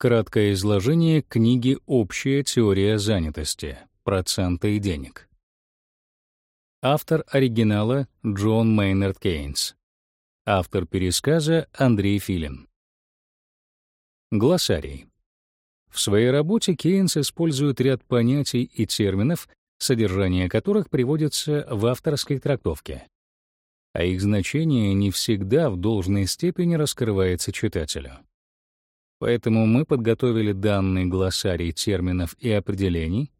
Краткое изложение книги «Общая теория занятости. Проценты и денег». Автор оригинала Джон Мейнард Кейнс. Автор пересказа Андрей Филин. Глоссарий. В своей работе Кейнс использует ряд понятий и терминов, содержание которых приводится в авторской трактовке. А их значение не всегда в должной степени раскрывается читателю. Поэтому мы подготовили данный глоссарий терминов и определений,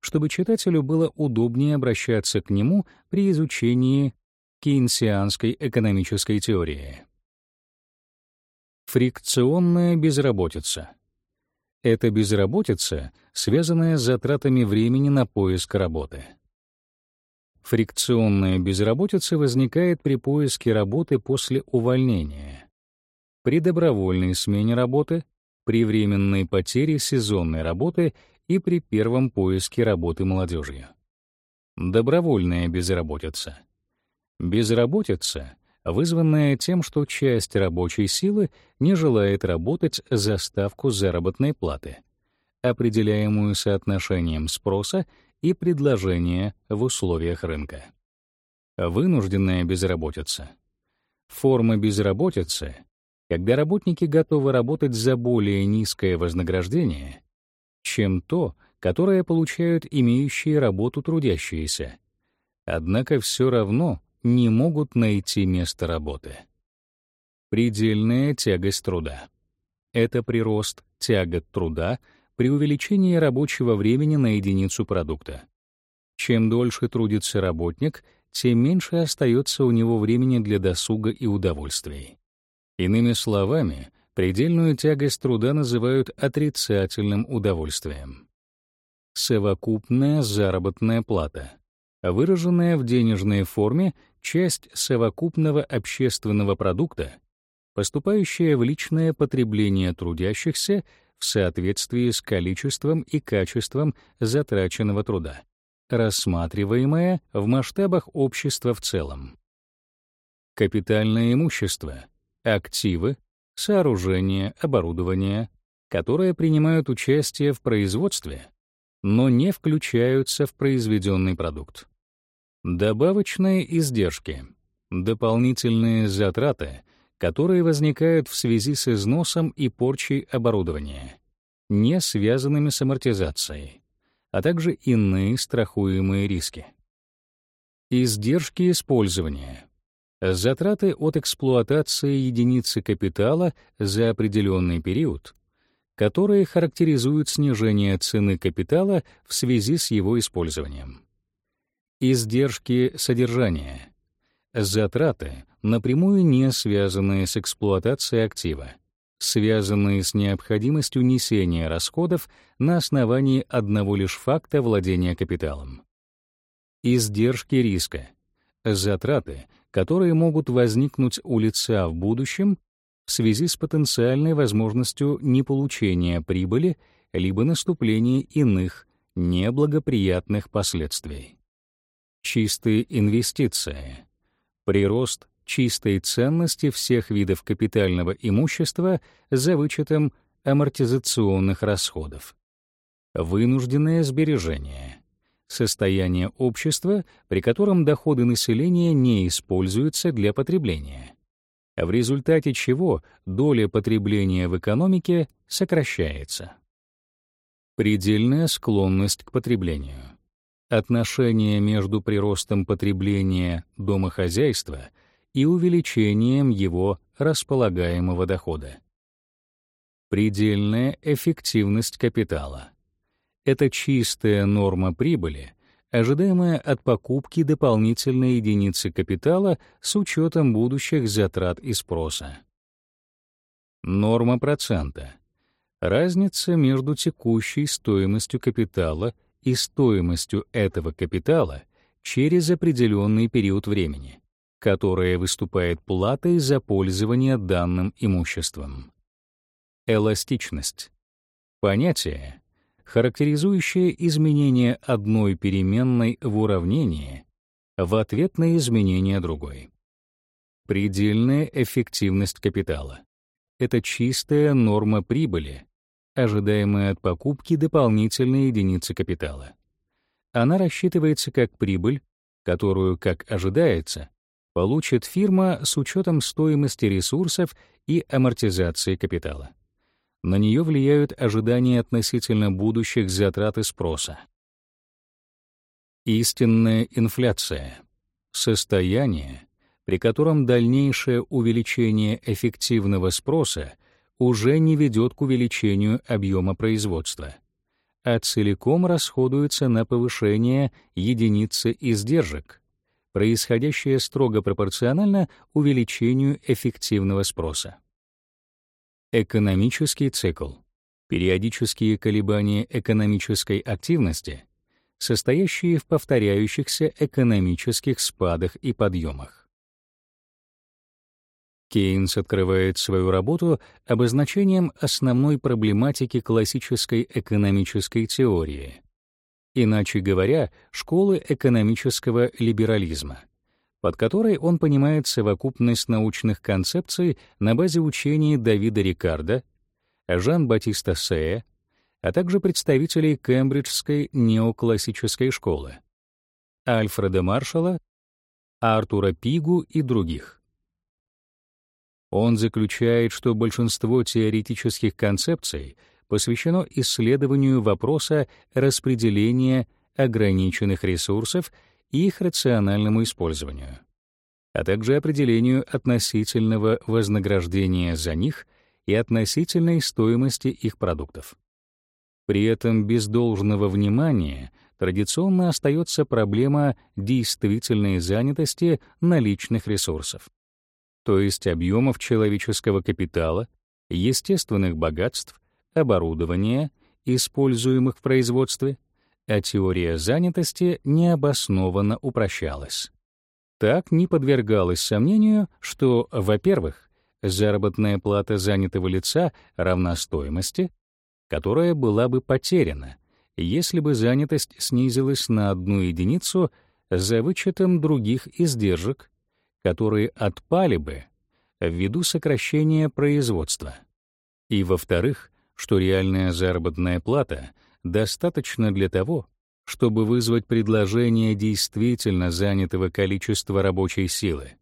чтобы читателю было удобнее обращаться к нему при изучении кейнсианской экономической теории. Фрикционная безработица. Это безработица, связанная с затратами времени на поиск работы. Фрикционная безработица возникает при поиске работы после увольнения при добровольной смене работы, при временной потере сезонной работы и при первом поиске работы молодежью. Добровольная безработица. Безработица, вызванная тем, что часть рабочей силы не желает работать за ставку заработной платы, определяемую соотношением спроса и предложения в условиях рынка. Вынужденная безработица. Форма безработицы, когда работники готовы работать за более низкое вознаграждение, чем то, которое получают имеющие работу трудящиеся, однако все равно не могут найти место работы. Предельная тягость труда. Это прирост тягот труда при увеличении рабочего времени на единицу продукта. Чем дольше трудится работник, тем меньше остается у него времени для досуга и удовольствий. Иными словами, предельную тягость труда называют отрицательным удовольствием. Совокупная заработная плата, выраженная в денежной форме часть совокупного общественного продукта, поступающая в личное потребление трудящихся в соответствии с количеством и качеством затраченного труда, рассматриваемая в масштабах общества в целом. Капитальное имущество — активы, сооружения, оборудование, которые принимают участие в производстве, но не включаются в произведенный продукт. Добавочные издержки, дополнительные затраты, которые возникают в связи с износом и порчей оборудования, не связанными с амортизацией, а также иные страхуемые риски. Издержки использования, затраты от эксплуатации единицы капитала за определенный период, которые характеризуют снижение цены капитала в связи с его использованием. Издержки содержания. Затраты, напрямую не связанные с эксплуатацией актива, связанные с необходимостью несения расходов на основании одного лишь факта владения капиталом. Издержки риска. Затраты, которые могут возникнуть у лица в будущем в связи с потенциальной возможностью неполучения прибыли либо наступления иных неблагоприятных последствий. Чистые инвестиции. Прирост чистой ценности всех видов капитального имущества за вычетом амортизационных расходов. Вынужденное сбережение состояние общества, при котором доходы населения не используются для потребления, в результате чего доля потребления в экономике сокращается. Предельная склонность к потреблению. Отношение между приростом потребления домохозяйства и увеличением его располагаемого дохода. Предельная эффективность капитала это чистая норма прибыли, ожидаемая от покупки дополнительной единицы капитала с учетом будущих затрат и спроса. Норма процента. Разница между текущей стоимостью капитала и стоимостью этого капитала через определенный период времени, которая выступает платой за пользование данным имуществом. Эластичность. Понятие, характеризующее изменение одной переменной в уравнении в ответ на изменение другой. Предельная эффективность капитала — это чистая норма прибыли, ожидаемая от покупки дополнительной единицы капитала. Она рассчитывается как прибыль, которую, как ожидается, получит фирма с учетом стоимости ресурсов и амортизации капитала. На нее влияют ожидания относительно будущих затрат и спроса. Истинная инфляция — состояние, при котором дальнейшее увеличение эффективного спроса уже не ведет к увеличению объема производства, а целиком расходуется на повышение единицы издержек, происходящее строго пропорционально увеличению эффективного спроса. Экономический цикл — периодические колебания экономической активности, состоящие в повторяющихся экономических спадах и подъемах. Кейнс открывает свою работу обозначением основной проблематики классической экономической теории, иначе говоря, школы экономического либерализма, под которой он понимает совокупность научных концепций на базе учений Давида Рикардо, Жан-Батиста Сея, а также представителей Кембриджской неоклассической школы, Альфреда Маршалла, Артура Пигу и других. Он заключает, что большинство теоретических концепций посвящено исследованию вопроса распределения ограниченных ресурсов и их рациональному использованию, а также определению относительного вознаграждения за них и относительной стоимости их продуктов. При этом без должного внимания традиционно остается проблема действительной занятости наличных ресурсов то есть объемов человеческого капитала, естественных богатств, оборудования, используемых в производстве, а теория занятости необоснованно упрощалась. Так не подвергалось сомнению, что, во-первых, заработная плата занятого лица равна стоимости, которая была бы потеряна, если бы занятость снизилась на одну единицу за вычетом других издержек которые отпали бы ввиду сокращения производства. И, во-вторых, что реальная заработная плата достаточна для того, чтобы вызвать предложение действительно занятого количества рабочей силы,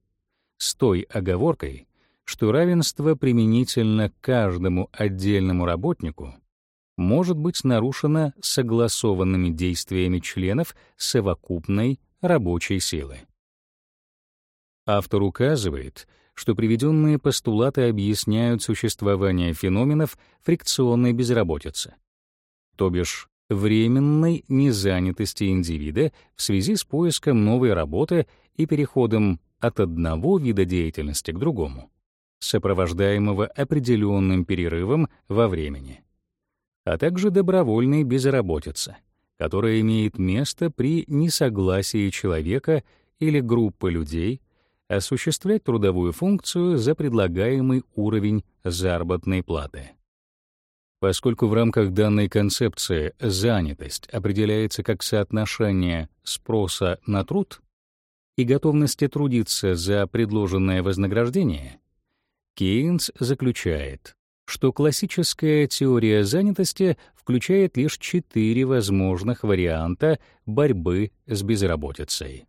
с той оговоркой, что равенство применительно к каждому отдельному работнику может быть нарушено согласованными действиями членов совокупной рабочей силы. Автор указывает, что приведенные постулаты объясняют существование феноменов фрикционной безработицы, то бишь временной незанятости индивида в связи с поиском новой работы и переходом от одного вида деятельности к другому, сопровождаемого определенным перерывом во времени, а также добровольной безработицы, которая имеет место при несогласии человека или группы людей осуществлять трудовую функцию за предлагаемый уровень заработной платы. Поскольку в рамках данной концепции занятость определяется как соотношение спроса на труд и готовности трудиться за предложенное вознаграждение, Кейнс заключает, что классическая теория занятости включает лишь четыре возможных варианта борьбы с безработицей.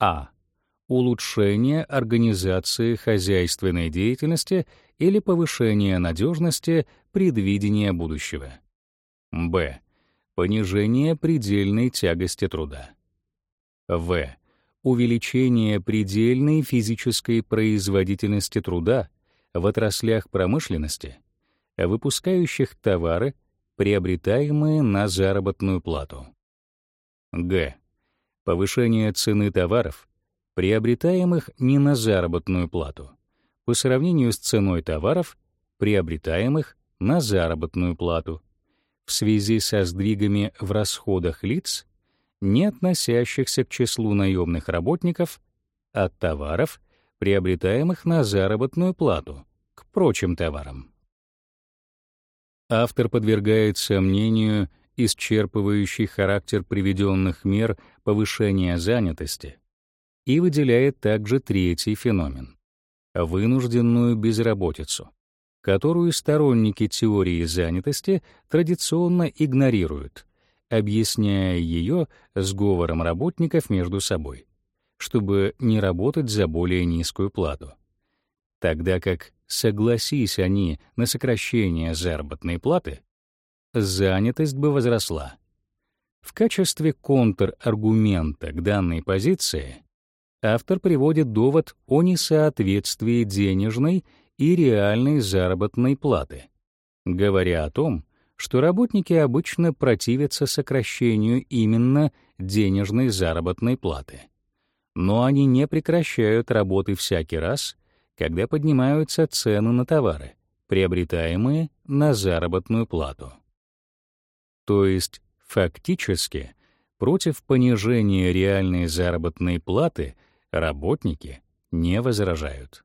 А улучшение организации хозяйственной деятельности или повышение надежности предвидения будущего. Б. Понижение предельной тягости труда. В. Увеличение предельной физической производительности труда в отраслях промышленности, выпускающих товары, приобретаемые на заработную плату. Г. Повышение цены товаров, приобретаемых не на заработную плату, по сравнению с ценой товаров, приобретаемых на заработную плату, в связи со сдвигами в расходах лиц, не относящихся к числу наемных работников, от товаров, приобретаемых на заработную плату, к прочим товарам. Автор подвергает сомнению исчерпывающий характер приведенных мер повышения занятости, и выделяет также третий феномен — вынужденную безработицу, которую сторонники теории занятости традиционно игнорируют, объясняя ее сговором работников между собой, чтобы не работать за более низкую плату. Тогда как согласись они на сокращение заработной платы, занятость бы возросла. В качестве контраргумента к данной позиции автор приводит довод о несоответствии денежной и реальной заработной платы, говоря о том, что работники обычно противятся сокращению именно денежной заработной платы. Но они не прекращают работы всякий раз, когда поднимаются цены на товары, приобретаемые на заработную плату. То есть Фактически, против понижения реальной заработной платы работники не возражают.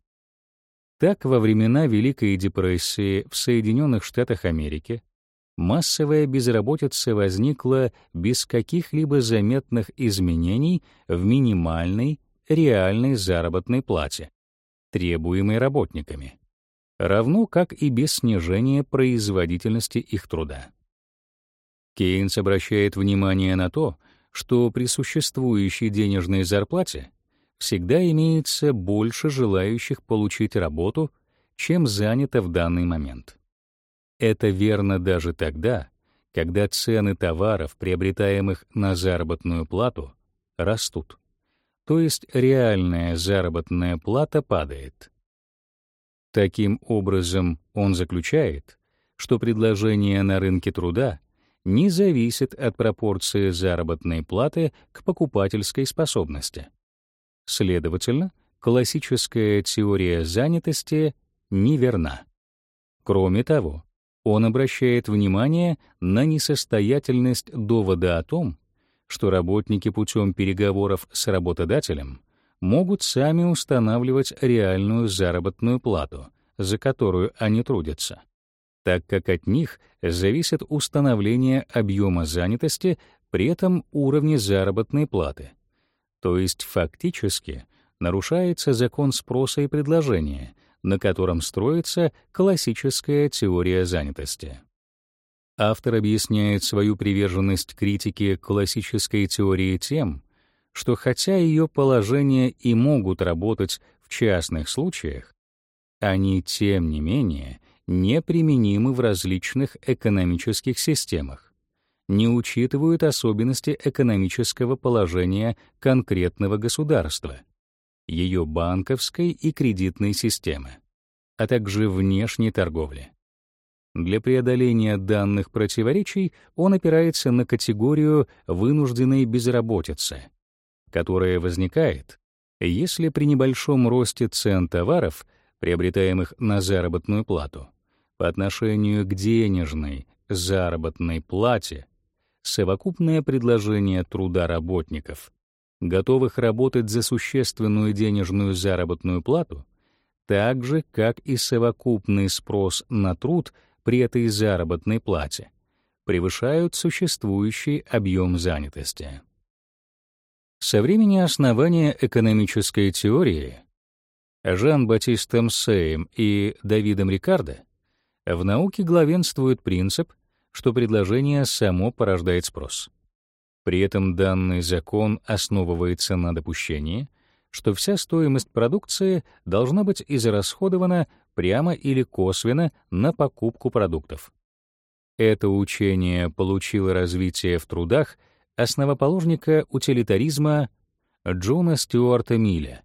Так, во времена Великой депрессии в Соединенных Штатах Америки массовая безработица возникла без каких-либо заметных изменений в минимальной реальной заработной плате, требуемой работниками, равно как и без снижения производительности их труда. Кейнс обращает внимание на то, что при существующей денежной зарплате всегда имеется больше желающих получить работу, чем занято в данный момент. Это верно даже тогда, когда цены товаров, приобретаемых на заработную плату, растут. То есть реальная заработная плата падает. Таким образом, он заключает, что предложение на рынке труда не зависит от пропорции заработной платы к покупательской способности. Следовательно, классическая теория занятости неверна. Кроме того, он обращает внимание на несостоятельность довода о том, что работники путем переговоров с работодателем могут сами устанавливать реальную заработную плату, за которую они трудятся так как от них зависит установление объема занятости при этом уровне заработной платы. То есть фактически нарушается закон спроса и предложения, на котором строится классическая теория занятости. Автор объясняет свою приверженность критике классической теории тем, что хотя ее положения и могут работать в частных случаях, они, тем не менее, неприменимы в различных экономических системах, не учитывают особенности экономического положения конкретного государства, ее банковской и кредитной системы, а также внешней торговли. Для преодоления данных противоречий он опирается на категорию вынужденной безработицы, которая возникает, если при небольшом росте цен товаров, приобретаемых на заработную плату, по отношению к денежной заработной плате совокупное предложение труда работников, готовых работать за существенную денежную заработную плату, так же, как и совокупный спрос на труд при этой заработной плате, превышают существующий объем занятости. Со времени основания экономической теории Жан-Батистом Сейм и Давидом Рикардо в науке главенствует принцип, что предложение само порождает спрос. При этом данный закон основывается на допущении, что вся стоимость продукции должна быть израсходована прямо или косвенно на покупку продуктов. Это учение получило развитие в трудах основоположника утилитаризма Джона Стюарта Милля,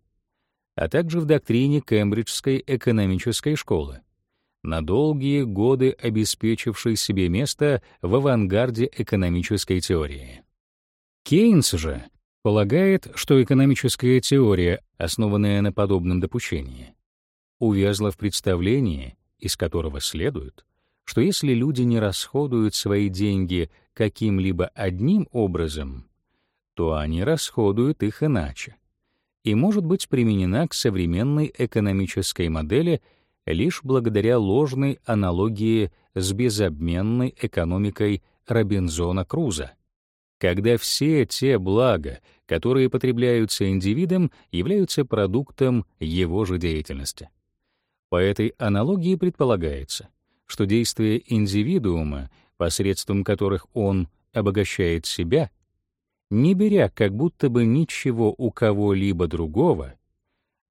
а также в доктрине Кембриджской экономической школы на долгие годы обеспечивший себе место в авангарде экономической теории. Кейнс же полагает, что экономическая теория, основанная на подобном допущении, увязла в представлении, из которого следует, что если люди не расходуют свои деньги каким-либо одним образом, то они расходуют их иначе и может быть применена к современной экономической модели — лишь благодаря ложной аналогии с безобменной экономикой Робинзона Круза, когда все те блага, которые потребляются индивидом, являются продуктом его же деятельности. По этой аналогии предполагается, что действия индивидуума, посредством которых он обогащает себя, не беря как будто бы ничего у кого-либо другого,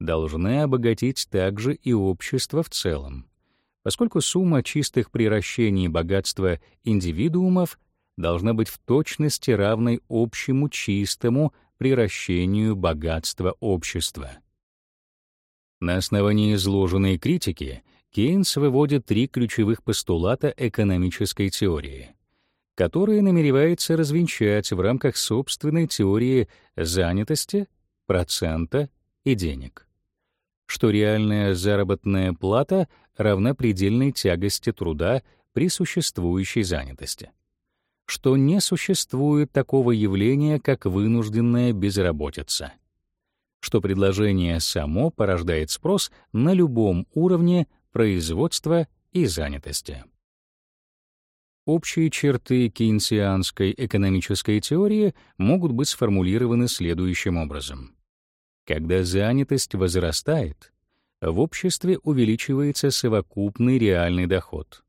должны обогатить также и общество в целом, поскольку сумма чистых приращений богатства индивидуумов должна быть в точности равной общему чистому приращению богатства общества. На основании изложенной критики Кейнс выводит три ключевых постулата экономической теории, которые намеревается развенчать в рамках собственной теории занятости, процента и денег. Что реальная заработная плата равна предельной тягости труда при существующей занятости. Что не существует такого явления, как вынужденная безработица что предложение само порождает спрос на любом уровне производства и занятости. Общие черты кейнсианской экономической теории могут быть сформулированы следующим образом. Когда занятость возрастает, в обществе увеличивается совокупный реальный доход.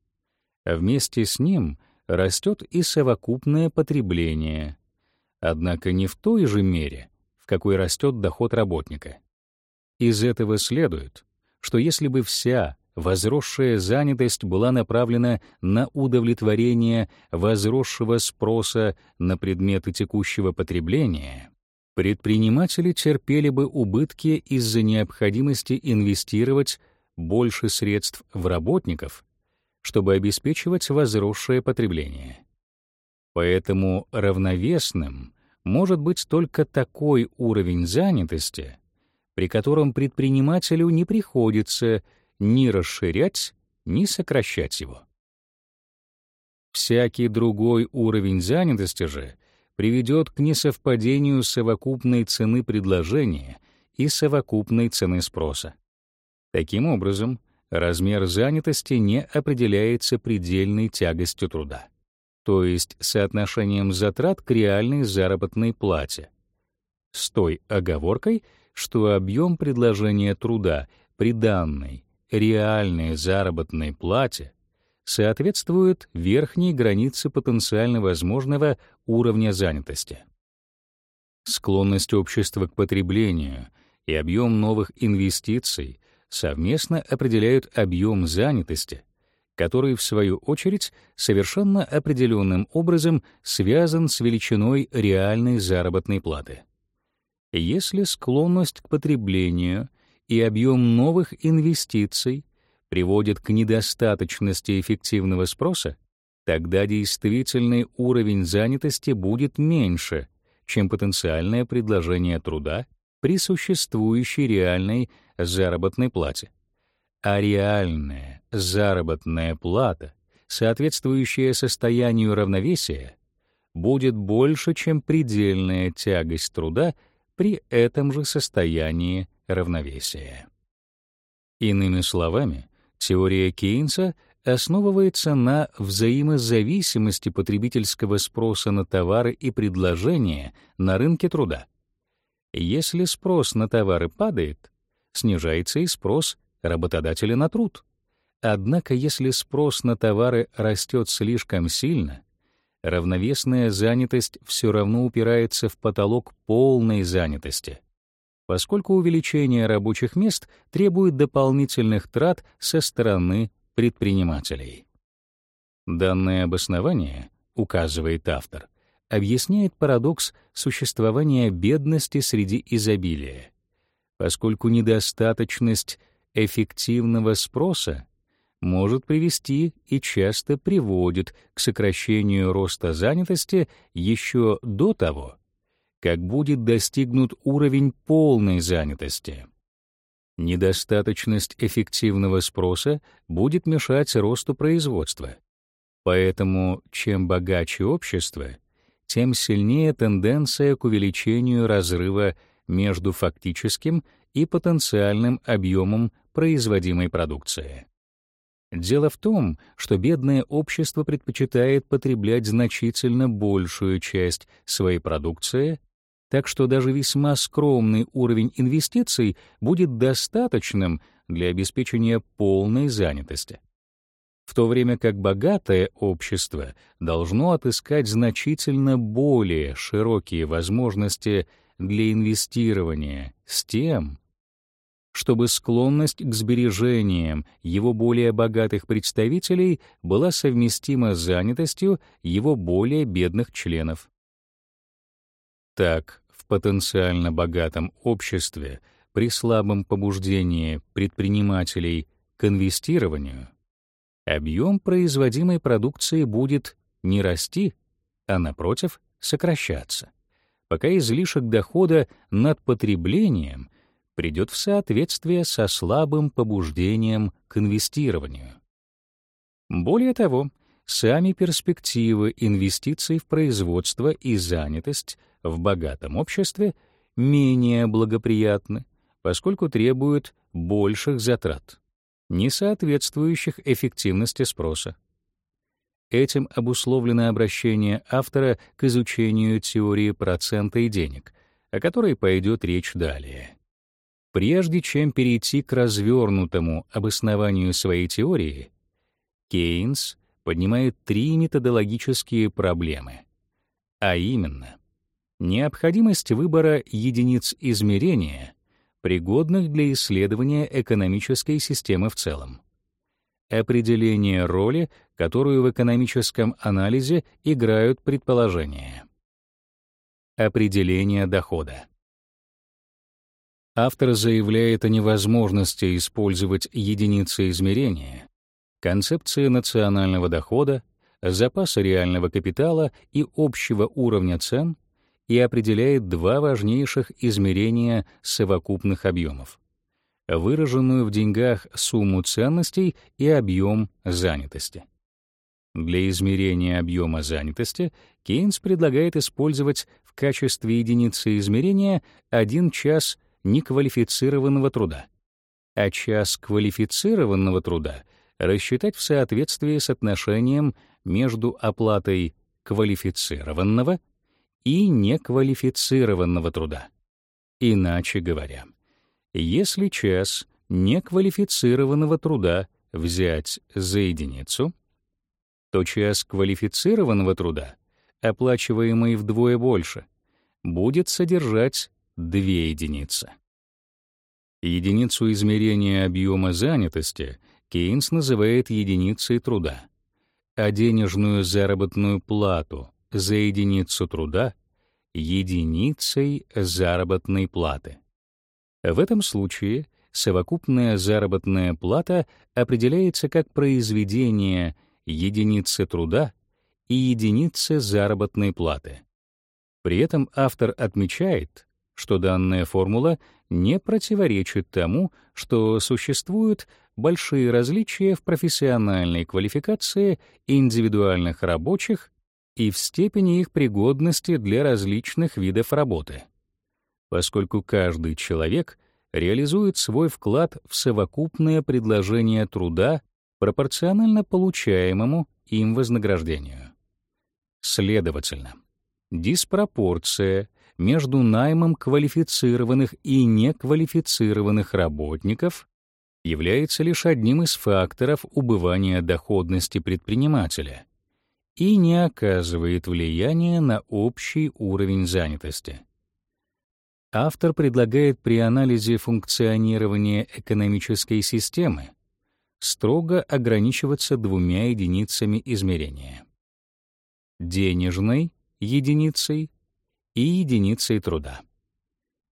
Вместе с ним растет и совокупное потребление, однако не в той же мере, в какой растет доход работника. Из этого следует, что если бы вся возросшая занятость была направлена на удовлетворение возросшего спроса на предметы текущего потребления, предприниматели терпели бы убытки из-за необходимости инвестировать больше средств в работников, чтобы обеспечивать возросшее потребление. Поэтому равновесным может быть только такой уровень занятости, при котором предпринимателю не приходится ни расширять, ни сокращать его. Всякий другой уровень занятости же приведет к несовпадению совокупной цены предложения и совокупной цены спроса. Таким образом, размер занятости не определяется предельной тягостью труда то есть соотношением затрат к реальной заработной плате. С той оговоркой, что объем предложения труда при данной реальной заработной плате соответствует верхней границе потенциально возможного уровня занятости. Склонность общества к потреблению и объем новых инвестиций совместно определяют объем занятости — который, в свою очередь, совершенно определенным образом связан с величиной реальной заработной платы. Если склонность к потреблению и объем новых инвестиций приводят к недостаточности эффективного спроса, тогда действительный уровень занятости будет меньше, чем потенциальное предложение труда при существующей реальной заработной плате а реальная заработная плата, соответствующая состоянию равновесия, будет больше, чем предельная тягость труда при этом же состоянии равновесия. Иными словами, теория Кейнса основывается на взаимозависимости потребительского спроса на товары и предложения на рынке труда. Если спрос на товары падает, снижается и спрос работодателя на труд. Однако если спрос на товары растет слишком сильно, равновесная занятость все равно упирается в потолок полной занятости, поскольку увеличение рабочих мест требует дополнительных трат со стороны предпринимателей. Данное обоснование, указывает автор, объясняет парадокс существования бедности среди изобилия, поскольку недостаточность эффективного спроса может привести и часто приводит к сокращению роста занятости еще до того, как будет достигнут уровень полной занятости. Недостаточность эффективного спроса будет мешать росту производства. Поэтому чем богаче общество, тем сильнее тенденция к увеличению разрыва между фактическим и потенциальным объемом производимой продукции. Дело в том, что бедное общество предпочитает потреблять значительно большую часть своей продукции, так что даже весьма скромный уровень инвестиций будет достаточным для обеспечения полной занятости, в то время как богатое общество должно отыскать значительно более широкие возможности для инвестирования с тем, чтобы склонность к сбережениям его более богатых представителей была совместима с занятостью его более бедных членов. Так, потенциально богатом обществе при слабом побуждении предпринимателей к инвестированию объем производимой продукции будет не расти, а напротив сокращаться, пока излишек дохода над потреблением придет в соответствие со слабым побуждением к инвестированию. Более того, сами перспективы инвестиций в производство и занятость в богатом обществе менее благоприятны, поскольку требуют больших затрат, не соответствующих эффективности спроса. Этим обусловлено обращение автора к изучению теории процента и денег, о которой пойдет речь далее. Прежде чем перейти к развернутому обоснованию своей теории, Кейнс поднимает три методологические проблемы, а именно необходимость выбора единиц измерения, пригодных для исследования экономической системы в целом, определение роли, которую в экономическом анализе играют предположения, определение дохода. Автор заявляет о невозможности использовать единицы измерения, концепции национального дохода, запаса реального капитала и общего уровня цен и определяет два важнейших измерения совокупных объемов — выраженную в деньгах сумму ценностей и объем занятости. Для измерения объема занятости Кейнс предлагает использовать в качестве единицы измерения один час неквалифицированного труда, а час квалифицированного труда рассчитать в соответствии с отношением между оплатой квалифицированного и неквалифицированного труда. Иначе говоря, если час неквалифицированного труда взять за единицу, то час квалифицированного труда, оплачиваемый вдвое больше, будет содержать две единицы. Единицу измерения объема занятости Кейнс называет единицей труда, а денежную заработную плату за единицу труда — единицей заработной платы. В этом случае совокупная заработная плата определяется как произведение единицы труда и единицы заработной платы. При этом автор отмечает, что данная формула не противоречит тому, что существуют большие различия в профессиональной квалификации индивидуальных рабочих и в степени их пригодности для различных видов работы, поскольку каждый человек реализует свой вклад в совокупное предложение труда пропорционально получаемому им вознаграждению. Следовательно, диспропорция между наймом квалифицированных и неквалифицированных работников является лишь одним из факторов убывания доходности предпринимателя и не оказывает влияния на общий уровень занятости. Автор предлагает при анализе функционирования экономической системы строго ограничиваться двумя единицами измерения — денежной единицей и единицей труда.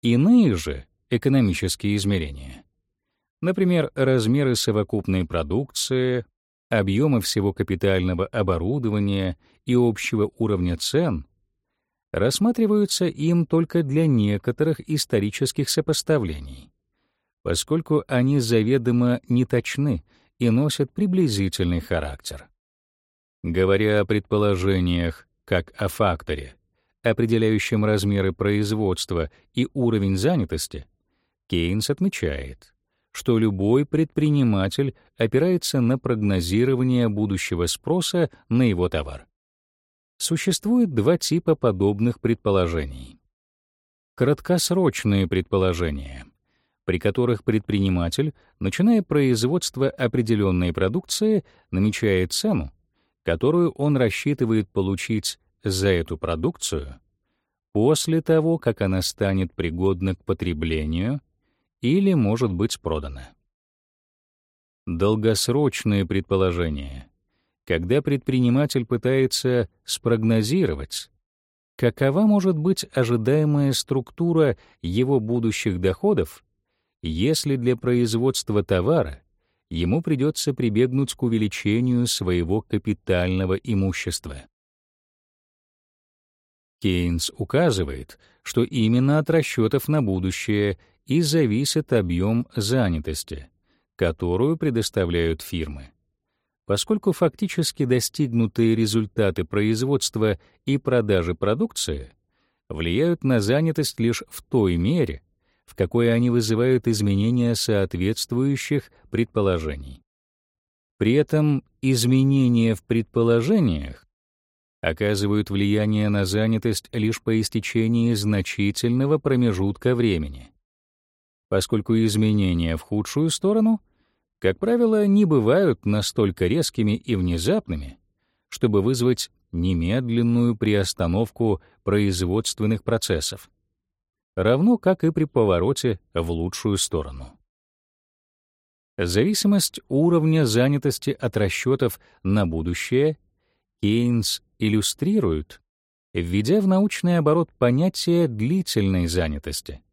Иные же экономические измерения, например, размеры совокупной продукции, объемы всего капитального оборудования и общего уровня цен, рассматриваются им только для некоторых исторических сопоставлений, поскольку они заведомо неточны и носят приблизительный характер. Говоря о предположениях как о факторе, определяющем размеры производства и уровень занятости, Кейнс отмечает, что любой предприниматель опирается на прогнозирование будущего спроса на его товар. Существует два типа подобных предположений. Краткосрочные предположения, при которых предприниматель, начиная производство определенной продукции, намечает цену, которую он рассчитывает получить за эту продукцию после того, как она станет пригодна к потреблению или может быть продана. Долгосрочные предположения. Когда предприниматель пытается спрогнозировать, какова может быть ожидаемая структура его будущих доходов, если для производства товара ему придется прибегнуть к увеличению своего капитального имущества. Кейнс указывает, что именно от расчетов на будущее и зависит объем занятости, которую предоставляют фирмы. Поскольку фактически достигнутые результаты производства и продажи продукции влияют на занятость лишь в той мере, в какой они вызывают изменения соответствующих предположений. При этом изменения в предположениях оказывают влияние на занятость лишь по истечении значительного промежутка времени, поскольку изменения в худшую сторону, как правило, не бывают настолько резкими и внезапными, чтобы вызвать немедленную приостановку производственных процессов равно как и при повороте в лучшую сторону. Зависимость уровня занятости от расчетов на будущее Кейнс иллюстрирует, введя в научный оборот понятие длительной занятости,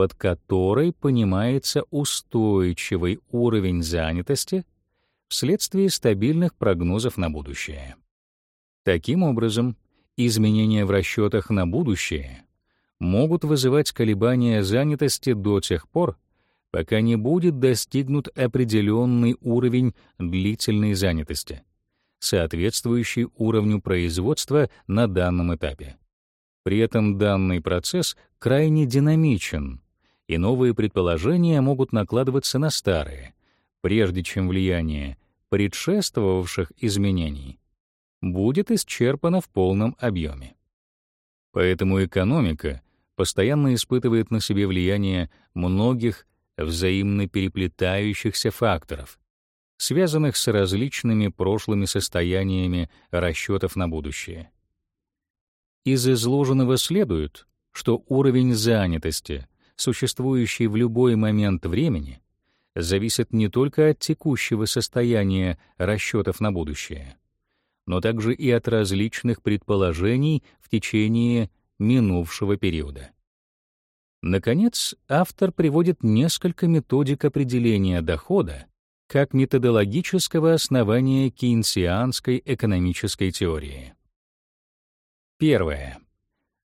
под которой понимается устойчивый уровень занятости вследствие стабильных прогнозов на будущее. Таким образом, изменения в расчетах на будущее могут вызывать колебания занятости до тех пор, пока не будет достигнут определенный уровень длительной занятости, соответствующий уровню производства на данном этапе. При этом данный процесс крайне динамичен, и новые предположения могут накладываться на старые, прежде чем влияние предшествовавших изменений будет исчерпано в полном объеме. Поэтому экономика постоянно испытывает на себе влияние многих взаимно переплетающихся факторов, связанных с различными прошлыми состояниями расчетов на будущее. Из изложенного следует, что уровень занятости, существующий в любой момент времени, зависит не только от текущего состояния расчетов на будущее, но также и от различных предположений в течение минувшего периода. Наконец, автор приводит несколько методик определения дохода как методологического основания кейнсианской экономической теории. Первое.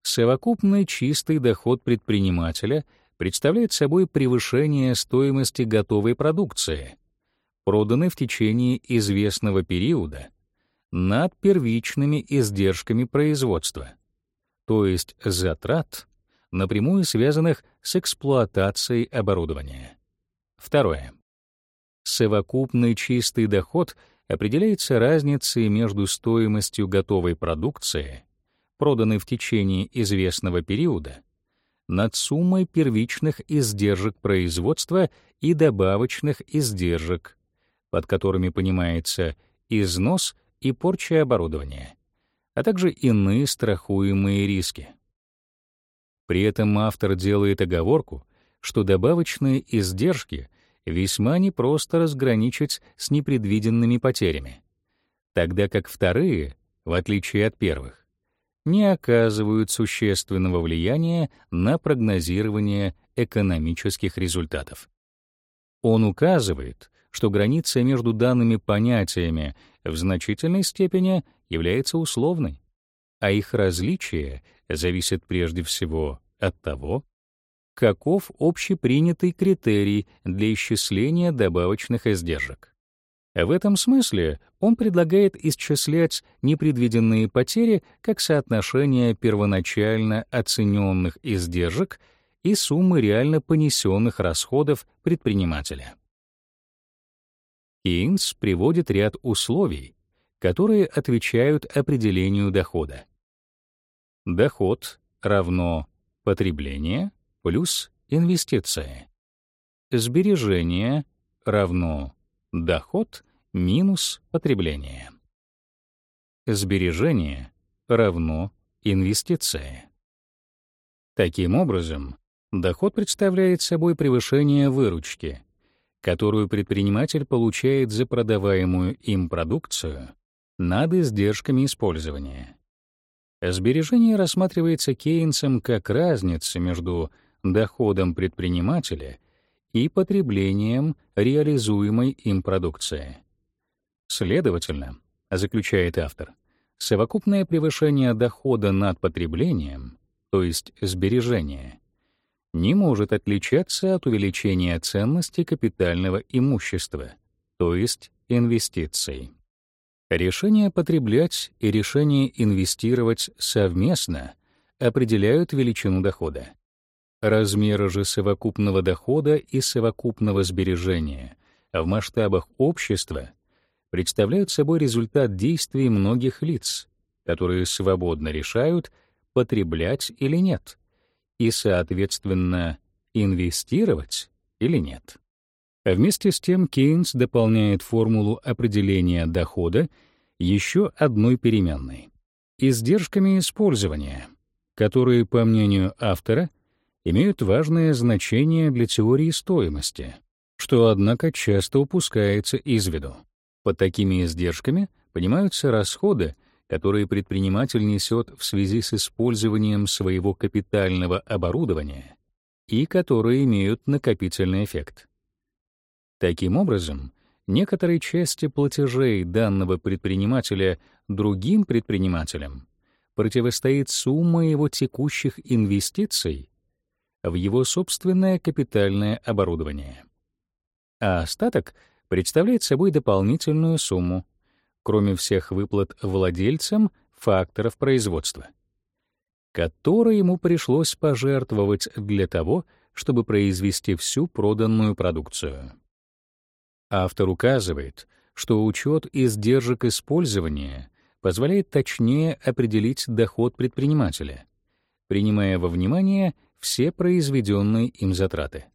Совокупный чистый доход предпринимателя представляет собой превышение стоимости готовой продукции, проданной в течение известного периода, над первичными издержками производства то есть затрат, напрямую связанных с эксплуатацией оборудования. Второе. Совокупный чистый доход определяется разницей между стоимостью готовой продукции, проданной в течение известного периода, над суммой первичных издержек производства и добавочных издержек, под которыми понимается износ и порча оборудования а также иные страхуемые риски. При этом автор делает оговорку, что добавочные издержки весьма непросто разграничить с непредвиденными потерями, тогда как вторые, в отличие от первых, не оказывают существенного влияния на прогнозирование экономических результатов. Он указывает, что граница между данными понятиями в значительной степени является условной, а их различие зависит прежде всего от того, каков общепринятый критерий для исчисления добавочных издержек. В этом смысле он предлагает исчислять непредвиденные потери как соотношение первоначально оцененных издержек и суммы реально понесенных расходов предпринимателя. Кейнс приводит ряд условий, которые отвечают определению дохода. Доход равно потребление плюс инвестиция. сбережение равно доход минус потребление. Сбережение равно инвестиция. Таким образом, доход представляет собой превышение выручки, которую предприниматель получает за продаваемую им продукцию над издержками использования. Сбережение рассматривается Кейнсом как разница между доходом предпринимателя и потреблением реализуемой им продукции. Следовательно, заключает автор, совокупное превышение дохода над потреблением, то есть сбережение, не может отличаться от увеличения ценности капитального имущества, то есть инвестиций. Решение потреблять и решение инвестировать совместно определяют величину дохода. Размеры же совокупного дохода и совокупного сбережения в масштабах общества представляют собой результат действий многих лиц, которые свободно решают, потреблять или нет, и, соответственно, инвестировать или нет. А вместе с тем Кейнс дополняет формулу определения дохода еще одной переменной — издержками использования, которые, по мнению автора, имеют важное значение для теории стоимости, что, однако, часто упускается из виду. Под такими издержками понимаются расходы, которые предприниматель несет в связи с использованием своего капитального оборудования и которые имеют накопительный эффект. Таким образом, некоторые части платежей данного предпринимателя другим предпринимателям противостоит сумма его текущих инвестиций в его собственное капитальное оборудование. А остаток — представляет собой дополнительную сумму, кроме всех выплат владельцам факторов производства, которые ему пришлось пожертвовать для того, чтобы произвести всю проданную продукцию. Автор указывает, что учет издержек использования позволяет точнее определить доход предпринимателя, принимая во внимание все произведенные им затраты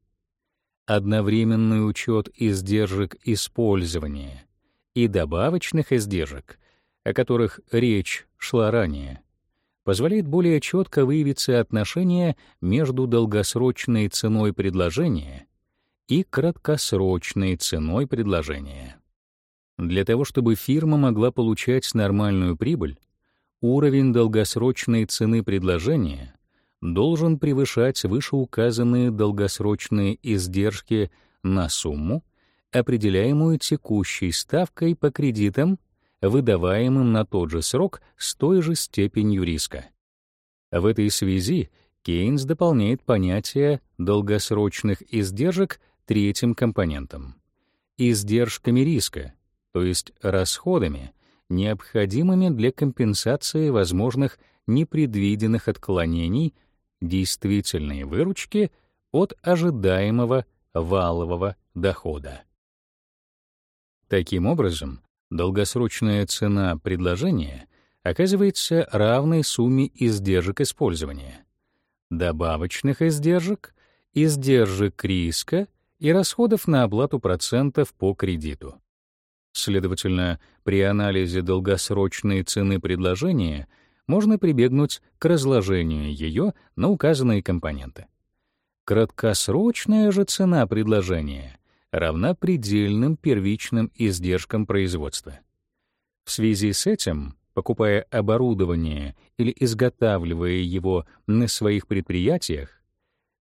одновременный учет издержек использования и добавочных издержек, о которых речь шла ранее, позволяет более четко выявить соотношение между долгосрочной ценой предложения и краткосрочной ценой предложения. Для того, чтобы фирма могла получать нормальную прибыль, уровень долгосрочной цены предложения должен превышать вышеуказанные долгосрочные издержки на сумму, определяемую текущей ставкой по кредитам, выдаваемым на тот же срок с той же степенью риска. В этой связи Кейнс дополняет понятие долгосрочных издержек третьим компонентом — издержками риска, то есть расходами, необходимыми для компенсации возможных непредвиденных отклонений — действительные выручки от ожидаемого валового дохода. Таким образом, долгосрочная цена предложения оказывается равной сумме издержек использования, добавочных издержек, издержек риска и расходов на оплату процентов по кредиту. Следовательно, при анализе долгосрочной цены предложения можно прибегнуть к разложению ее на указанные компоненты. Краткосрочная же цена предложения равна предельным первичным издержкам производства. В связи с этим, покупая оборудование или изготавливая его на своих предприятиях,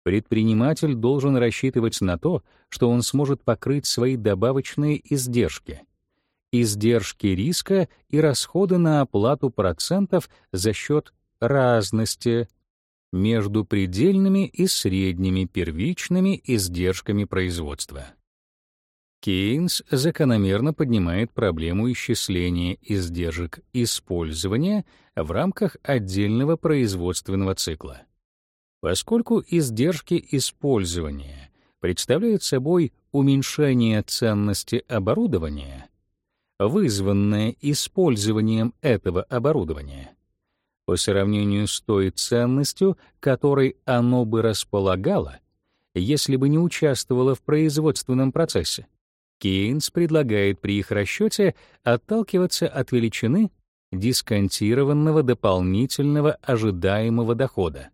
предприниматель должен рассчитывать на то, что он сможет покрыть свои добавочные издержки — издержки риска и расходы на оплату процентов за счет разности между предельными и средними первичными издержками производства. Кейнс закономерно поднимает проблему исчисления издержек использования в рамках отдельного производственного цикла. Поскольку издержки использования представляют собой уменьшение ценности оборудования, вызванное использованием этого оборудования, по сравнению с той ценностью, которой оно бы располагало, если бы не участвовала в производственном процессе. Кейнс предлагает при их расчете отталкиваться от величины дисконтированного дополнительного ожидаемого дохода,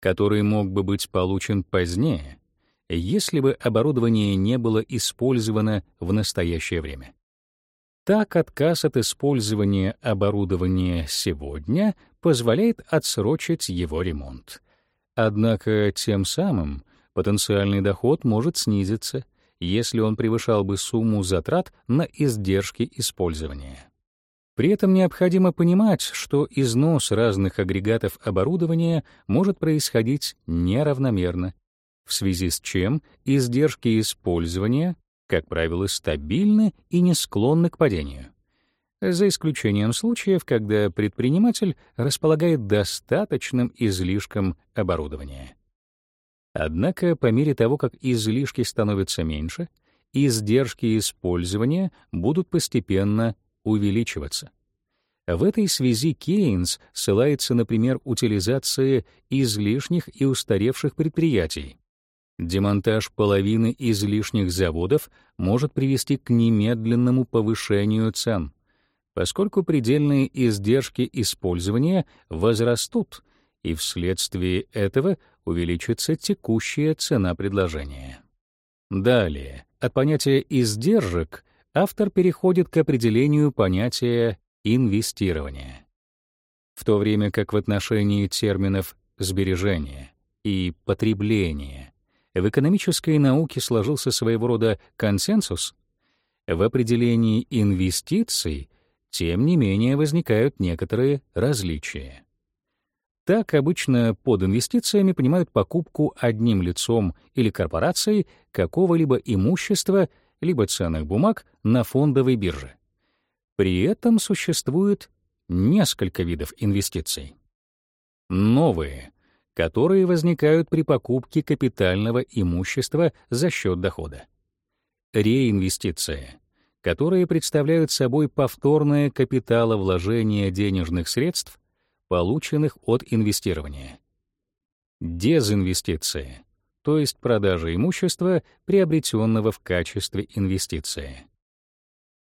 который мог бы быть получен позднее, если бы оборудование не было использовано в настоящее время. Так отказ от использования оборудования сегодня позволяет отсрочить его ремонт. Однако тем самым потенциальный доход может снизиться, если он превышал бы сумму затрат на издержки использования. При этом необходимо понимать, что износ разных агрегатов оборудования может происходить неравномерно, в связи с чем издержки использования, как правило, стабильны и не склонны к падению. За исключением случаев, когда предприниматель располагает достаточным излишком оборудования. Однако по мере того, как излишки становятся меньше, издержки использования будут постепенно увеличиваться. В этой связи Кейнс ссылается на пример утилизации излишних и устаревших предприятий. Демонтаж половины излишних заводов может привести к немедленному повышению цен, поскольку предельные издержки использования возрастут, и вследствие этого увеличится текущая цена предложения. Далее, от понятия издержек автор переходит к определению понятия инвестирования. В то время как в отношении терминов сбережение и потребление в экономической науке сложился своего рода консенсус, в определении инвестиций тем не менее возникают некоторые различия. Так обычно под инвестициями понимают покупку одним лицом или корпорацией какого-либо имущества либо ценных бумаг на фондовой бирже. При этом существует несколько видов инвестиций. Новые, которые возникают при покупке капитального имущества за счет дохода. Реинвестиция, которые представляют собой повторное капиталовложение денежных средств, полученных от инвестирования. Дезинвестиция, то есть продажа имущества, приобретенного в качестве инвестиции.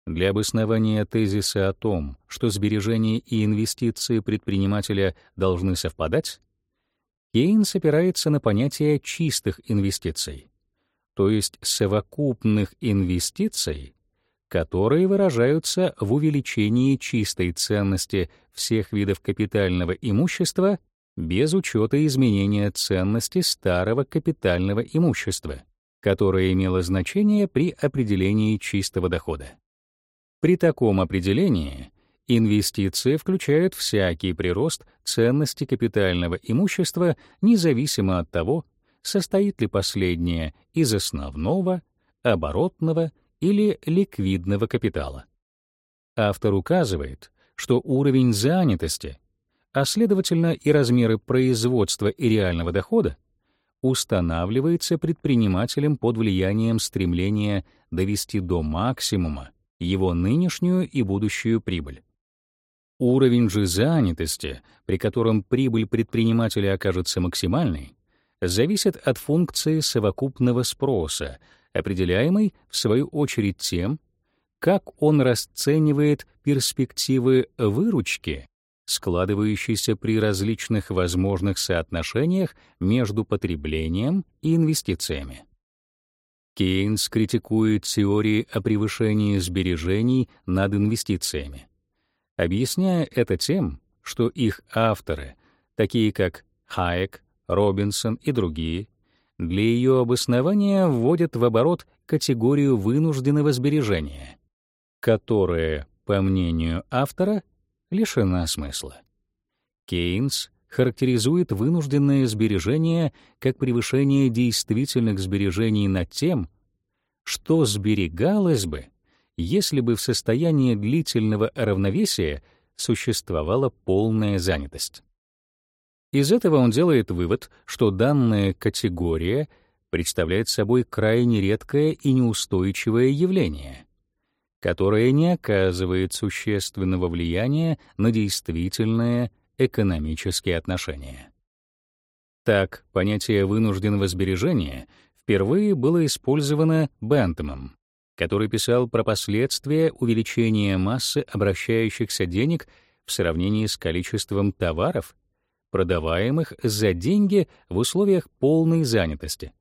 Для обоснования тезиса о том, что сбережения и инвестиции предпринимателя должны совпадать, Кейнс опирается на понятие чистых инвестиций, то есть совокупных инвестиций, которые выражаются в увеличении чистой ценности всех видов капитального имущества без учета изменения ценности старого капитального имущества, которое имело значение при определении чистого дохода. При таком определении инвестиции включают всякий прирост ценности капитального имущества, независимо от того, состоит ли последнее из основного, оборотного или ликвидного капитала. Автор указывает, что уровень занятости а следовательно и размеры производства и реального дохода, устанавливается предпринимателем под влиянием стремления довести до максимума его нынешнюю и будущую прибыль. Уровень же занятости, при котором прибыль предпринимателя окажется максимальной, зависит от функции совокупного спроса, определяемой, в свою очередь, тем, как он расценивает перспективы выручки складывающийся при различных возможных соотношениях между потреблением и инвестициями. Кейнс критикует теории о превышении сбережений над инвестициями, объясняя это тем, что их авторы, такие как Хайек, Робинсон и другие, для ее обоснования вводят в оборот категорию вынужденного сбережения, которая, по мнению автора, лишена смысла. Кейнс характеризует вынужденное сбережение как превышение действительных сбережений над тем, что сберегалось бы, если бы в состоянии длительного равновесия существовала полная занятость. Из этого он делает вывод, что данная категория представляет собой крайне редкое и неустойчивое явление — которое не оказывает существенного влияния на действительные экономические отношения. Так, понятие вынужденного сбережения впервые было использовано Бентомом, который писал про последствия увеличения массы обращающихся денег в сравнении с количеством товаров, продаваемых за деньги в условиях полной занятости,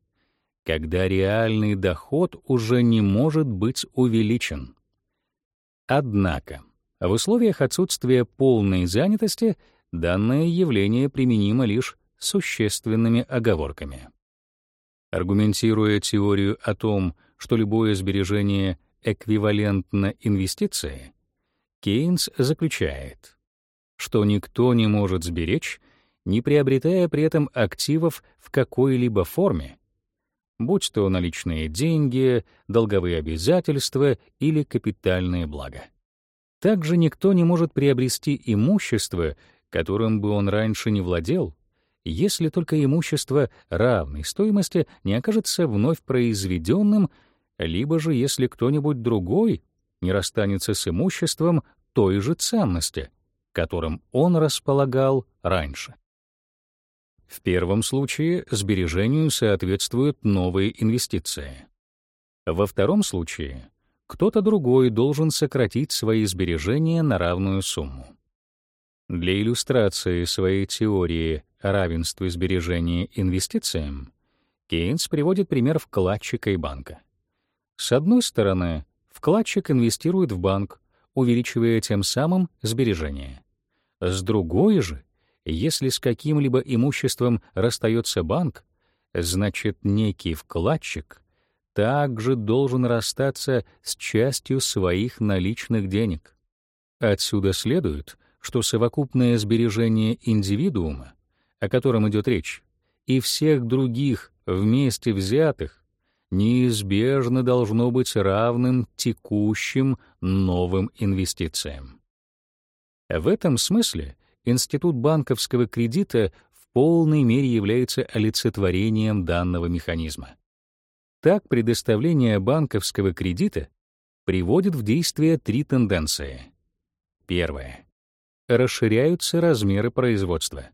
когда реальный доход уже не может быть увеличен. Однако, в условиях отсутствия полной занятости данное явление применимо лишь существенными оговорками. Аргументируя теорию о том, любое сбережение эквивалентно инвестиции, Кейнс заключает, что никто не может сберечь, не приобретая при этом активов в какой-либо форме, будь то наличные деньги, долговые обязательства или капитальные блага. Также никто не может приобрести имущество, которым бы он раньше не владел, если только имущество равной стоимости не окажется вновь произведенным, либо же если кто-нибудь другой не расстанется с имуществом той же ценности, которым он располагал раньше. В первом случае сбережению соответствуют новые инвестиции. Во втором случае кто-то другой должен сократить свои сбережения на равную сумму. Для иллюстрации своей теории о равенстве сбережения инвестициям Кейнс приводит пример вкладчика и банка. С одной стороны, вкладчик инвестирует в банк, увеличивая тем самым сбережения. С другой же, если с каким-либо имуществом расстается банк, значит, некий вкладчик также должен расстаться с частью своих наличных денег. Отсюда следует, что совокупное сбережение индивидуума, о котором идет речь, и всех других вместе взятых, неизбежно должно быть равным текущим новым инвестициям. В этом смысле институт банковского кредита в полной мере является олицетворением данного механизма. Так, предоставление банковского кредита приводит в действие три тенденции. Первая расширяются размеры производства.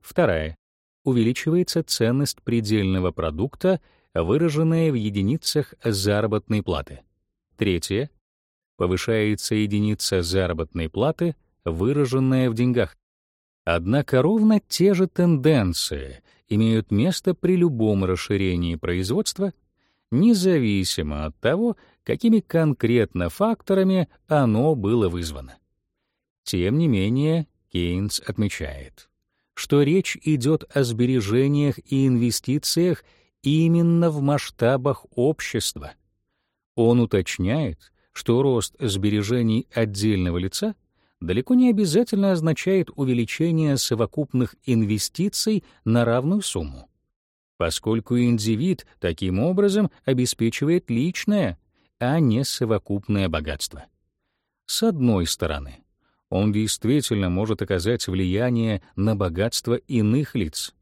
Вторая. Увеличивается ценность предельного продукта, выраженная в единицах заработной платы. Третье. Повышается единица заработной платы, выраженная в деньгах. Однако ровно те же тенденции имеют место при любом расширении производства, независимо от того, какими конкретно факторами оно было вызвано. Тем не менее, Кейнс отмечает, что речь идет о сбережениях и инвестициях именно в масштабах общества. Он уточняет, что рост сбережений отдельного лица далеко не обязательно означает увеличение совокупных инвестиций на равную сумму, поскольку индивид таким образом обеспечивает личное, а не совокупное богатство. С одной стороны, он действительно может оказать влияние на богатство иных лиц.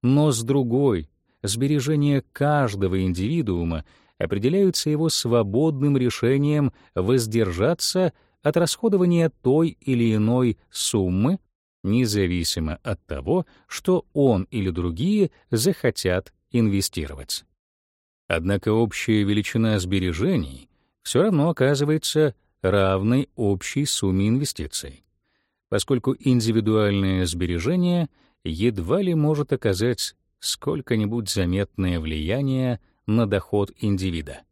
Но с другой, сбережения каждого индивидуума определяются его свободным решением воздержаться от расходования той или иной суммы, независимо от того, что он или другие захотят инвестировать. Однако общая величина сбережений все равно оказывается равной общей сумме инвестиций, поскольку индивидуальное сбережение едва ли может оказать сколько-нибудь заметное влияние на доход индивида.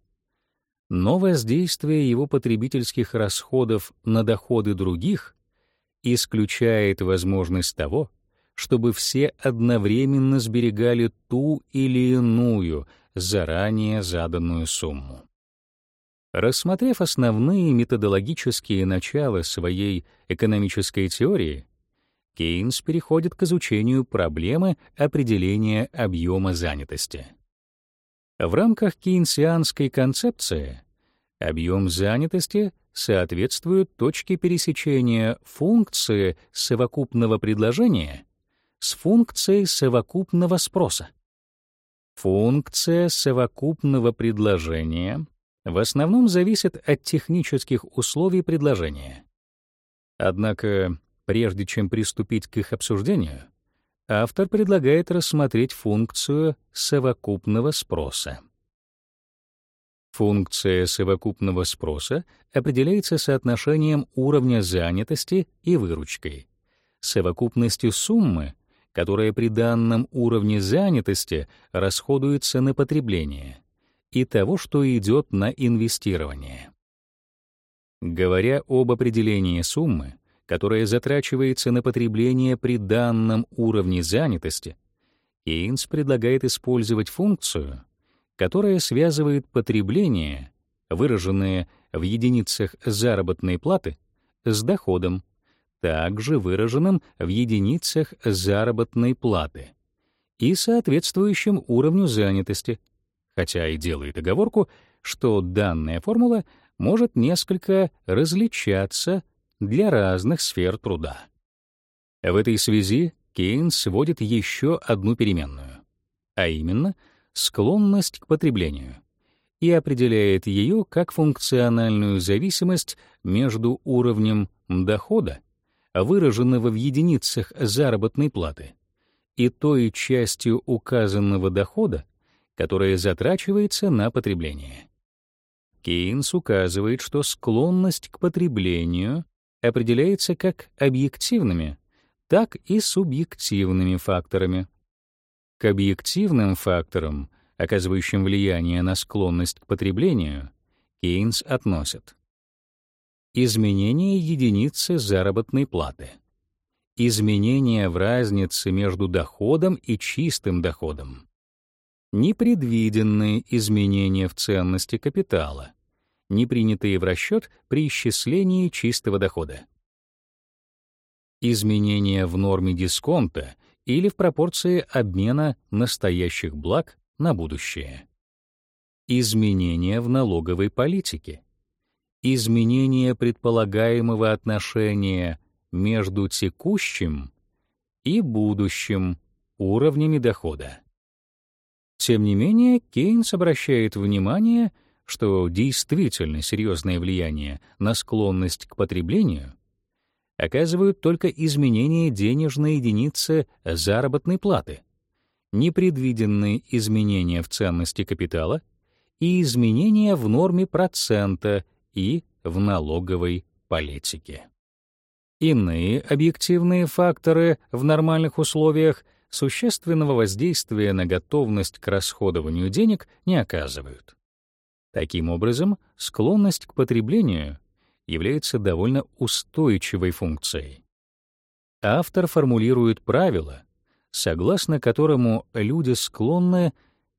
Но воздействие его потребительских расходов на доходы других исключает возможность того, чтобы все одновременно сберегали ту или иную заранее заданную сумму. Рассмотрев основные методологические начала своей экономической теории, Кейнс переходит к изучению проблемы определения объема занятости. В рамках кейнсианской концепции объем занятости соответствует точке пересечения функции совокупного предложения с функцией совокупного спроса. Функция совокупного предложения в основном зависит от технических условий предложения. Однако, прежде чем приступить к их обсуждению, автор предлагает рассмотреть функцию совокупного спроса. Функция совокупного спроса определяется соотношением уровня занятости и выручкой, совокупностью суммы, которая при данном уровне занятости расходуется на потребление, и того, что идет на инвестирование. Говоря об определении суммы, которая затрачивается на потребление при данном уровне занятости, Кейнс предлагает использовать функцию, которая связывает потребление, выраженное в единицах заработной платы, с доходом, также выраженным в единицах заработной платы и соответствующим уровню занятости, хотя и делает оговорку, что данная формула может несколько различаться для разных сфер труда. В этой связи Кейнс вводит еще одну переменную, а именно склонность к потреблению, и определяет ее как функциональную зависимость между уровнем дохода, выраженного в единицах заработной платы, и той частью указанного дохода, которая затрачивается на потребление. Кейнс указывает, что склонность к потреблению определяется как объективными, так и субъективными факторами. К объективным факторам, оказывающим влияние на склонность к потреблению, Кейнс относит. Изменение единицы заработной платы, изменение в разнице между доходом и чистым доходом, непредвиденные изменения в ценности капитала, не принятые в расчет при исчислении чистого дохода. Изменения в норме дисконта или в пропорции обмена настоящих благ на будущее. Изменения в налоговой политике. Изменения предполагаемого отношения между текущим и будущим уровнями дохода. Тем не менее, Кейнс обращает внимание, что действительно серьезное влияние на склонность к потреблению оказывают только изменения денежной единицы заработной платы, непредвиденные изменения в ценности капитала и изменения в норме процента и в налоговой политике. Иные объективные факторы в нормальных условиях — существенного воздействия на готовность к расходованию денег не оказывают. Таким образом, склонность к потреблению является довольно устойчивой функцией. Автор формулирует правило, согласно которому люди склонны,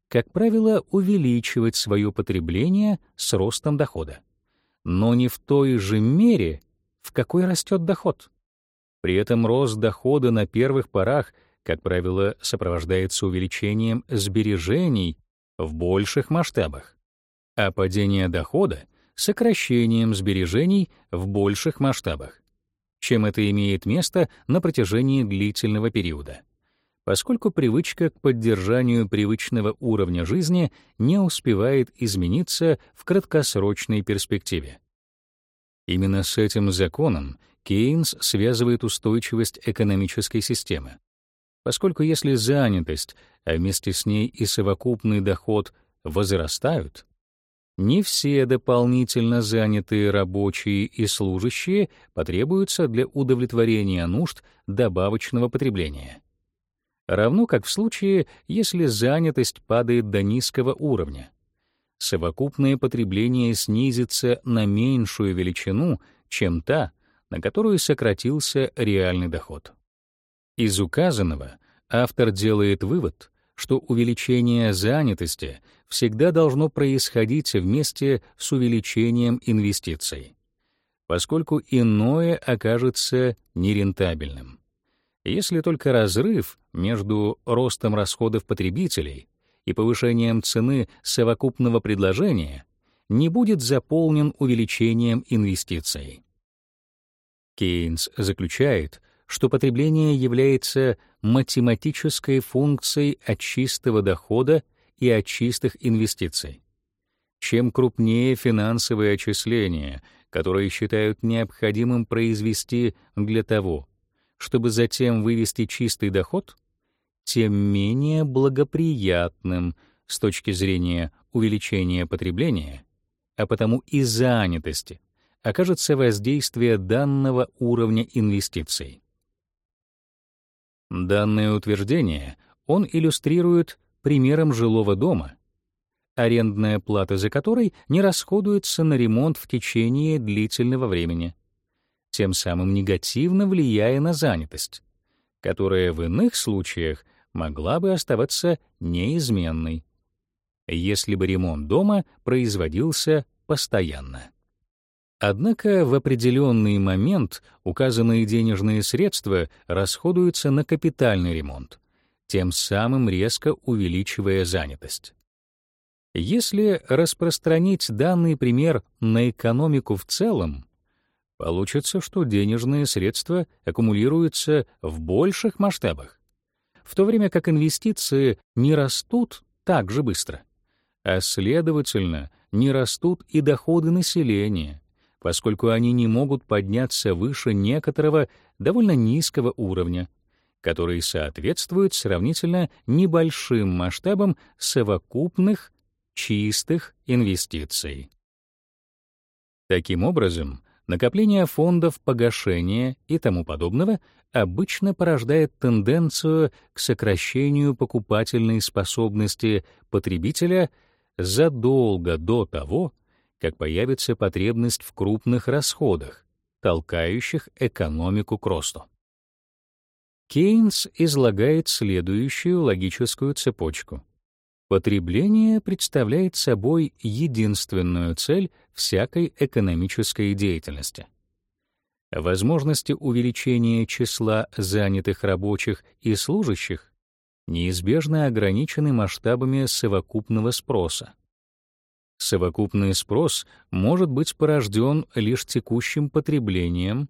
как правило, увеличивать свое потребление с ростом дохода, но не в той же мере, в какой растет доход. При этом рост дохода на первых порах — как правило, сопровождается увеличением сбережений в больших масштабах, а падение дохода — сокращением сбережений в больших масштабах, чем это имеет место на протяжении длительного периода, поскольку привычка к поддержанию привычного уровня жизни не успевает измениться в краткосрочной перспективе. Именно с этим законом Кейнс связывает устойчивость экономической системы поскольку если занятость, а вместе с ней и совокупный доход возрастают, не все дополнительно занятые рабочие и служащие потребуются для удовлетворения нужд добавочного потребления. Равно как в случае, если занятость падает до низкого уровня. Совокупное потребление снизится на меньшую величину, чем та, на которую сократился реальный доход. Из указанного автор делает вывод, что увеличение занятости всегда должно происходить вместе с увеличением инвестиций, поскольку иное окажется нерентабельным. Если только разрыв между ростом расходов потребителей и повышением цены совокупного предложения не будет заполнен увеличением инвестиций. Кейнс заключает, что потребление является математической функцией от чистого дохода и от чистых инвестиций. Чем крупнее финансовые отчисления, которые считают необходимым произвести для того, чтобы затем вывести чистый доход, тем менее благоприятным с точки зрения увеличения потребления, а потому и занятости, окажется воздействие данного уровня инвестиций. Данное утверждение он иллюстрирует примером жилого дома, арендная плата за который не расходуется на ремонт в течение длительного времени, тем самым негативно влияя на занятость, которая в иных случаях могла бы оставаться неизменной, если бы ремонт дома производился постоянно. Однако в определенный момент указанные денежные средства расходуются на капитальный ремонт, тем самым резко увеличивая занятость. Если распространить данный пример на экономику в целом, получится, что денежные средства аккумулируются в больших масштабах, в то время как инвестиции не растут так же быстро, а следовательно, не растут и доходы населения, поскольку они не могут подняться выше некоторого довольно низкого уровня, который соответствует сравнительно небольшим масштабам совокупных чистых инвестиций. Таким образом, накопление фондов погашения и тому подобного обычно порождает тенденцию к сокращению покупательной способности потребителя задолго до того, как появится потребность в крупных расходах, толкающих экономику к росту. Кейнс излагает следующую логическую цепочку. Потребление представляет собой единственную цель всякой экономической деятельности. Возможности увеличения числа занятых рабочих и служащих неизбежно ограничены масштабами совокупного спроса. Совокупный спрос может быть порожден лишь текущим потреблением,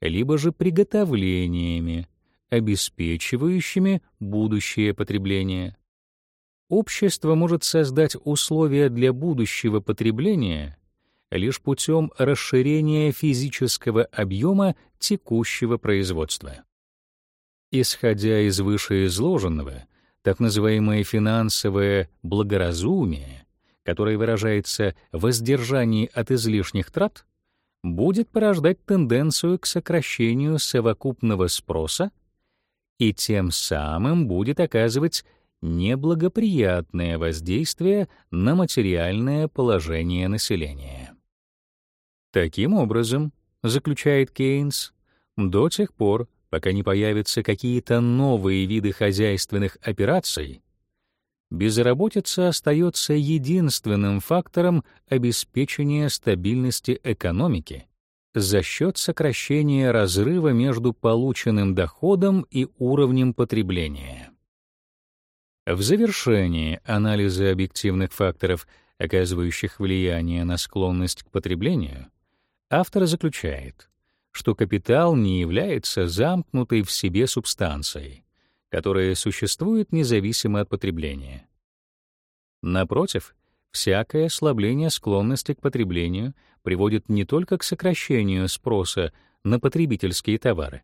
либо же приготовлениями, обеспечивающими будущее потребление общество может создать условия для будущего потребления лишь путем расширения физического объема текущего производства. Исходя из вышеизложенного, так называемое финансовое благоразумие, которое выражается в воздержании от излишних трат, будет порождать тенденцию к сокращению совокупного спроса и тем самым будет оказывать неблагоприятное воздействие на материальное положение населения. Таким образом, заключает Кейнс, до тех пор, пока не появятся какие-то новые виды хозяйственных операций, безработица остается единственным фактором обеспечения стабильности экономики за счет сокращения разрыва между полученным доходом и уровнем потребления. В завершении анализа объективных факторов, оказывающих влияние на склонность к потреблению, автор заключает, что капитал не является замкнутой в себе субстанцией, которая существует независимо от потребления. Напротив, всякое ослабление склонности к потреблению приводит не только к сокращению спроса на потребительские товары,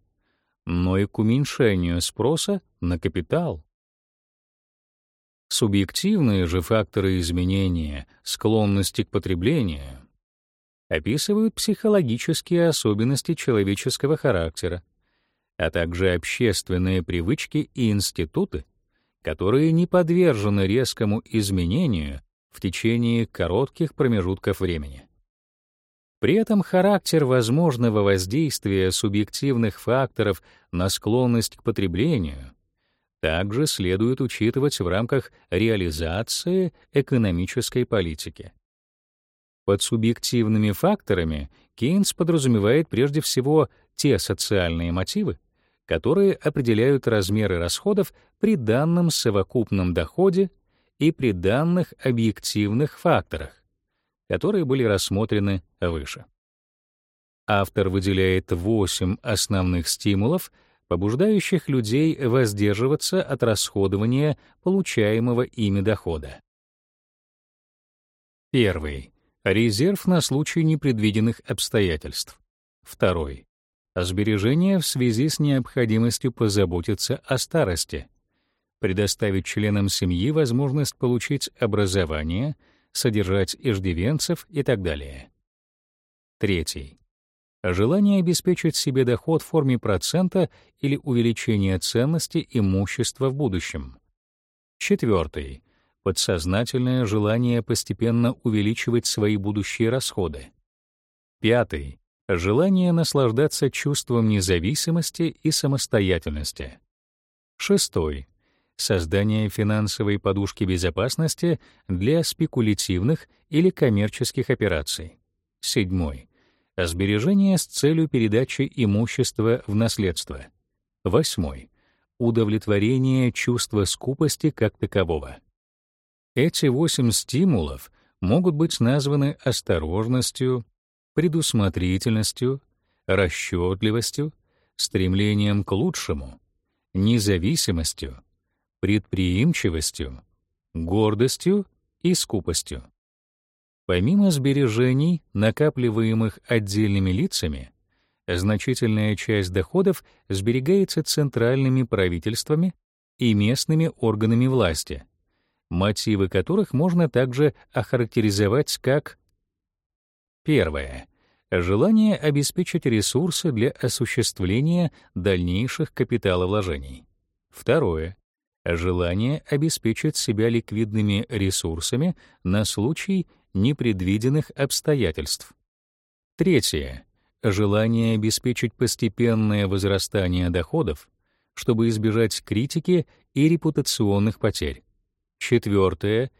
но и к уменьшению спроса на капитал. Субъективные же факторы изменения склонности к потреблению описывают психологические особенности человеческого характера, а также общественные привычки и институты, которые не подвержены резкому изменению в течение коротких промежутков времени. При этом характер возможного воздействия субъективных факторов на склонность к потреблению также следует учитывать в рамках реализации экономической политики. Под субъективными факторами Кейнс подразумевает прежде всего те социальные мотивы, которые определяют размеры расходов при данном совокупном доходе и при данных объективных факторах, которые были рассмотрены выше. Автор выделяет восемь основных стимулов — побуждающих людей воздерживаться от расходования получаемого ими дохода. Первый. Резерв на случай непредвиденных обстоятельств. Второй. Сбережения в связи с необходимостью позаботиться о старости. предоставить членам семьи возможность получить образование, содержать иждивенцев и так далее. Третий. Желание обеспечить себе доход в форме процента или увеличения ценности имущества в будущем. Четвертый. Подсознательное желание постепенно увеличивать свои будущие расходы. Пятый. Желание наслаждаться чувством независимости и самостоятельности. Шестой. Создание финансовой подушки безопасности для спекулятивных или коммерческих операций. Седьмой. Сбережение с целью передачи имущества в наследство. Восьмой. Удовлетворение чувства скупости как такового. Эти восемь стимулов могут быть названы осторожностью, предусмотрительностью, расчетливостью, стремлением к лучшему, независимостью, предприимчивостью, гордостью и скупостью. Помимо сбережений, накапливаемых отдельными лицами, значительная часть доходов сберегается центральными правительствами и местными органами власти, мотивы которых можно также охарактеризовать как Первое. Желание обеспечить ресурсы для осуществления дальнейших капиталовложений. Второе. Желание обеспечить себя ликвидными ресурсами на случай непредвиденных обстоятельств. Третье. Желание обеспечить постепенное возрастание доходов, чтобы избежать критики и репутационных потерь. Четвертое.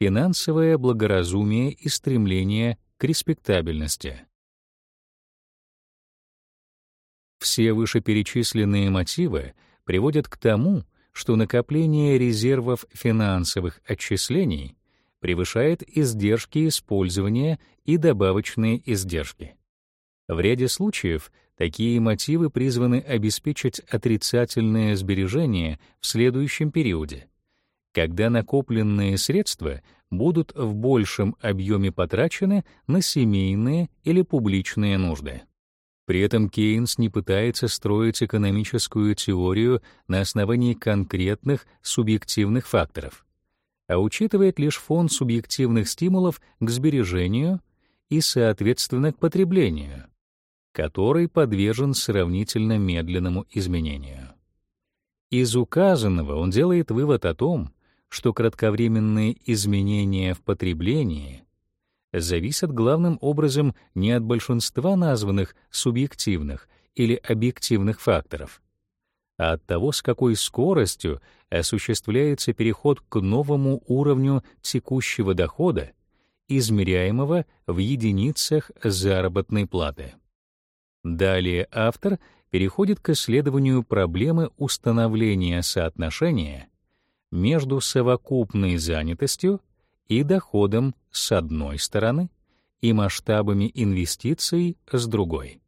Финансовое благоразумие и стремление к респектабельности. Все вышеперечисленные мотивы приводят к тому, что накопление резервов финансовых отчислений превышает издержки использования и добавочные издержки. В ряде случаев такие мотивы призваны обеспечить отрицательное сбережение в следующем периоде, когда накопленные средства будут в большем объеме потрачены на семейные или публичные нужды. При этом Кейнс не пытается строить экономическую теорию на основании конкретных субъективных факторов, а учитывает лишь фон субъективных стимулов к сбережению и, соответственно, к потреблению, который подвержен сравнительно медленному изменению. Из указанного он делает вывод о том, что кратковременные изменения в потреблении зависят главным образом не от большинства названных субъективных или объективных факторов, а от того, с какой скоростью осуществляется переход к новому уровню текущего дохода, измеряемого в единицах заработной платы. Далее автор переходит к исследованию проблемы установления соотношения между совокупной занятостью и доходом с одной стороны и масштабами инвестиций с другой.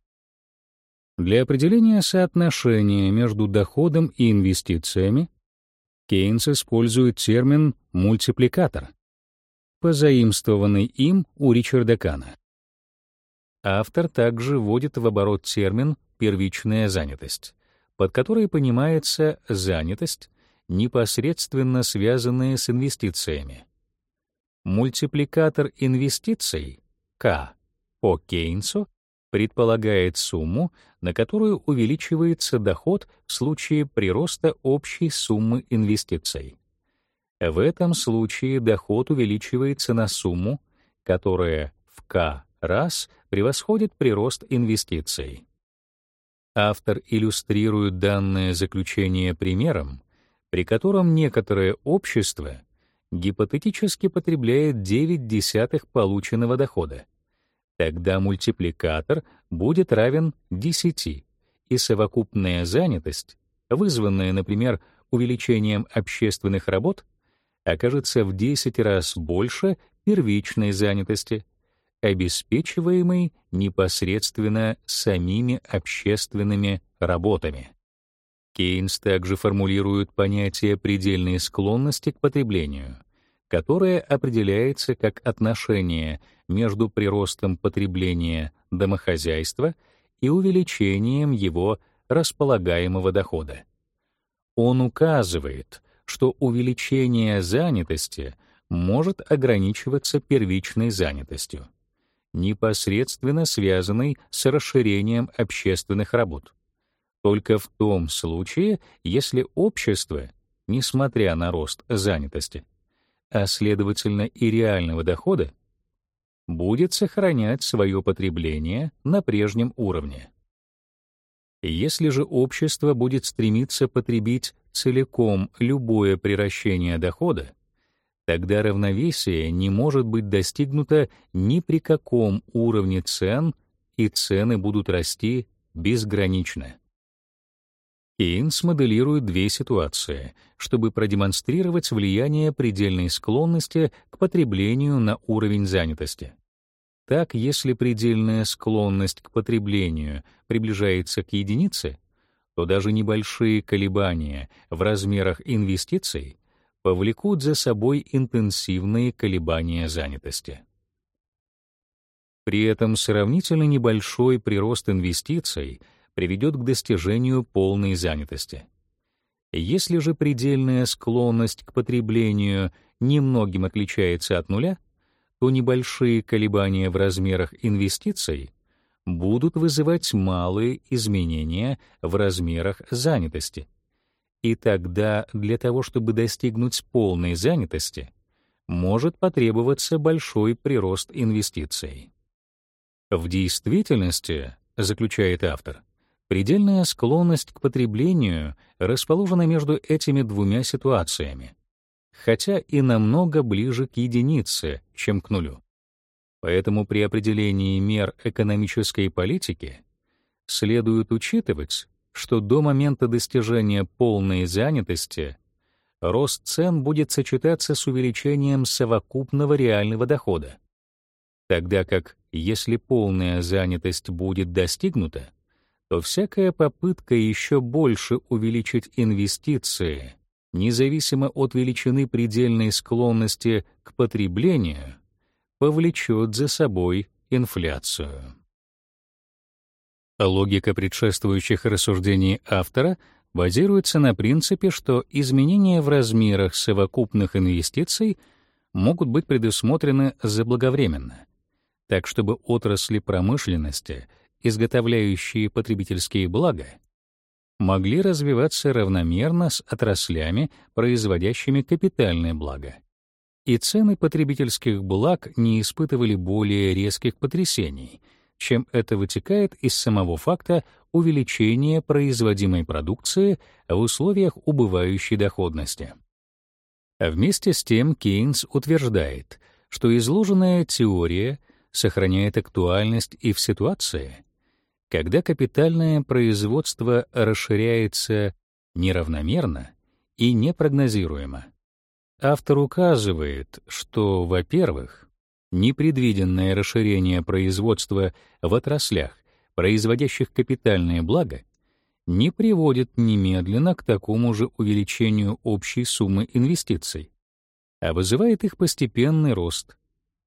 Для определения соотношения между доходом и инвестициями Кейнс использует термин «мультипликатор», позаимствованный им у Ричарда Кана. Автор также вводит в оборот термин «первичная занятость», под которой понимается занятость, непосредственно связанные с инвестициями. Мультипликатор инвестиций К по Кейнсу предполагает сумму, на которую увеличивается доход в случае прироста общей суммы инвестиций. В этом случае доход увеличивается на сумму, которая в К раз превосходит прирост инвестиций. Автор иллюстрирует данное заключение примером, при котором некоторое общество гипотетически потребляет 9 десятых полученного дохода. Тогда мультипликатор будет равен 10, и совокупная занятость, вызванная, например, увеличением общественных работ, окажется в 10 раз больше первичной занятости, обеспечиваемой непосредственно самими общественными работами. Кейнс также формулирует понятие предельной склонности к потреблению, которое определяется как отношение между приростом потребления домохозяйства и увеличением его располагаемого дохода. Он указывает, что увеличение занятости может ограничиваться первичной занятостью, непосредственно связанной с расширением общественных работ. Только в том случае, если общество, несмотря на рост занятости, а следовательно и реального дохода, будет сохранять свое потребление на прежнем уровне. Если же общество будет стремиться потребить целиком любое приращение дохода, тогда равновесие не может быть достигнуто ни при каком уровне цен, и цены будут расти безгранично. Кейнс моделирует две ситуации, чтобы продемонстрировать влияние предельной склонности к потреблению на уровень занятости. Так, если предельная склонность к потреблению приближается к единице, то даже небольшие колебания в размерах инвестиций повлекут за собой интенсивные колебания занятости. При этом сравнительно небольшой прирост инвестиций приведет к достижению полной занятости. Если же предельная склонность к потреблению немногим отличается от нуля, то небольшие колебания в размерах инвестиций будут вызывать малые изменения в размерах занятости. И тогда для того, чтобы достигнуть полной занятости, может потребоваться большой прирост инвестиций. В действительности, заключает автор, предельная склонность к потреблению расположена между этими двумя ситуациями, хотя и намного ближе к единице, чем к нулю. Поэтому при определении мер экономической политики следует учитывать, что до момента достижения полной занятости рост цен будет сочетаться с увеличением совокупного реального дохода, тогда как если полная занятость будет достигнута, то всякая попытка еще больше увеличить инвестиции независимо от величины предельной склонности к потреблению, повлечет за собой инфляцию. Логика предшествующих рассуждений автора базируется на принципе, что изменения в размерах совокупных инвестиций могут быть предусмотрены заблаговременно, так чтобы отрасли промышленности, изготовляющие потребительские блага, могли развиваться равномерно с отраслями, производящими капитальное благо. И цены потребительских благ не испытывали более резких потрясений, чем это вытекает из самого факта увеличения производимой продукции в условиях убывающей доходности. А вместе с тем Кейнс утверждает, что изложенная теория сохраняет актуальность и в ситуации, когда капитальное производство расширяется неравномерно и непрогнозируемо. Автор указывает, что, во-первых, непредвиденное расширение производства в отраслях, производящих капитальное благо, не приводит немедленно к такому же увеличению общей суммы инвестиций, а вызывает их постепенный рост.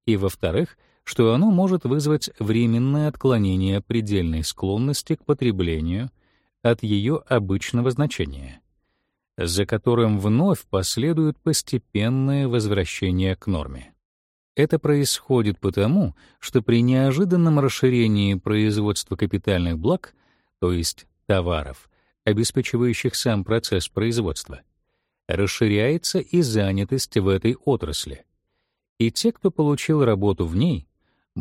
И, во-вторых, что оно может вызвать временное отклонение предельной склонности к потреблению от ее обычного значения, за которым вновь последует постепенное возвращение к норме. Это происходит потому, что при неожиданном расширении производства капитальных благ, то есть товаров, обеспечивающих сам процесс производства, расширяется и занятость в этой отрасли. И те, кто получил работу в ней,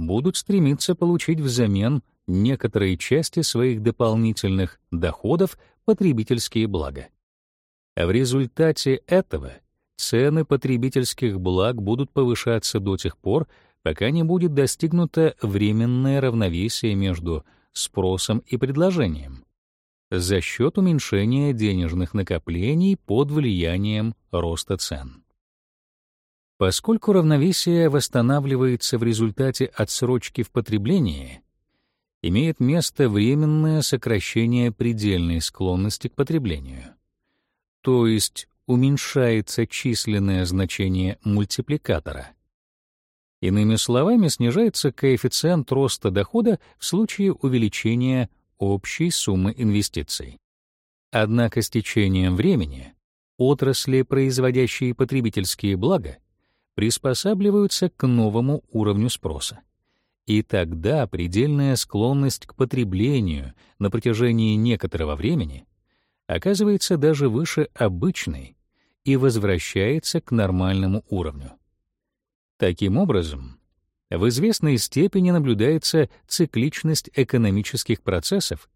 будут стремиться получить взамен некоторые части своих дополнительных доходов потребительские блага. А в результате этого цены потребительских благ будут повышаться до тех пор, пока не будет достигнуто временное равновесие между спросом и предложением за счет уменьшения денежных накоплений под влиянием роста цен. Поскольку равновесие восстанавливается в результате отсрочки в потреблении, имеет место временное сокращение предельной склонности к потреблению. То есть уменьшается численное значение мультипликатора. Иными словами, снижается коэффициент роста дохода в случае увеличения общей суммы инвестиций. Однако с течением времени отрасли, производящие потребительские блага, приспосабливаются к новому уровню спроса. И тогда предельная склонность к потреблению на протяжении некоторого времени оказывается даже выше обычной и возвращается к нормальному уровню. Таким образом, в известной степени наблюдается цикличность экономических процессов,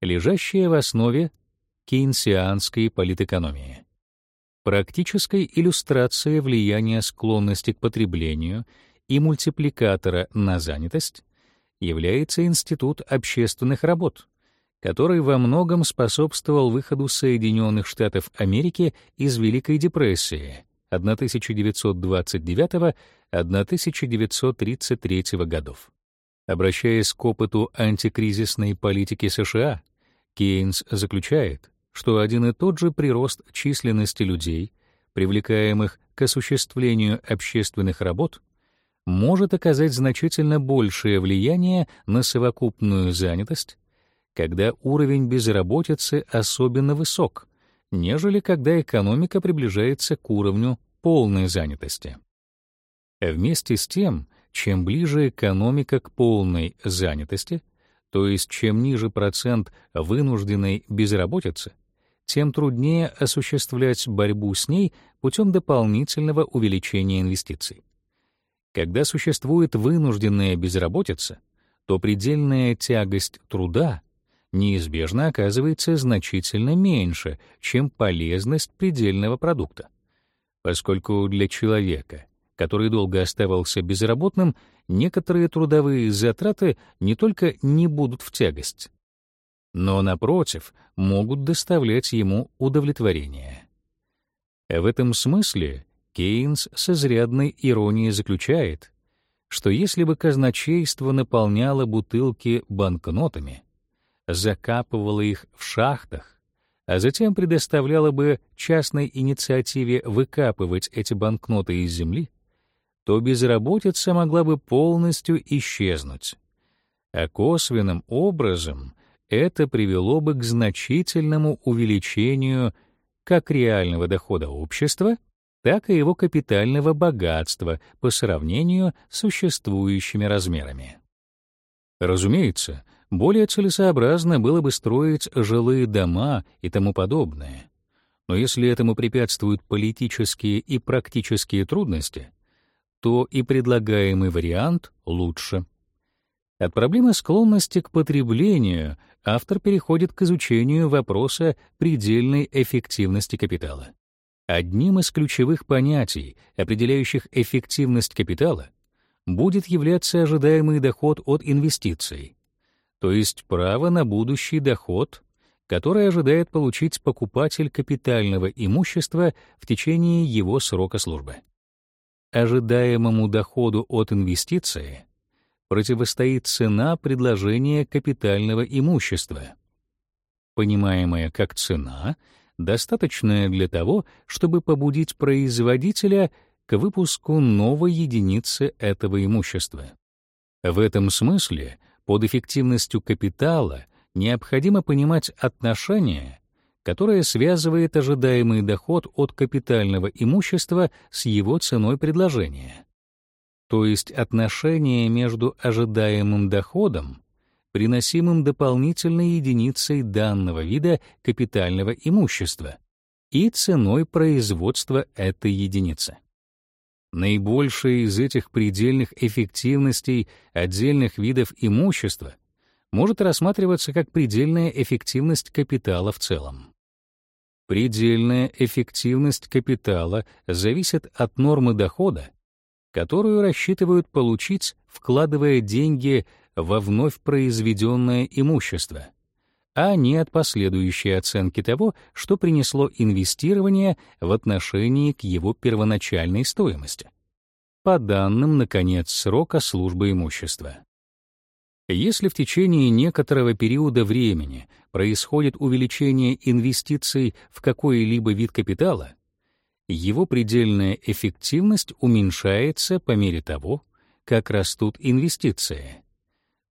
лежащая в основе кейнсианской политэкономии. Практической иллюстрацией влияния склонности к потреблению и мультипликатора на занятость является Институт общественных работ, который во многом способствовал выходу Соединенных Штатов Америки из Великой депрессии 1929-1933 годов. Обращаясь к опыту антикризисной политики США, Кейнс заключает, что один и тот же прирост численности людей, привлекаемых к осуществлению общественных работ, может оказать значительно большее влияние на совокупную занятость когда уровень безработицы особенно высок, нежели когда экономика приближается к уровню полной занятости. Вместе с тем, чем ближе экономика к полной занятости, то есть чем ниже процент вынужденной безработицы, тем труднее осуществлять борьбу с ней путем дополнительного увеличения инвестиций. Когда существует вынужденная безработица, то предельная тягость труда неизбежно оказывается значительно меньше, чем полезность предельного продукта. Поскольку для человека, который долго оставался безработным, некоторые трудовые затраты не только не будут в тягость, но, напротив, могут доставлять ему удовлетворение. В этом смысле Кейнс с изрядной иронией заключает, что если бы казначейство наполняло бутылки банкнотами, закапывала их в шахтах, а затем предоставляла бы частной инициативе выкапывать эти банкноты из земли, то безработица могла бы полностью исчезнуть. А косвенным образом это привело бы к значительному увеличению как реального дохода общества, так и его капитального богатства по сравнению с существующими размерами. Разумеется, более целесообразно было бы строить жилые дома и тому подобное. Но если этому препятствуют политические и практические трудности, то и предлагаемый вариант лучше. От проблемы склонности к потреблению автор переходит к изучению вопроса предельной эффективности капитала. Одним из ключевых понятий, определяющих эффективность капитала, будет являться ожидаемый доход от инвестиций — то есть право на будущий доход, который ожидает получить покупатель капитального имущества в течение его срока службы. Ожидаемому доходу от инвестиции противостоит цена предложения капитального имущества, понимаемая как цена, достаточная для того, чтобы побудить производителя к выпуску новой единицы этого имущества. В этом смысле под эффективностью капитала необходимо понимать отношение, которое связывает ожидаемый доход от капитального имущества с его ценой предложения. То есть отношение между ожидаемым доходом, приносимым дополнительной единицей данного вида капитального имущества, и ценой производства этой единицы. Наибольшая из этих предельных эффективностей отдельных видов имущества может рассматриваться как предельная эффективность капитала в целом. Предельная эффективность капитала зависит от нормы дохода, которую рассчитывают получить, вкладывая деньги во вновь произведенное имущество — а не от последующей оценки того, что принесло инвестирование в отношении к его первоначальной стоимости. По данным на конец срока службы имущества. Если в течение некоторого периода времени происходит увеличение инвестиций в какой-либо вид капитала, его предельная эффективность уменьшается по мере того, как растут инвестиции,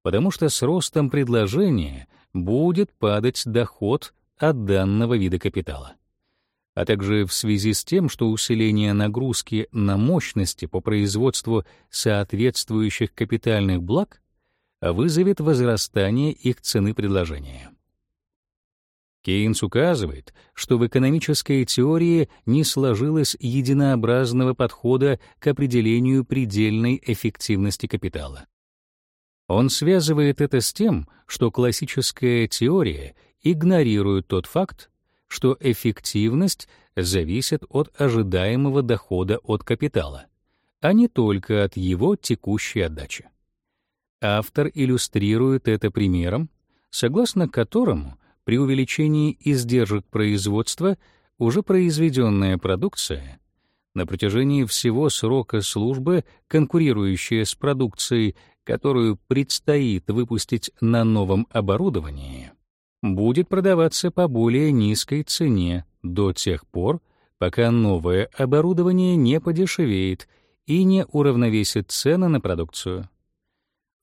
потому что с ростом предложения будет падать доход от данного вида капитала. а также в связи с тем, что усиление нагрузки на мощности по производству соответствующих капитальных благ вызовет возрастание их цены предложения. Кейнс указывает, что в экономической теории не сложилось единообразного подхода к определению предельной эффективности капитала. Он связывает это с тем, что классическая теория игнорирует тот факт, что эффективность зависит от ожидаемого дохода от капитала, а не только от его текущей отдачи. Автор иллюстрирует это примером, согласно которому при увеличении издержек производства уже произведенная продукция на протяжении всего срока службы, конкурирующая с продукцией, которую предстоит выпустить на новом оборудовании, будет продаваться по более низкой цене до тех пор, пока новое оборудование не подешевеет и не уравновесит цены на продукцию.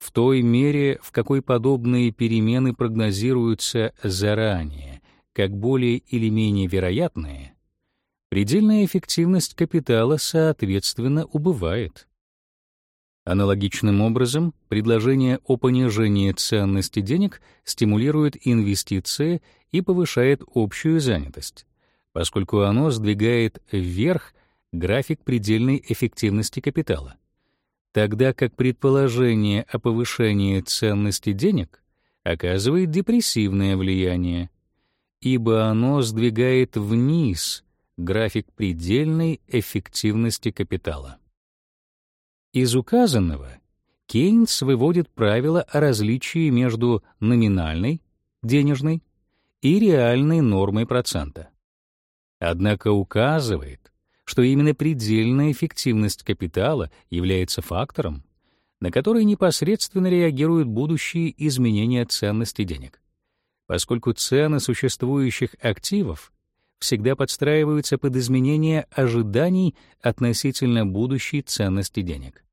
В той мере, в какой подобные перемены прогнозируются заранее, как более или менее вероятные, предельная эффективность капитала, соответственно, убывает. Аналогичным образом, предложение о понижении ценности денег стимулирует инвестиции и повышает общую занятость, поскольку оно сдвигает вверх график предельной эффективности капитала тогда как предположение о повышении ценности денег оказывает депрессивное влияние, ибо оно сдвигает вниз график предельной эффективности капитала. Из указанного Кейнс выводит правило о различии между номинальной, денежной, и реальной нормой процента. Однако указывает, что именно предельная эффективность капитала является фактором, на который непосредственно реагируют будущие изменения ценности денег. Поскольку цены существующих активов всегда подстраиваются под изменения ожиданий относительно будущей ценности денег.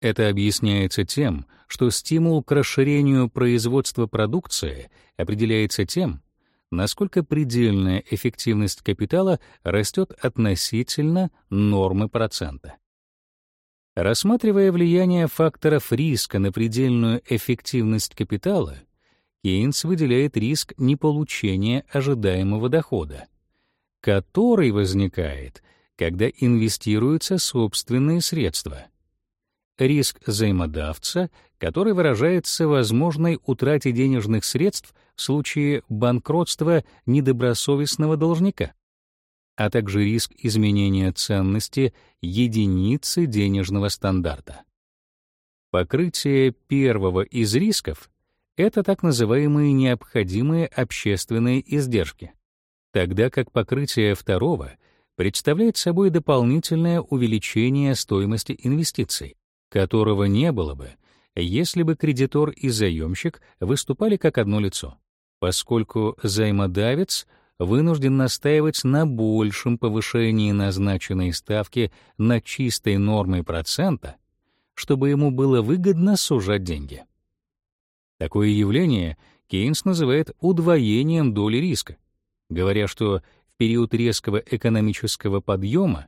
Это объясняется тем, что стимул к расширению производства продукции определяется тем, насколько предельная эффективность капитала растет относительно нормы процента. Рассматривая влияние факторов риска на предельную эффективность капитала, Кейнс выделяет риск неполучения ожидаемого дохода, который возникает, когда инвестируются собственные средства. Риск займодавца, который выражается возможной утрате денежных средств в случае банкротства недобросовестного должника, а также риск изменения ценности единицы денежного стандарта. Покрытие первого из рисков — это так называемые необходимые общественные издержки, тогда как покрытие второго представляет собой дополнительное увеличение стоимости инвестиций, которого не было бы, если бы кредитор и заемщик выступали как одно лицо поскольку займодавец вынужден настаивать на большем повышении назначенной ставки на чистой нормой процента, чтобы ему было выгодно сужать деньги. Такое явление Кейнс называет удвоением доли риска, говоря, что в период резкого экономического подъема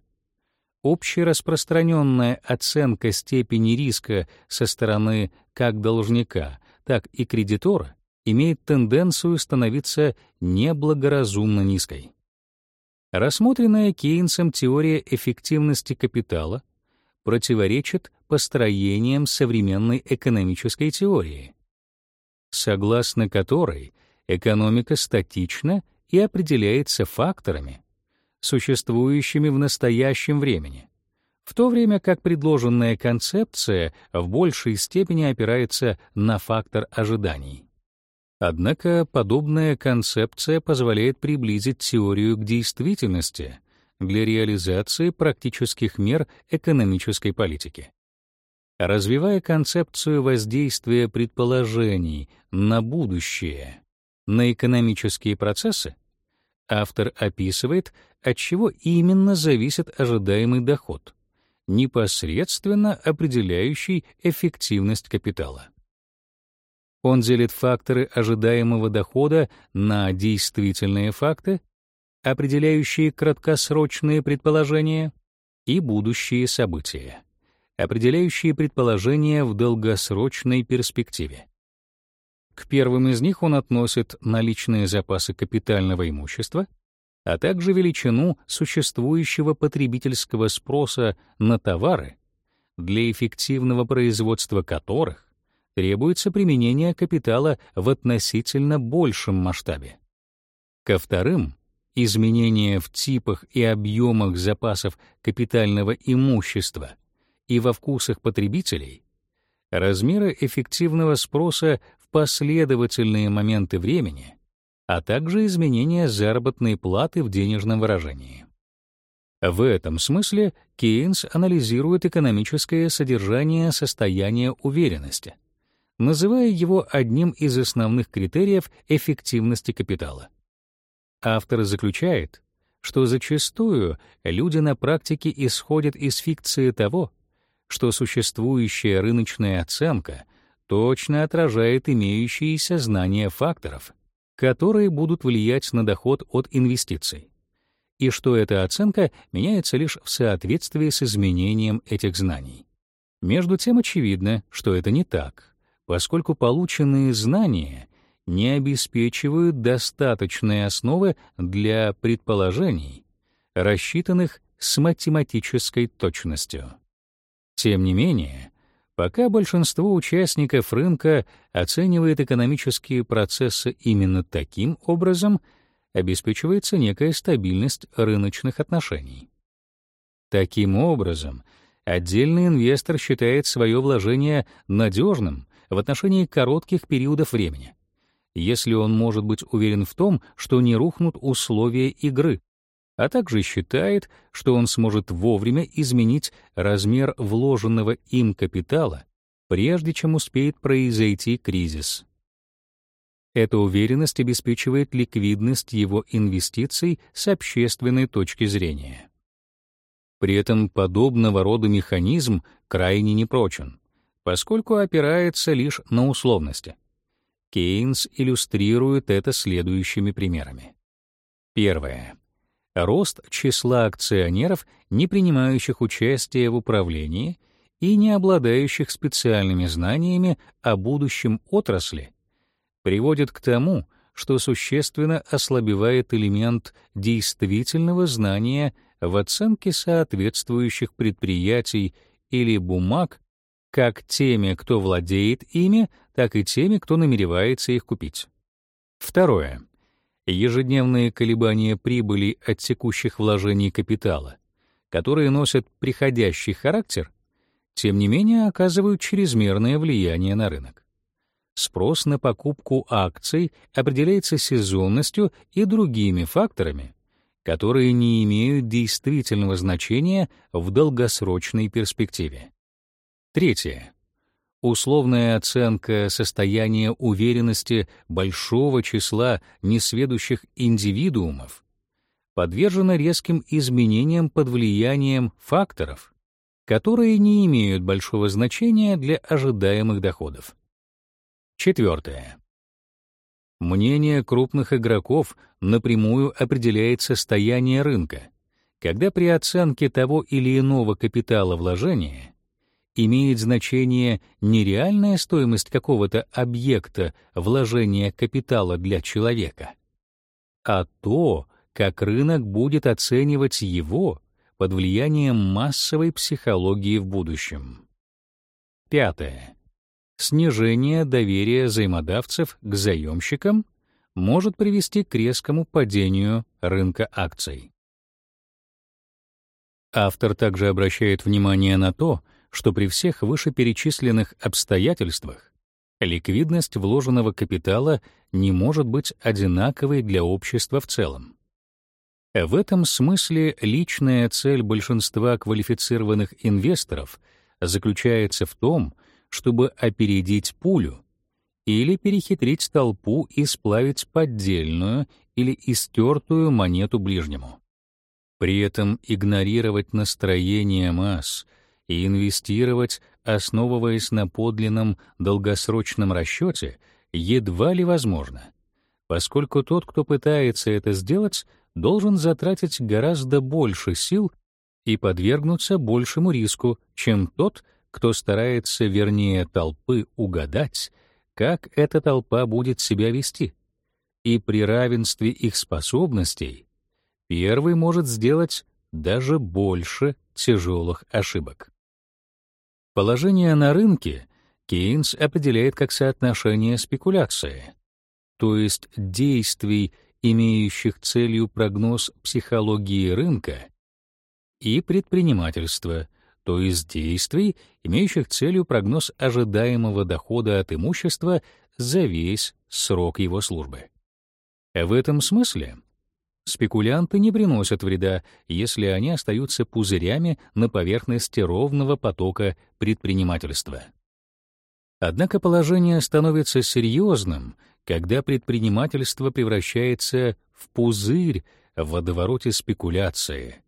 общераспространенная оценка степени риска со стороны как должника, так и кредитора имеет тенденцию становиться неблагоразумно низкой. Рассмотренная Кейнсом теория эффективности капитала противоречит построениям современной экономической теории, согласно которой экономика статична и определяется факторами, существующими в настоящем времени, в то время как предложенная концепция в большей степени опирается на фактор ожиданий. Однако подобная концепция позволяет приблизить теорию к действительности для реализации практических мер экономической политики. Развивая концепцию воздействия предположений на будущее, на экономические процессы, автор описывает, от чего именно зависит ожидаемый доход, непосредственно определяющий эффективность капитала. Он делит факторы ожидаемого дохода на действительные факты, определяющие краткосрочные предположения, и будущие события, определяющие предположения в долгосрочной перспективе. К первым из них он относит наличные запасы капитального имущества, а также величину существующего потребительского спроса на товары, для эффективного производства которых требуется применение капитала в относительно большем масштабе. Ко вторым — изменения в типах и объемах запасов капитального имущества и во вкусах потребителей, размеры эффективного спроса последовательные моменты времени, а также изменения заработной платы в денежном выражении. В этом смысле Кейнс анализирует экономическое содержание состояния уверенности, называя его одним из основных критериев эффективности капитала. Автор заключает, что зачастую люди на практике исходят из фикции того, что существующая рыночная оценка точно отражает имеющиеся знания факторов, которые будут влиять на доход от инвестиций, и что эта оценка меняется лишь в соответствии с изменением этих знаний. Между тем очевидно, что это не так, поскольку полученные знания не обеспечивают достаточной основы для предположений, рассчитанных с математической точностью. Тем не менее, пока большинство участников рынка оценивает экономические процессы именно таким образом, обеспечивается некая стабильность рыночных отношений. Таким образом, отдельный инвестор считает свое вложение надежным в отношении коротких периодов времени, если он может быть уверен в том, что не рухнут условия игры, а также считает, что он сможет вовремя изменить размер вложенного им капитала, прежде чем успеет произойти кризис. Эта уверенность обеспечивает ликвидность его инвестиций с общественной точки зрения. При этом подобного рода механизм крайне непрочен, поскольку опирается лишь на условности. Кейнс иллюстрирует это следующими примерами. Первое. Рост числа акционеров, не принимающих участие в управлении и не обладающих специальными знаниями о будущем отрасли, приводит к тому, что существенно ослабевает элемент действительного знания в оценке соответствующих предприятий или бумаг как теми, кто владеет ими, так и теми, кто намеревается их купить. Второе. Ежедневные колебания прибыли от текущих вложений капитала, которые носят приходящий характер, тем не менее оказывают чрезмерное влияние на рынок. Спрос на покупку акций определяется сезонностью и другими факторами, которые не имеют действительного значения в долгосрочной перспективе. Третье. Условная оценка состояния уверенности большого числа несведущих индивидуумов подвержена резким изменениям под влиянием факторов, которые не имеют большого значения для ожидаемых доходов. Четвертое. Мнение крупных игроков напрямую определяет состояние рынка, когда при оценке того или иного капитала вложения имеет значение не реальная стоимость какого-то объекта вложения капитала для человека, а то, как рынок будет оценивать его под влиянием массовой психологии в будущем. Пятое. Снижение доверия взаимодавцев к заемщикам может привести к резкому падению рынка акций. Автор также обращает внимание на то, что при всех вышеперечисленных обстоятельствах ликвидность вложенного капитала не может быть одинаковой для общества в целом. В этом смысле личная цель большинства квалифицированных инвесторов заключается в том, чтобы опередить пулю или перехитрить толпу и сплавить поддельную или истертую монету ближнему. При этом игнорировать настроение масс — и инвестировать, основываясь на подлинном долгосрочном расчете, едва ли возможно, поскольку тот, кто пытается это сделать, должен затратить гораздо больше сил и подвергнуться большему риску, чем тот, кто старается вернее толпы угадать, как эта толпа будет себя вести. И при равенстве их способностей первый может сделать даже больше тяжелых ошибок. Положение на рынке Кейнс определяет как соотношение спекуляции, то есть действий, имеющих целью прогноз психологии рынка, и предпринимательства, то есть действий, имеющих целью прогноз ожидаемого дохода от имущества за весь срок его службы. В этом смысле спекулянты не приносят вреда, если они остаются пузырями на поверхности ровного потока предпринимательства. Однако положение становится серьезным, когда предпринимательство превращается в пузырь в водовороте спекуляции,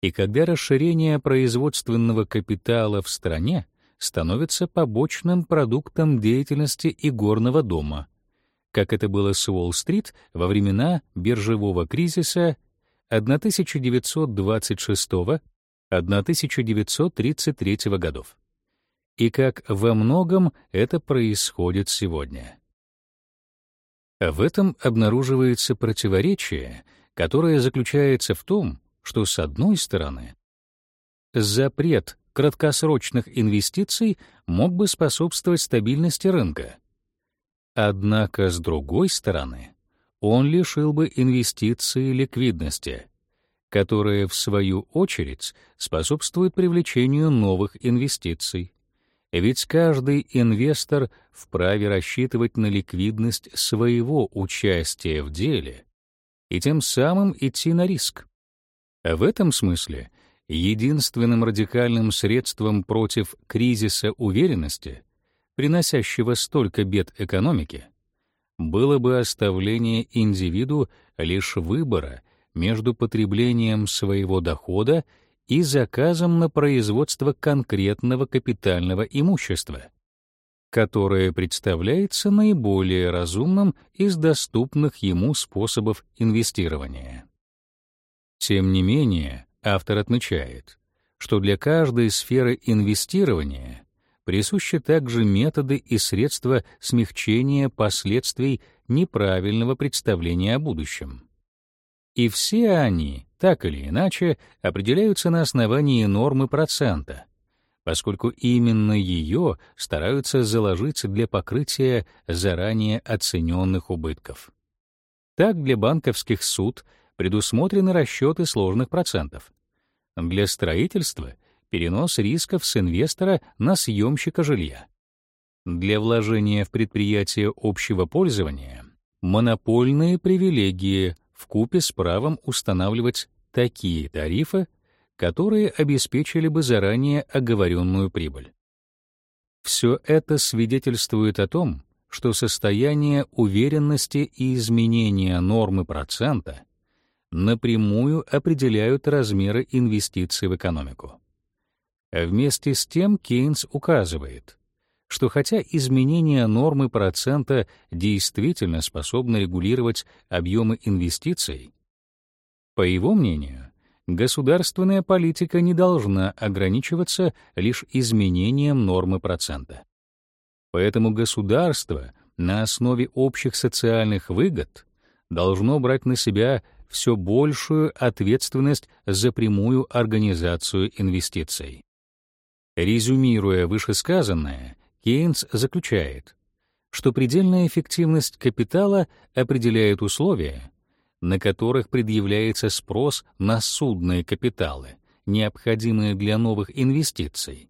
и когда расширение производственного капитала в стране становится побочным продуктом деятельности игорного дома, как это было с Уолл-стрит во времена биржевого кризиса 1926-1933 годов, и как во многом это происходит сегодня. В этом обнаруживается противоречие, которое заключается в том, что с одной стороны запрет краткосрочных инвестиций мог бы способствовать стабильности рынка. Однако с другой стороны, он лишил бы инвестиции ликвидности, которая в свою очередь способствует привлечению новых инвестиций. Ведь каждый инвестор вправе рассчитывать на ликвидность своего участия в деле и тем самым идти на риск. В этом смысле единственным радикальным средством против кризиса уверенности, приносящего столько бед экономике, было бы оставление индивиду лишь выбора между потреблением своего дохода и заказом на производство конкретного капитального имущества, которое представляется наиболее разумным из доступных ему способов инвестирования. Тем не менее, автор отмечает, что для каждой сферы инвестирования присущи также методы и средства смягчения последствий неправильного представления о будущем. И все они, так или иначе, определяются на основании нормы процента, поскольку именно ее стараются заложить для покрытия заранее оцененных убытков. Так для банковских суд — предусмотрены расчеты сложных процентов. Для строительства — перенос рисков с инвестора на съемщика жилья. Для вложения в предприятие общего пользования — монопольные привилегии в купе с правом устанавливать такие тарифы, которые обеспечили бы заранее оговоренную прибыль. Все это свидетельствует о том, что состояние уверенности и изменения нормы процента напрямую определяют размеры инвестиций в экономику. Вместе с тем Кейнс указывает, что хотя изменение нормы процента действительно способно регулировать объемы инвестиций, по его мнению, государственная политика не должна ограничиваться лишь изменением нормы процента. Поэтому государство на основе общих социальных выгод должно брать на себя все большую ответственность за прямую организацию инвестиций. Резюмируя вышесказанное, Кейнс заключает, что предельная эффективность капитала определяет условия, на которых предъявляется спрос на судные капиталы, необходимые для новых инвестиций,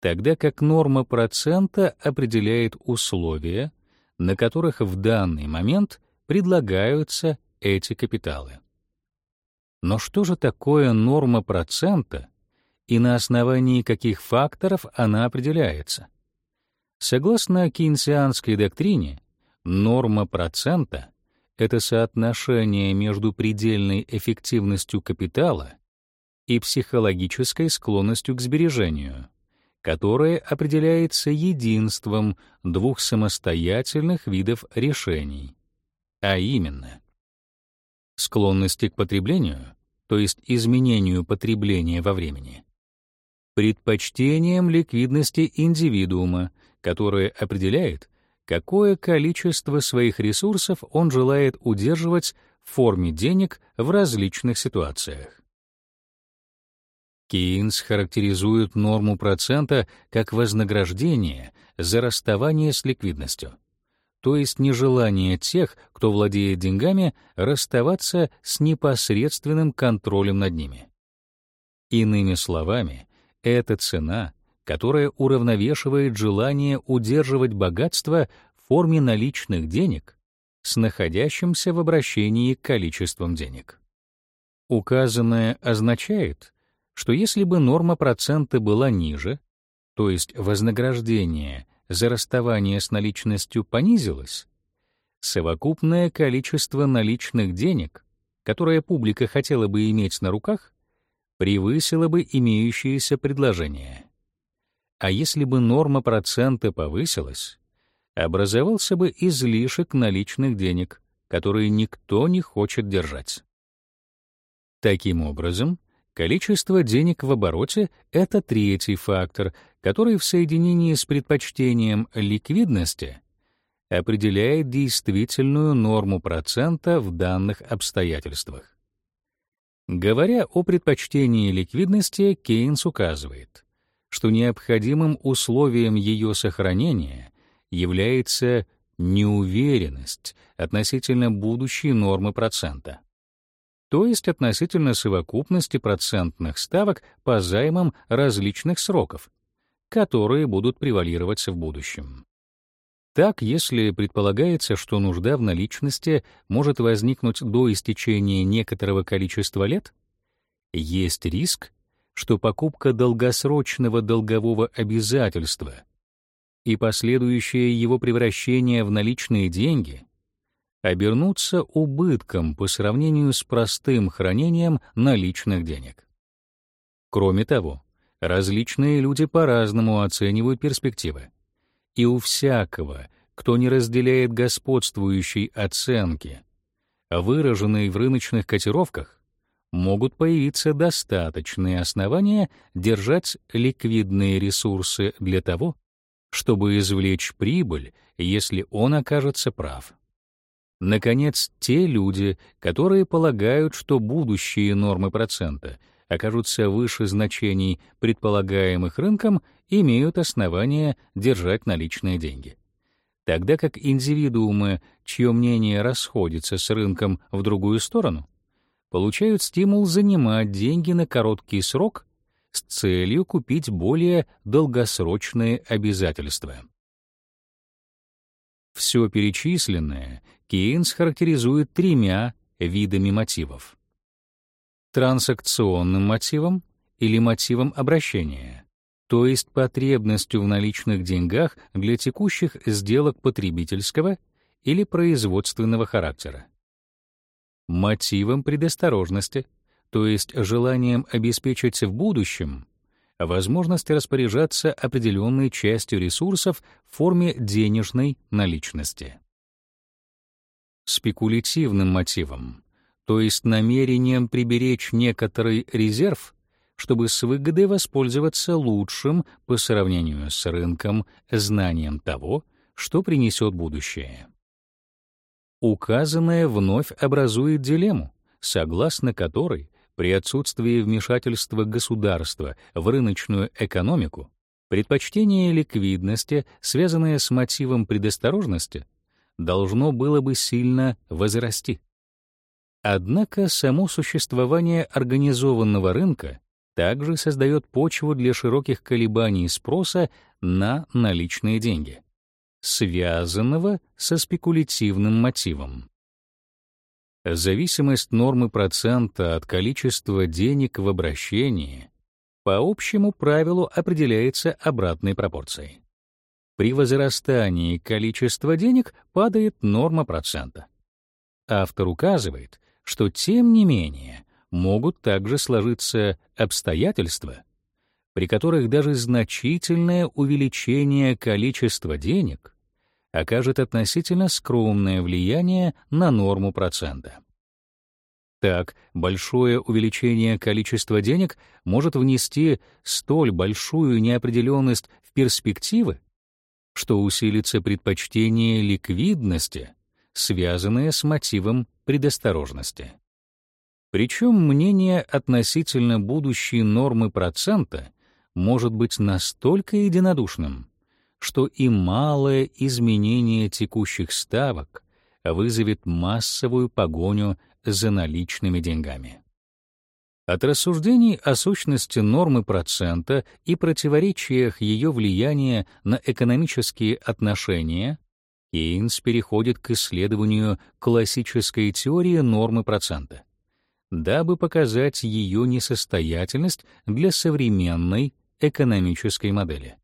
тогда как норма процента определяет условия, на которых в данный момент предлагаются эти капиталы. Но что же такое норма процента и на основании каких факторов она определяется? Согласно кейнсианской доктрине, норма процента — это соотношение между предельной эффективностью капитала и психологической склонностью к сбережению, которое определяется единством двух самостоятельных видов решений — а именно склонности к потреблению, то есть изменению потребления во времени, предпочтением ликвидности индивидуума, которое определяет, какое количество своих ресурсов он желает удерживать в форме денег в различных ситуациях. Кейнс характеризует норму процента как вознаграждение за расставание с ликвидностью, то есть нежелание тех, кто владеет деньгами, расставаться с непосредственным контролем над ними. Иными словами, это цена, которая уравновешивает желание удерживать богатство в форме наличных денег с находящимся в обращении количеством денег. Указанное означает, что если бы норма процента была ниже, то есть вознаграждение за расставание с наличностью понизилось, совокупное количество наличных денег, которое публика хотела бы иметь на руках, превысило бы имеющиеся предложения. А если бы норма процента повысилась, образовался бы излишек наличных денег, которые никто не хочет держать. Таким образом, Количество денег в обороте — это третий фактор, который в соединении с предпочтением ликвидности определяет действительную норму процента в данных обстоятельствах. Говоря о предпочтении ликвидности, Кейнс указывает, что необходимым условием ее сохранения является неуверенность относительно будущей нормы процента то есть относительно совокупности процентных ставок по займам различных сроков, которые будут превалировать в будущем. Так, если предполагается, что нужда в наличности может возникнуть до истечения некоторого количества лет, есть риск, что покупка долгосрочного долгового обязательства и последующее его превращение в наличные деньги обернуться убытком по сравнению с простым хранением наличных денег. Кроме того, различные люди по-разному оценивают перспективы. И у всякого, кто не разделяет господствующей оценки, выраженной в рыночных котировках, могут появиться достаточные основания держать ликвидные ресурсы для того, чтобы извлечь прибыль, если он окажется прав. Наконец, те люди, которые полагают, что будущие нормы процента окажутся выше значений, предполагаемых рынком, имеют основания держать наличные деньги. Тогда как индивидуумы, чье мнение расходится с рынком в другую сторону, получают стимул занимать деньги на короткий срок с целью купить более долгосрочные обязательства. Все перечисленное Кейнс характеризует тремя видами мотивов. Трансакционным мотивом или мотивом обращения, то есть потребностью в наличных деньгах для текущих сделок потребительского или производственного характера. Мотивом предосторожности, то есть желанием обеспечить в будущем возможность распоряжаться определенной частью ресурсов в форме денежной наличности спекулятивным мотивом, то есть намерением приберечь некоторый резерв, чтобы с выгодой воспользоваться лучшим по сравнению с рынком знанием того, что принесет будущее. Указанное вновь образует дилемму, согласно которой при отсутствии вмешательства государства в рыночную экономику предпочтение ликвидности, связанное с мотивом предосторожности, должно было бы сильно возрасти. Однако само существование организованного рынка также создает почву для широких колебаний спроса на наличные деньги, связанного со спекулятивным мотивом. Зависимость нормы процента от количества денег в обращении по общему правилу определяется обратной пропорцией. При возрастании количества денег падает норма процента. Автор указывает, что тем не менее могут также сложиться обстоятельства, при которых даже значительное увеличение количества денег окажет относительно скромное влияние на норму процента. Так, большое увеличение количества денег может внести столь большую неопределенность в перспективы, что усилится предпочтение ликвидности, связанное с мотивом предосторожности. Причем мнение относительно будущей нормы процента может быть настолько единодушным, что и малое изменение текущих ставок вызовет массовую погоню за наличными деньгами. От рассуждений о сущности нормы процента и противоречиях ее влияния на экономические отношения Кейнс переходит к исследованию классической теории нормы процента, дабы показать ее несостоятельность для современной экономической модели.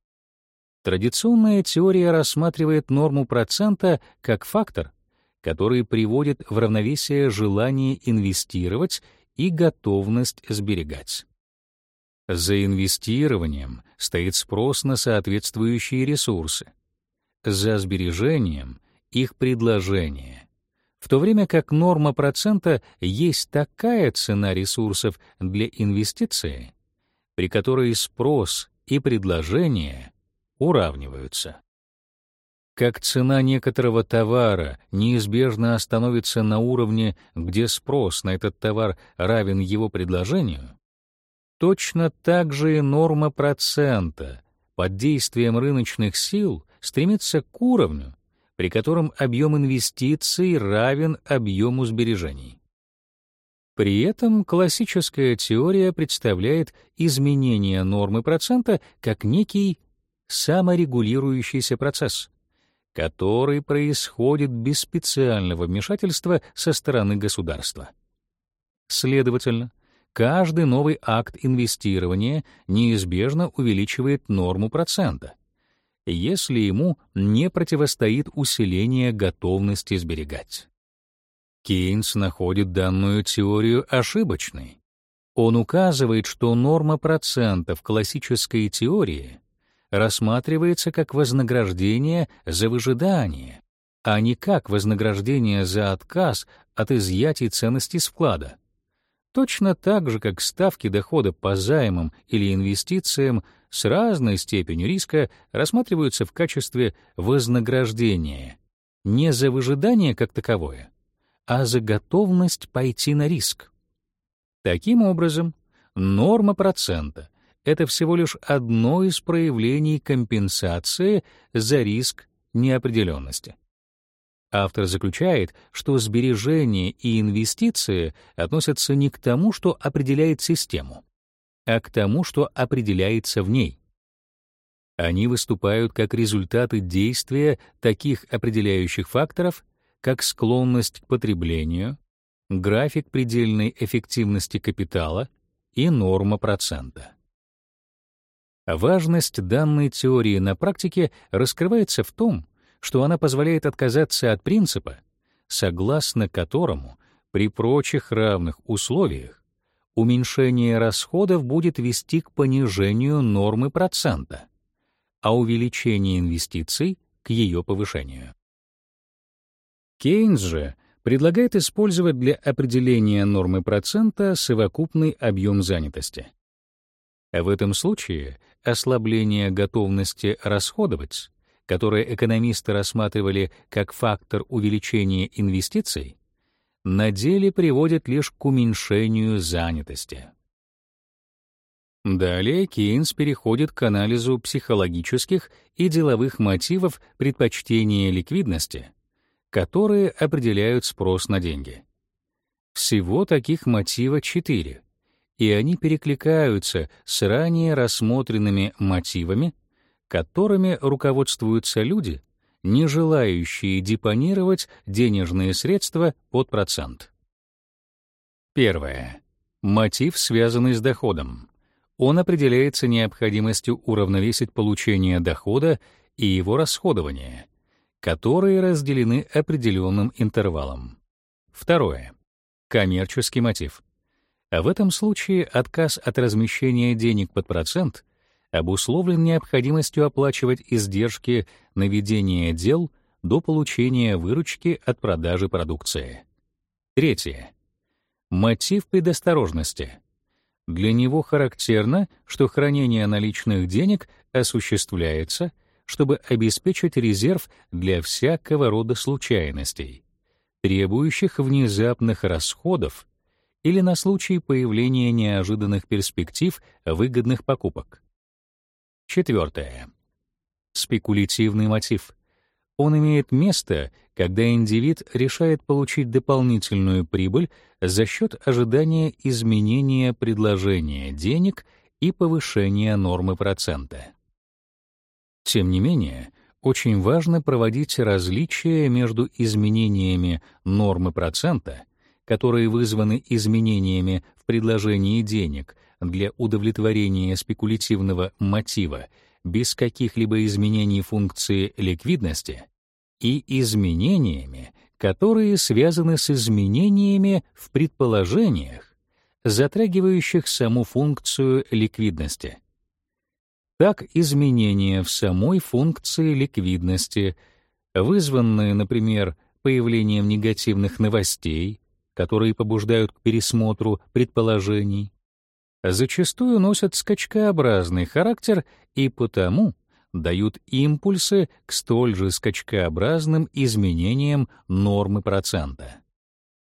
Традиционная теория рассматривает норму процента как фактор, который приводит в равновесие желание инвестировать и готовность сберегать. За инвестированием стоит спрос на соответствующие ресурсы. За сбережением — их предложение. В то время как норма процента есть такая цена ресурсов для инвестиции, при которой спрос и предложение уравниваются. Как цена некоторого товара неизбежно остановится на уровне, где спрос на этот товар равен его предложению, точно так же и норма процента под действием рыночных сил стремится к уровню, при котором объем инвестиций равен объему сбережений. При этом классическая теория представляет изменение нормы процента как некий саморегулирующийся процесс — который происходит без специального вмешательства со стороны государства. Следовательно, каждый новый акт инвестирования неизбежно увеличивает норму процента, если ему не противостоит усиление готовности сберегать. Кейнс находит данную теорию ошибочной. Он указывает, что норма процента в классической теории рассматривается как вознаграждение за выжидание, а не как вознаграждение за отказ от изъятия ценностей с вклада. Точно так же, как ставки дохода по займам или инвестициям с разной степенью риска рассматриваются в качестве вознаграждения не за выжидание как таковое, а за готовность пойти на риск. Таким образом, норма процента это всего лишь одно из проявлений компенсации за риск неопределенности. Автор заключает, что сбережения и инвестиции относятся не к тому, что определяет систему, а к тому, что определяется в ней. Они выступают как результаты действия таких определяющих факторов, как склонность к потреблению, график предельной эффективности капитала и норма процента. Важность данной теории на практике раскрывается в том, что она позволяет отказаться от принципа, согласно которому при прочих равных условиях уменьшение расходов будет вести к понижению нормы процента, а увеличение инвестиций — к ее повышению. Кейнс же предлагает использовать для определения нормы процента совокупный объем занятости. В этом случае ослабление готовности расходовать, которое экономисты рассматривали как фактор увеличения инвестиций, на деле приводит лишь к уменьшению занятости. Далее Кейнс переходит к анализу психологических и деловых мотивов предпочтения ликвидности, которые определяют спрос на деньги. Всего таких мотива четыре, и они перекликаются с ранее рассмотренными мотивами, которыми руководствуются люди, не желающие депонировать денежные средства под процент. Первое. Мотив, связанный с доходом. Он определяется необходимостью уравновесить получение дохода и его расходование, которые разделены определенным интервалом. Второе. Коммерческий мотив. В этом случае отказ от размещения денег под процент обусловлен необходимостью оплачивать издержки на ведение дел до получения выручки от продажи продукции. Третье. Мотив предосторожности. Для него характерно, что хранение наличных денег осуществляется, чтобы обеспечить резерв для всякого рода случайностей, требующих внезапных расходов или на случай появления неожиданных перспектив выгодных покупок. Четвертое. Спекулятивный мотив. Он имеет место, когда индивид решает получить дополнительную прибыль за счет ожидания изменения предложения денег и повышения нормы процента. Тем не менее, очень важно проводить различия между изменениями нормы процента, которые вызваны изменениями в предложении денег для удовлетворения спекулятивного мотива без каких-либо изменений функции ликвидности, и изменениями, которые связаны с изменениями в предположениях, затрагивающих саму функцию ликвидности. Так, изменения в самой функции ликвидности, вызванные, например, появлением негативных новостей, которые побуждают к пересмотру предположений, зачастую носят скачкообразный характер и потому дают импульсы к столь же скачкообразным изменениям нормы процента.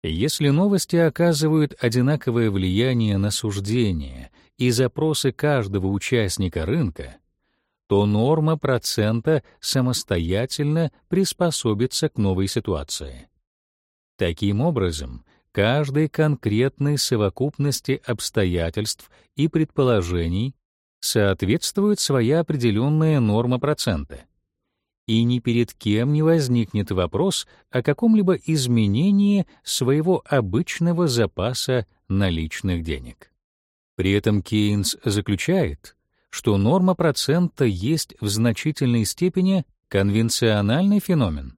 Если новости оказывают одинаковое влияние на суждения и запросы каждого участника рынка, то норма процента самостоятельно приспособится к новой ситуации. Таким образом, каждой конкретной совокупности обстоятельств и предположений соответствует своя определенная норма процента. И ни перед кем не возникнет вопрос о каком-либо изменении своего обычного запаса наличных денег. При этом Кейнс заключает, что норма процента есть в значительной степени конвенциональный феномен,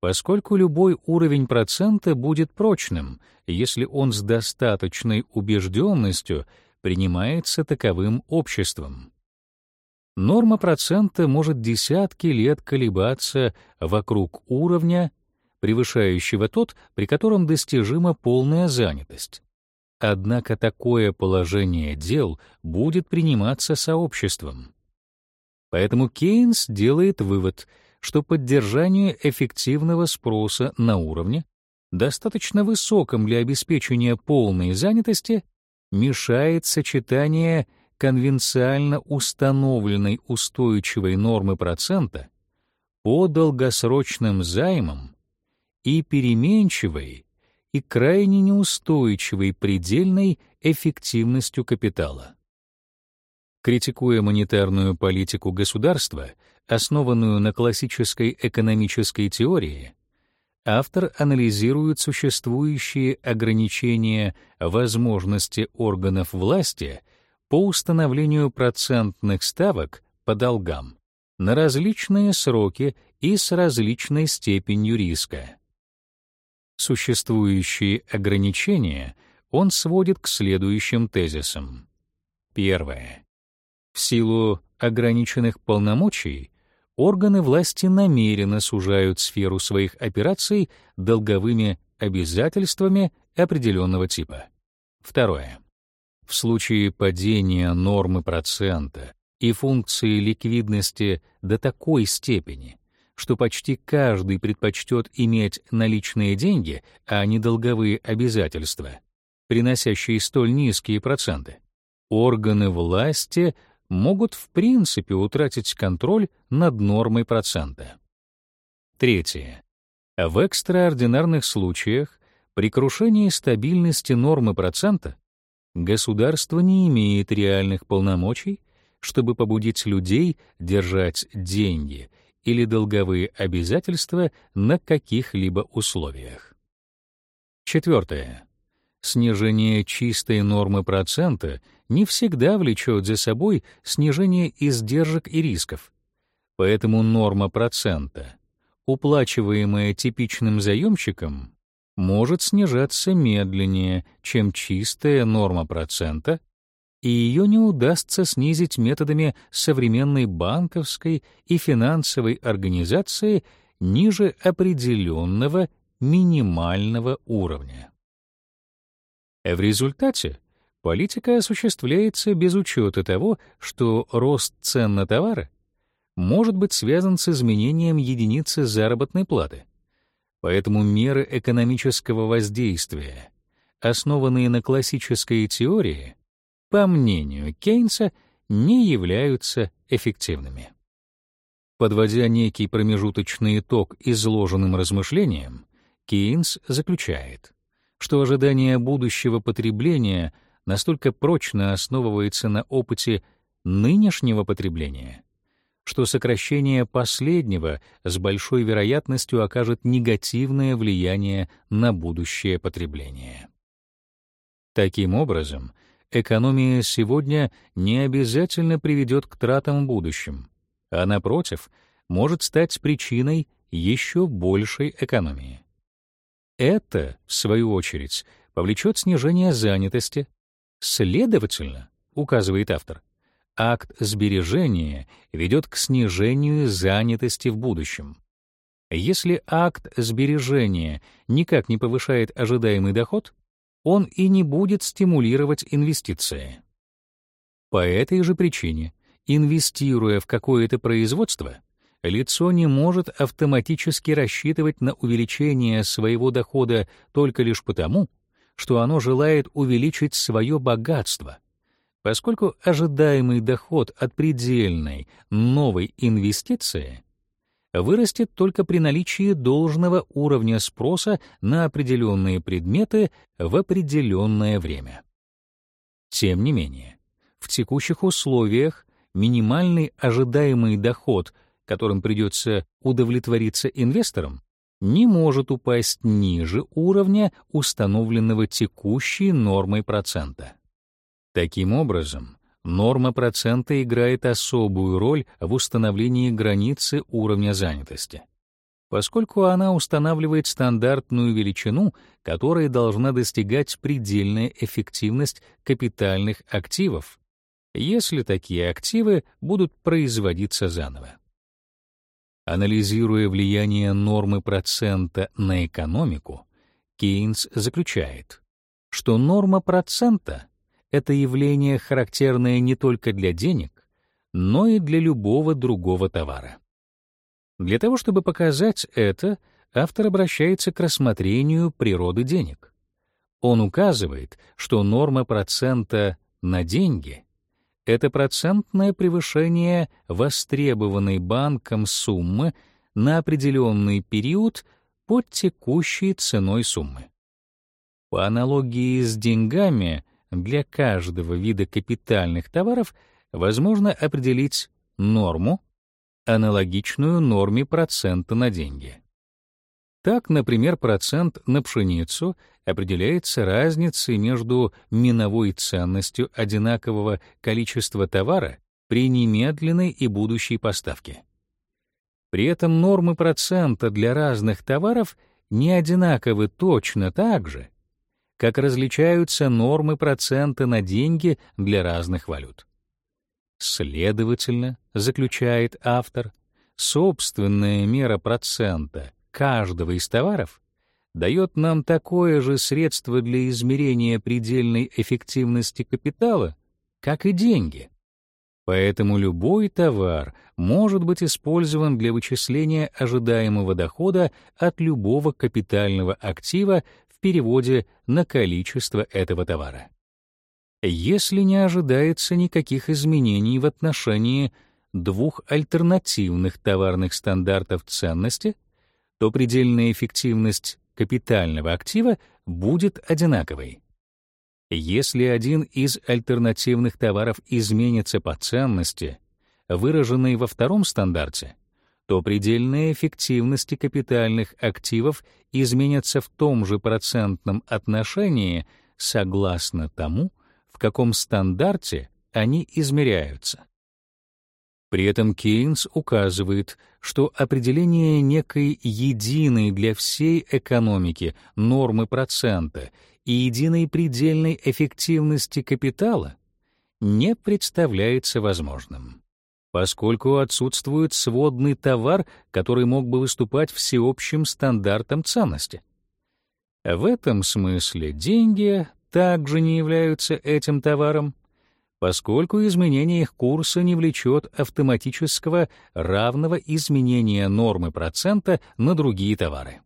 поскольку любой уровень процента будет прочным, если он с достаточной убежденностью принимается таковым обществом. Норма процента может десятки лет колебаться вокруг уровня, превышающего тот, при котором достижима полная занятость. Однако такое положение дел будет приниматься сообществом. Поэтому Кейнс делает вывод — что поддержанию эффективного спроса на уровне, достаточно высоком для обеспечения полной занятости, мешает сочетание конвенциально установленной устойчивой нормы процента по долгосрочным займам и переменчивой и крайне неустойчивой предельной эффективностью капитала. Критикуя монетарную политику государства, основанную на классической экономической теории, автор анализирует существующие ограничения возможности органов власти по установлению процентных ставок по долгам на различные сроки и с различной степенью риска. Существующие ограничения он сводит к следующим тезисам. Первое. В силу ограниченных полномочий органы власти намеренно сужают сферу своих операций долговыми обязательствами определенного типа. Второе. В случае падения нормы процента и функции ликвидности до такой степени, что почти каждый предпочтет иметь наличные деньги, а не долговые обязательства, приносящие столь низкие проценты, органы власти могут в принципе утратить контроль над нормой процента. Третье. В экстраординарных случаях при крушении стабильности нормы процента государство не имеет реальных полномочий, чтобы побудить людей держать деньги или долговые обязательства на каких-либо условиях. Четвертое. Снижение чистой нормы процента не всегда влечет за собой снижение издержек и рисков. Поэтому норма процента, уплачиваемая типичным заемщиком, может снижаться медленнее, чем чистая норма процента, и ее не удастся снизить методами современной банковской и финансовой организации ниже определенного минимального уровня. В результате политика осуществляется без учета того, что рост цен на товары может быть связан с изменением единицы заработной платы. Поэтому меры экономического воздействия, основанные на классической теории, по мнению Кейнса, не являются эффективными. Подводя некий промежуточный итог изложенным размышлениям, Кейнс заключает, что ожидание будущего потребления настолько прочно основывается на опыте нынешнего потребления, что сокращение последнего с большой вероятностью окажет негативное влияние на будущее потребление. Таким образом, экономия сегодня не обязательно приведет к тратам в будущем, а напротив, может стать причиной еще большей экономии. Это, в свою очередь, повлечет снижение занятости. Следовательно, указывает автор, акт сбережения ведет к снижению занятости в будущем. Если акт сбережения никак не повышает ожидаемый доход, он и не будет стимулировать инвестиции. По этой же причине, инвестируя в какое-то производство, лицо не может автоматически рассчитывать на увеличение своего дохода только лишь потому, что оно желает увеличить свое богатство — поскольку ожидаемый доход от предельной новой инвестиции вырастет только при наличии должного уровня спроса на определенные предметы в определенное время. Тем не менее, в текущих условиях минимальный ожидаемый доход, которым придется удовлетвориться инвесторам, не может упасть ниже уровня, установленного текущей нормой процента. Таким образом, норма процента играет особую роль в установлении границы уровня занятости, поскольку она устанавливает стандартную величину, которая должна достигать предельная эффективность капитальных активов, если такие активы будут производиться заново. Анализируя влияние нормы процента на экономику, Кейнс заключает, что норма процента это явление характерное не только для денег, но и для любого другого товара. Для того, чтобы показать это, автор обращается к рассмотрению природы денег. Он указывает, что норма процента на деньги — это процентное превышение востребованной банком суммы на определенный период под текущей ценой суммы. По аналогии с деньгами, для каждого вида капитальных товаров возможно определить норму, аналогичную норме процента на деньги. Так, например, процент на пшеницу определяется разницей между миновой ценностью одинакового количества товара при немедленной и будущей поставке. При этом нормы процента для разных товаров не одинаковы точно так же, как различаются нормы процента на деньги для разных валют. Следовательно, заключает автор, собственная мера процента каждого из товаров дает нам такое же средство для измерения предельной эффективности капитала, как и деньги. Поэтому любой товар может быть использован для вычисления ожидаемого дохода от любого капитального актива в переводе на количество этого товара. Если не ожидается никаких изменений в отношении двух альтернативных товарных стандартов ценности, то предельная эффективность капитального актива будет одинаковой. Если один из альтернативных товаров изменится по ценности, выраженной во втором стандарте, то предельная эффективность капитальных активов изменится в том же процентном отношении согласно тому, в каком стандарте они измеряются. При этом Кейнс указывает, что определение некой единой для всей экономики нормы процента и единой предельной эффективности капитала не представляется возможным. поскольку отсутствует сводный товар, который мог бы выступать всеобщим стандартом ценности. В этом смысле деньги также не являются этим товаром, поскольку изменение их курса не влечет автоматического равного изменения нормы процента на другие товары.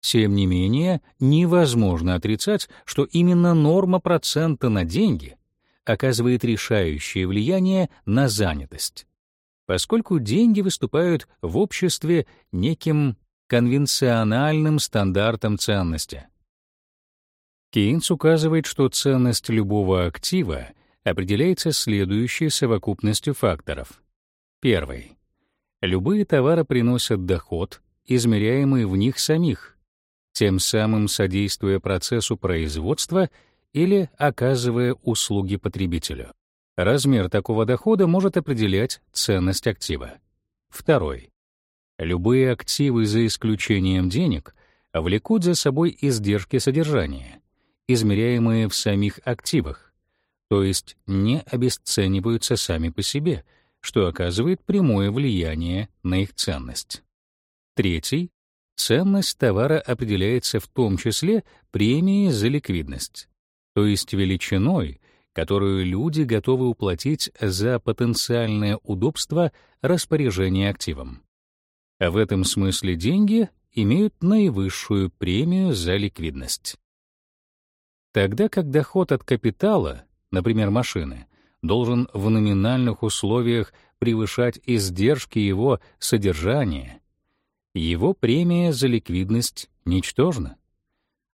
Тем не менее, невозможно отрицать, что именно норма процента на деньги оказывает решающее влияние на занятость, поскольку деньги выступают в обществе неким конвенциональным стандартом ценности. Кейнс указывает, что ценность любого актива определяется следующей совокупностью факторов. Первый. Любые товары приносят доход, измеряемый в них самих, тем самым содействуя процессу производства или оказывая услуги потребителю. Размер такого дохода может определять ценность актива. Второй. Любые активы, за исключением денег, влекут за собой издержки содержания, измеряемые в самих активах, то есть не обесцениваются сами по себе, что оказывает прямое влияние на их ценность. Третий ценность товара определяется в том числе премией за ликвидность, то есть величиной, которую люди готовы уплатить за потенциальное удобство распоряжения активом. А в этом смысле деньги имеют наивысшую премию за ликвидность. Тогда как доход от капитала, например, машины, должен в номинальных условиях превышать издержки его содержания, его премия за ликвидность ничтожна.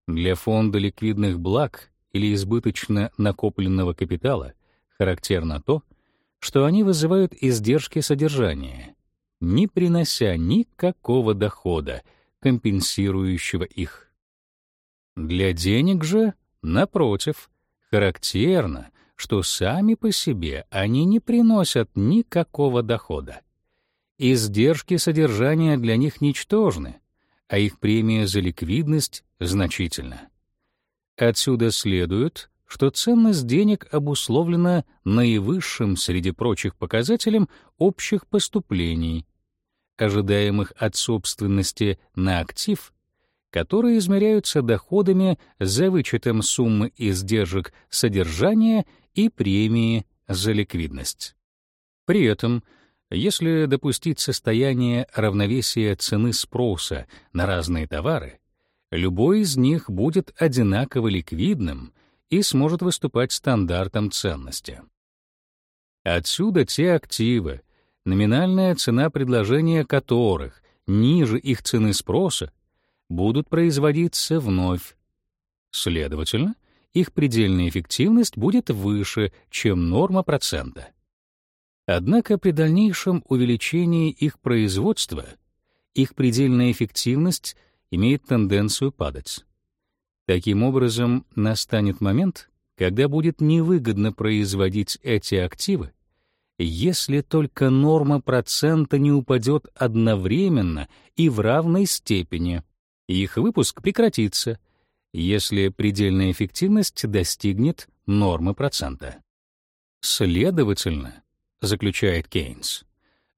Для фонда ликвидных благ или избыточно накопленного капитала характерно то, что они вызывают издержки содержания, не принося никакого дохода, компенсирующего их. Для денег же, напротив, характерно, что сами по себе они не приносят никакого дохода. Издержки содержания для них ничтожны, а их премия за ликвидность значительна. Отсюда следует, что ценность денег обусловлена наивысшим среди прочих показателем общих поступлений, ожидаемых от собственности на актив, которые измеряются доходами за вычетом суммы издержек содержания и премии за ликвидность. При этом если допустить состояние равновесия цены спроса на разные товары, любой из них будет одинаково ликвидным и сможет выступать стандартом ценности. Отсюда те активы, номинальная цена предложения которых ниже их цены спроса, будут производиться вновь. Следовательно, их предельная эффективность будет выше, чем норма процента. Однако при дальнейшем увеличении их производства их предельная эффективность имеет тенденцию падать. Таким образом, настанет момент, когда будет невыгодно производить эти активы, если только норма процента не упадет одновременно и в равной степени, их выпуск прекратится, если предельная эффективность достигнет нормы процента. Следовательно, заключает Кейнс.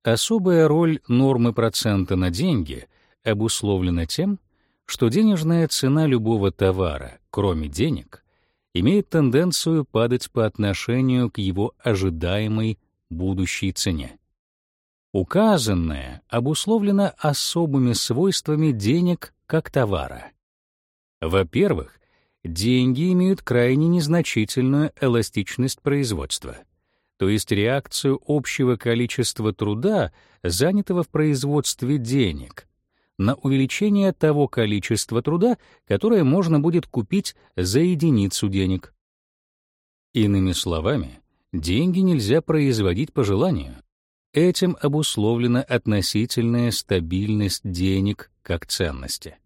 Особая роль нормы процента на деньги обусловлена тем, что денежная цена любого товара, кроме денег, имеет тенденцию падать по отношению к его ожидаемой будущей цене. Указанное обусловлено особыми свойствами денег как товара. Во-первых, деньги имеют крайне незначительную эластичность производства — то есть реакцию общего количества труда, занятого в производстве денег, на увеличение того количества труда, которое можно будет купить за единицу денег. Иными словами, деньги нельзя производить по желанию. Этим обусловлена относительная стабильность денег как ценности.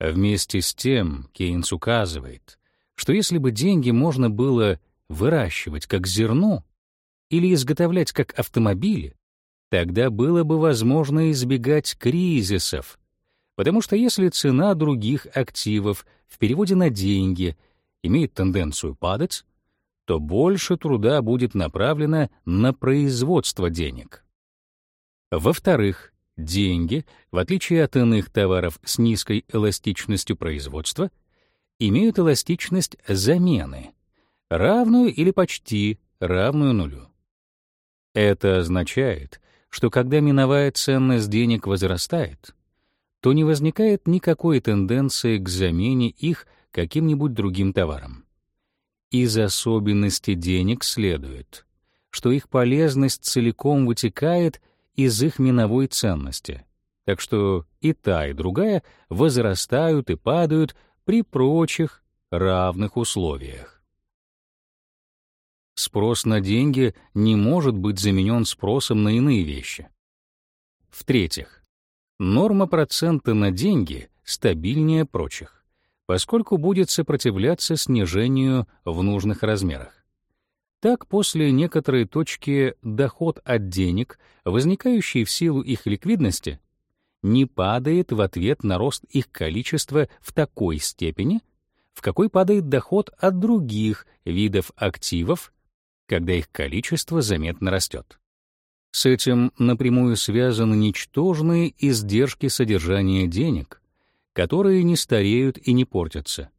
Вместе с тем Кейнс указывает, что если бы деньги можно было выращивать как зерно, или изготовлять как автомобили, тогда было бы возможно избегать кризисов, потому что если цена других активов в переводе на деньги имеет тенденцию падать, то больше труда будет направлено на производство денег. Во-вторых, деньги, в отличие от иных товаров с низкой эластичностью производства, имеют эластичность замены, равную или почти равную нулю. Это означает, что когда миновая ценность денег возрастает, то не возникает никакой тенденции к замене их каким-нибудь другим товаром. Из особенностей денег следует, что их полезность целиком вытекает из их миновой ценности, так что и та, и другая возрастают и падают при прочих равных условиях. Спрос на деньги не может быть заменен спросом на иные вещи. В-третьих, норма процента на деньги стабильнее прочих, поскольку будет сопротивляться снижению в нужных размерах. Так, после некоторой точки доход от денег, возникающий в силу их ликвидности, не падает в ответ на рост их количества в такой степени, в какой падает доход от других видов активов, когда их количество заметно растет. С этим напрямую связаны ничтожные издержки содержания денег, которые не стареют и не портятся.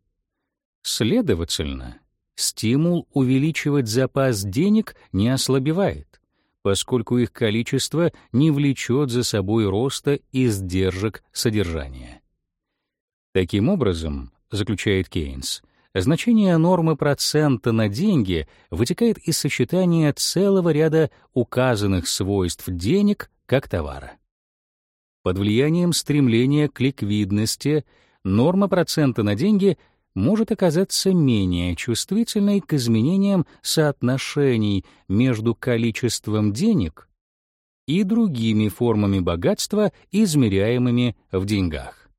Следовательно, стимул увеличивать запас денег не ослабевает, поскольку их количество не влечет за собой роста издержек содержания. Таким образом, заключает Кейнс, Значение нормы процента на деньги вытекает из сочетания целого ряда указанных свойств денег как товара. Под влиянием стремления к ликвидности норма процента на деньги может оказаться менее чувствительной к изменениям соотношений между количеством денег и другими формами богатства, измеряемыми в деньгах.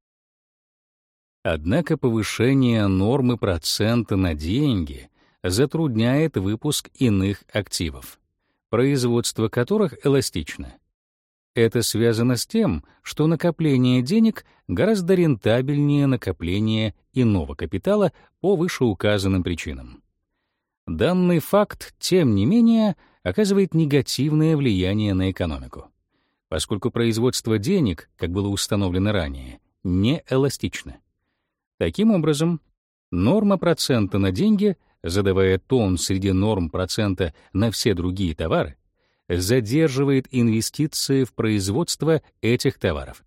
Однако повышение нормы процента на деньги затрудняет выпуск иных активов, производство которых эластично. Это связано с тем, что накопление денег гораздо рентабельнее накопления иного капитала по вышеуказанным причинам. Данный факт, тем не менее, оказывает негативное влияние на экономику, поскольку производство денег, как было установлено ранее, не эластично. Таким образом, норма процента на деньги, задавая тон среди норм процента на все другие товары, задерживает инвестиции в производство этих товаров,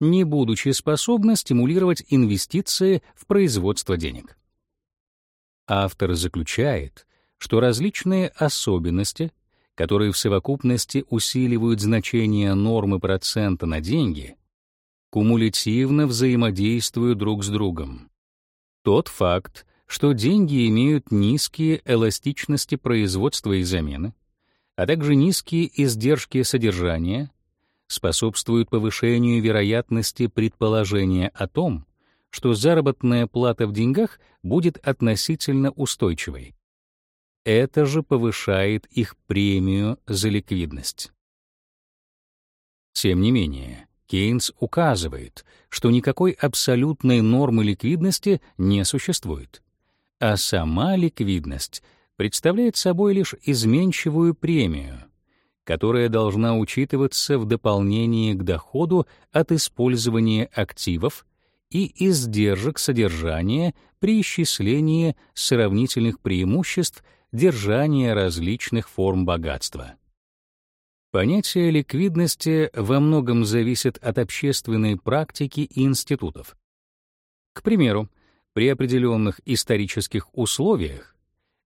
не будучи способна стимулировать инвестиции в производство денег. Автор заключает, что различные особенности, которые в совокупности усиливают значение нормы процента на деньги, кумулятивно взаимодействуют друг с другом. Тот факт, что деньги имеют низкие эластичности производства и замены, а также низкие издержки содержания, способствует повышению вероятности предположения о том, что заработная плата в деньгах будет относительно устойчивой. Это же повышает их премию за ликвидность. Тем не менее, Кейнс указывает, что никакой абсолютной нормы ликвидности не существует, а сама ликвидность представляет собой лишь изменчивую премию, которая должна учитываться в дополнении к доходу от использования активов и издержек содержания при исчислении сравнительных преимуществ держания различных форм богатства. Понятие ликвидности во многом зависит от общественной практики и институтов. К примеру, при определенных исторических условиях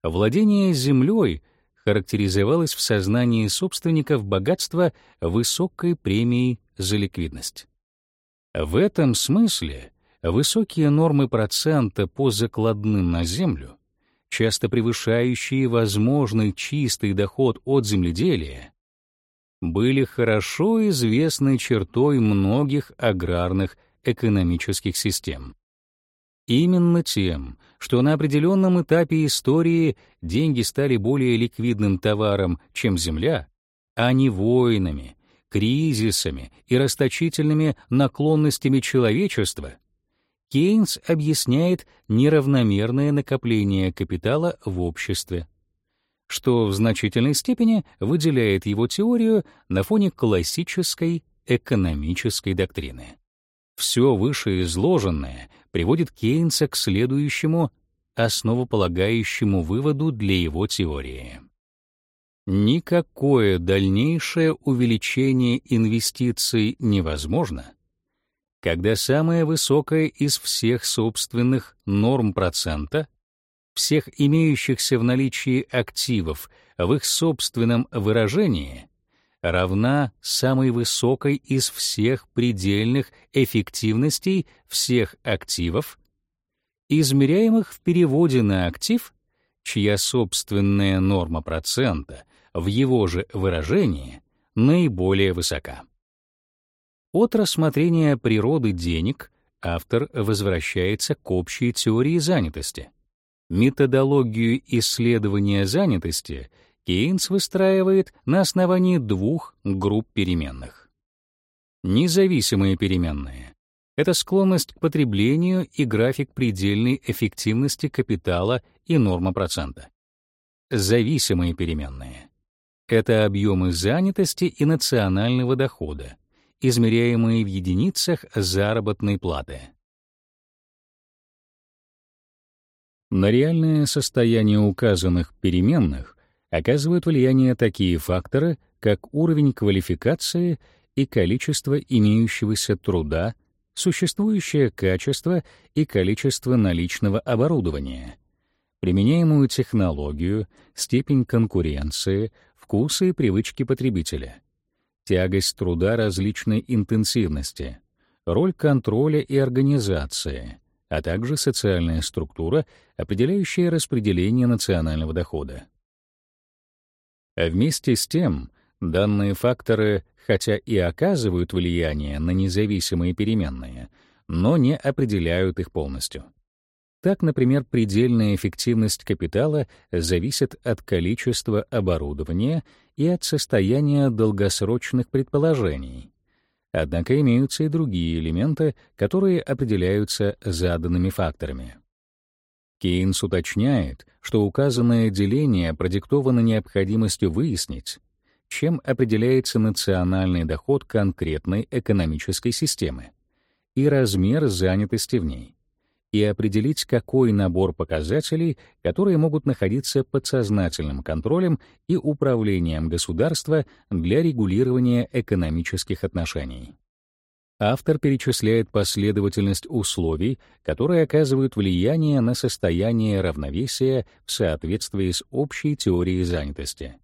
владение землей характеризовалось в сознании собственников богатства высокой премией за ликвидность. В этом смысле высокие нормы процента по закладным на землю, часто превышающие возможный чистый доход от земледелия, были хорошо известной чертой многих аграрных экономических систем. Именно тем, что на определенном этапе истории деньги стали более ликвидным товаром, чем земля, а не войнами, кризисами и расточительными наклонностями человечества, Кейнс объясняет неравномерное накопление капитала в обществе, что в значительной степени выделяет его теорию на фоне классической экономической доктрины. Все вышеизложенное приводит Кейнса к следующему основополагающему выводу для его теории. Никакое дальнейшее увеличение инвестиций невозможно, когда самая высокая из всех собственных норм процента, всех имеющихся в наличии активов в их собственном выражении, равна самой высокой из всех предельных эффективностей всех активов, измеряемых в переводе на актив, чья собственная норма процента в его же выражении наиболее высока. От рассмотрения природы денег автор возвращается к общей теории занятости. Методологию исследования занятости Кейнс выстраивает на основании двух групп переменных. Независимые переменные — это склонность к потреблению и график предельной эффективности капитала и норма процента. Зависимые переменные — это объемы занятости и национального дохода, измеряемые в единицах заработной платы. На реальное состояние указанных переменных оказывают влияние такие факторы, как уровень квалификации и количество имеющегося труда, существующее качество и количество наличного оборудования, применяемую технологию, степень конкуренции, вкусы и привычки потребителя — тягость труда различной интенсивности, роль контроля и организации, а также социальная структура, определяющая распределение национального дохода. А вместе с тем, данные факторы, хотя и оказывают влияние на независимые переменные, но не определяют их полностью. Так, например, предельная эффективность капитала зависит от количества оборудования и от состояния долгосрочных предположений. Однако имеются и другие элементы, которые определяются заданными факторами. Кейнс уточняет, что указанное деление продиктовано необходимостью выяснить, чем определяется национальный доход конкретной экономической системы и размер занятости в ней и определить, какой набор показателей, которые могут находиться под сознательным контролем и управлением государства для регулирования экономических отношений. Автор перечисляет последовательность условий, которые оказывают влияние на состояние равновесия в соответствии с общей теорией занятости.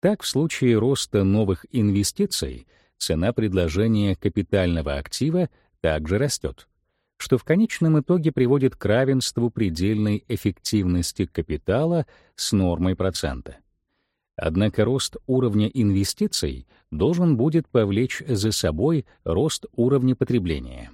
Так, в случае роста новых инвестиций цена предложения капитального актива также растет что в конечном итоге приводит к равенству предельной эффективности капитала с нормой процента. Однако рост уровня инвестиций должен будет повлечь за собой рост уровня потребления.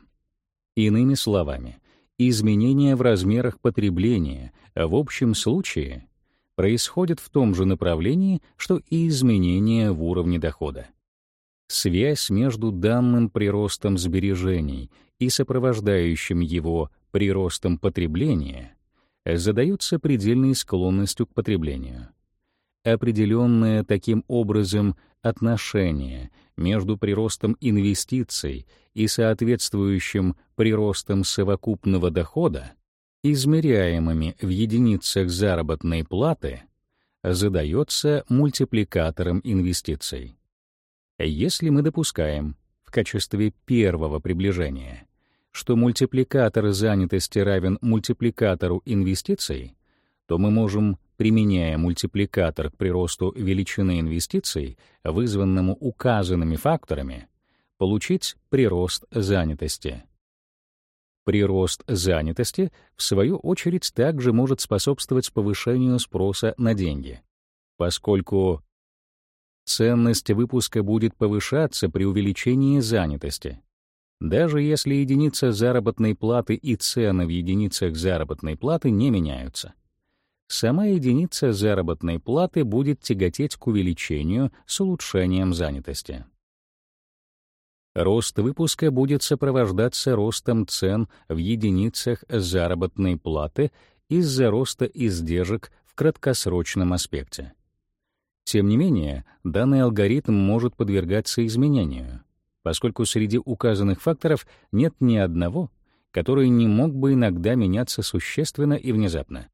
Иными словами, изменения в размерах потребления в общем случае происходят в том же направлении, что и изменения в уровне дохода. Связь между данным приростом сбережений и сопровождающим его приростом потребления задаются предельной склонностью к потреблению. Определенное таким образом отношение между приростом инвестиций и соответствующим приростом совокупного дохода, измеряемыми в единицах заработной платы, задается мультипликатором инвестиций. Если мы допускаем в качестве первого приближения, что мультипликатор занятости равен мультипликатору инвестиций, то мы можем, применяя мультипликатор к приросту величины инвестиций, вызванному указанными факторами, получить прирост занятости. Прирост занятости, в свою очередь, также может способствовать повышению спроса на деньги, поскольку ценность выпуска будет повышаться при увеличении занятости. Даже если единица заработной платы и цены в единицах заработной платы не меняются. Сама единица заработной платы будет тяготеть к увеличению с улучшением занятости. Рост выпуска будет сопровождаться ростом цен в единицах заработной платы из-за роста издержек в краткосрочном аспекте. Тем не менее, данный алгоритм может подвергаться изменению, поскольку среди указанных факторов нет ни одного, который не мог бы иногда меняться существенно и внезапно.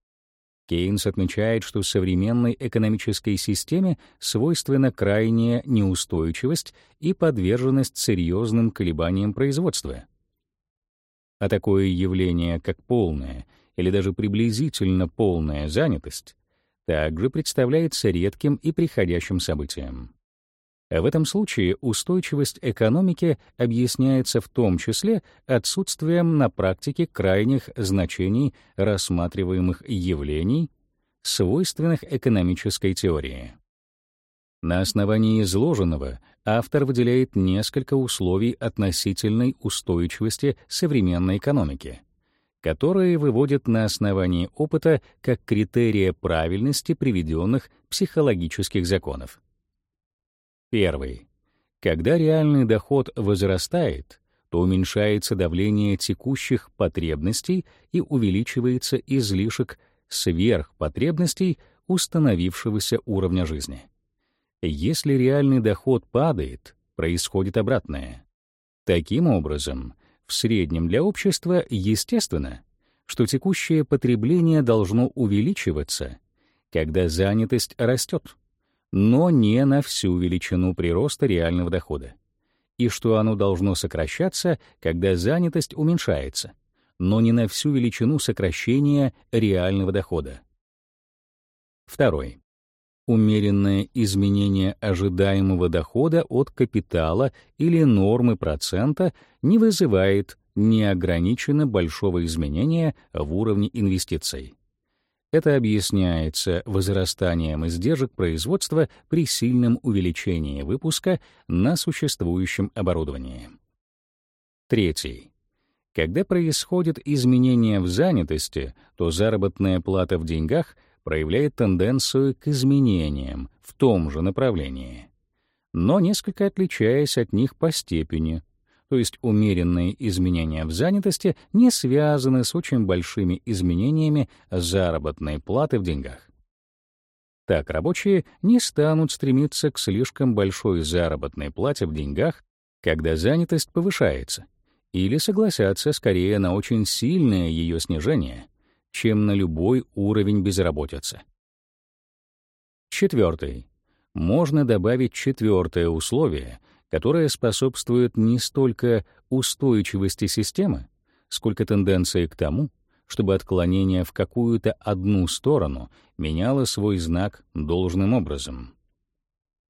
Кейнс отмечает, что современной экономической системе свойственна крайняя неустойчивость и подверженность серьезным колебаниям производства. А такое явление, как полная или даже приблизительно полная занятость, также представляется редким и приходящим событием. В этом случае устойчивость экономики объясняется в том числе отсутствием на практике крайних значений рассматриваемых явлений, свойственных экономической теории. На основании изложенного автор выделяет несколько условий относительной устойчивости современной экономики, которые выводят на основании опыта как критерия правильности приведенных психологических законов. Первый. Когда реальный доход возрастает, то уменьшается давление текущих потребностей и увеличивается излишек сверхпотребностей установившегося уровня жизни. Если реальный доход падает, происходит обратное. Таким образом, в среднем для общества естественно, что текущее потребление должно увеличиваться, когда занятость растет но не на всю величину прироста реального дохода, и что оно должно сокращаться, когда занятость уменьшается, но не на всю величину сокращения реального дохода. Второй. Умеренное изменение ожидаемого дохода от капитала или нормы процента не вызывает неограниченно большого изменения в уровне инвестиций. Это объясняется возрастанием издержек производства при сильном увеличении выпуска на существующем оборудовании. Третий. Когда происходит изменение в занятости, то заработная плата в деньгах проявляет тенденцию к изменениям в том же направлении, но несколько отличаясь от них по степени, то есть умеренные изменения в занятости не связаны с очень большими изменениями заработной платы в деньгах. Так рабочие не станут стремиться к слишком большой заработной плате в деньгах, когда занятость повышается, или согласятся скорее на очень сильное ее снижение, чем на любой уровень безработицы. Четвертый. Можно добавить четвертое условие, которая способствует не столько устойчивости системы, сколько тенденции к тому, чтобы отклонение в какую-то одну сторону меняло свой знак должным образом.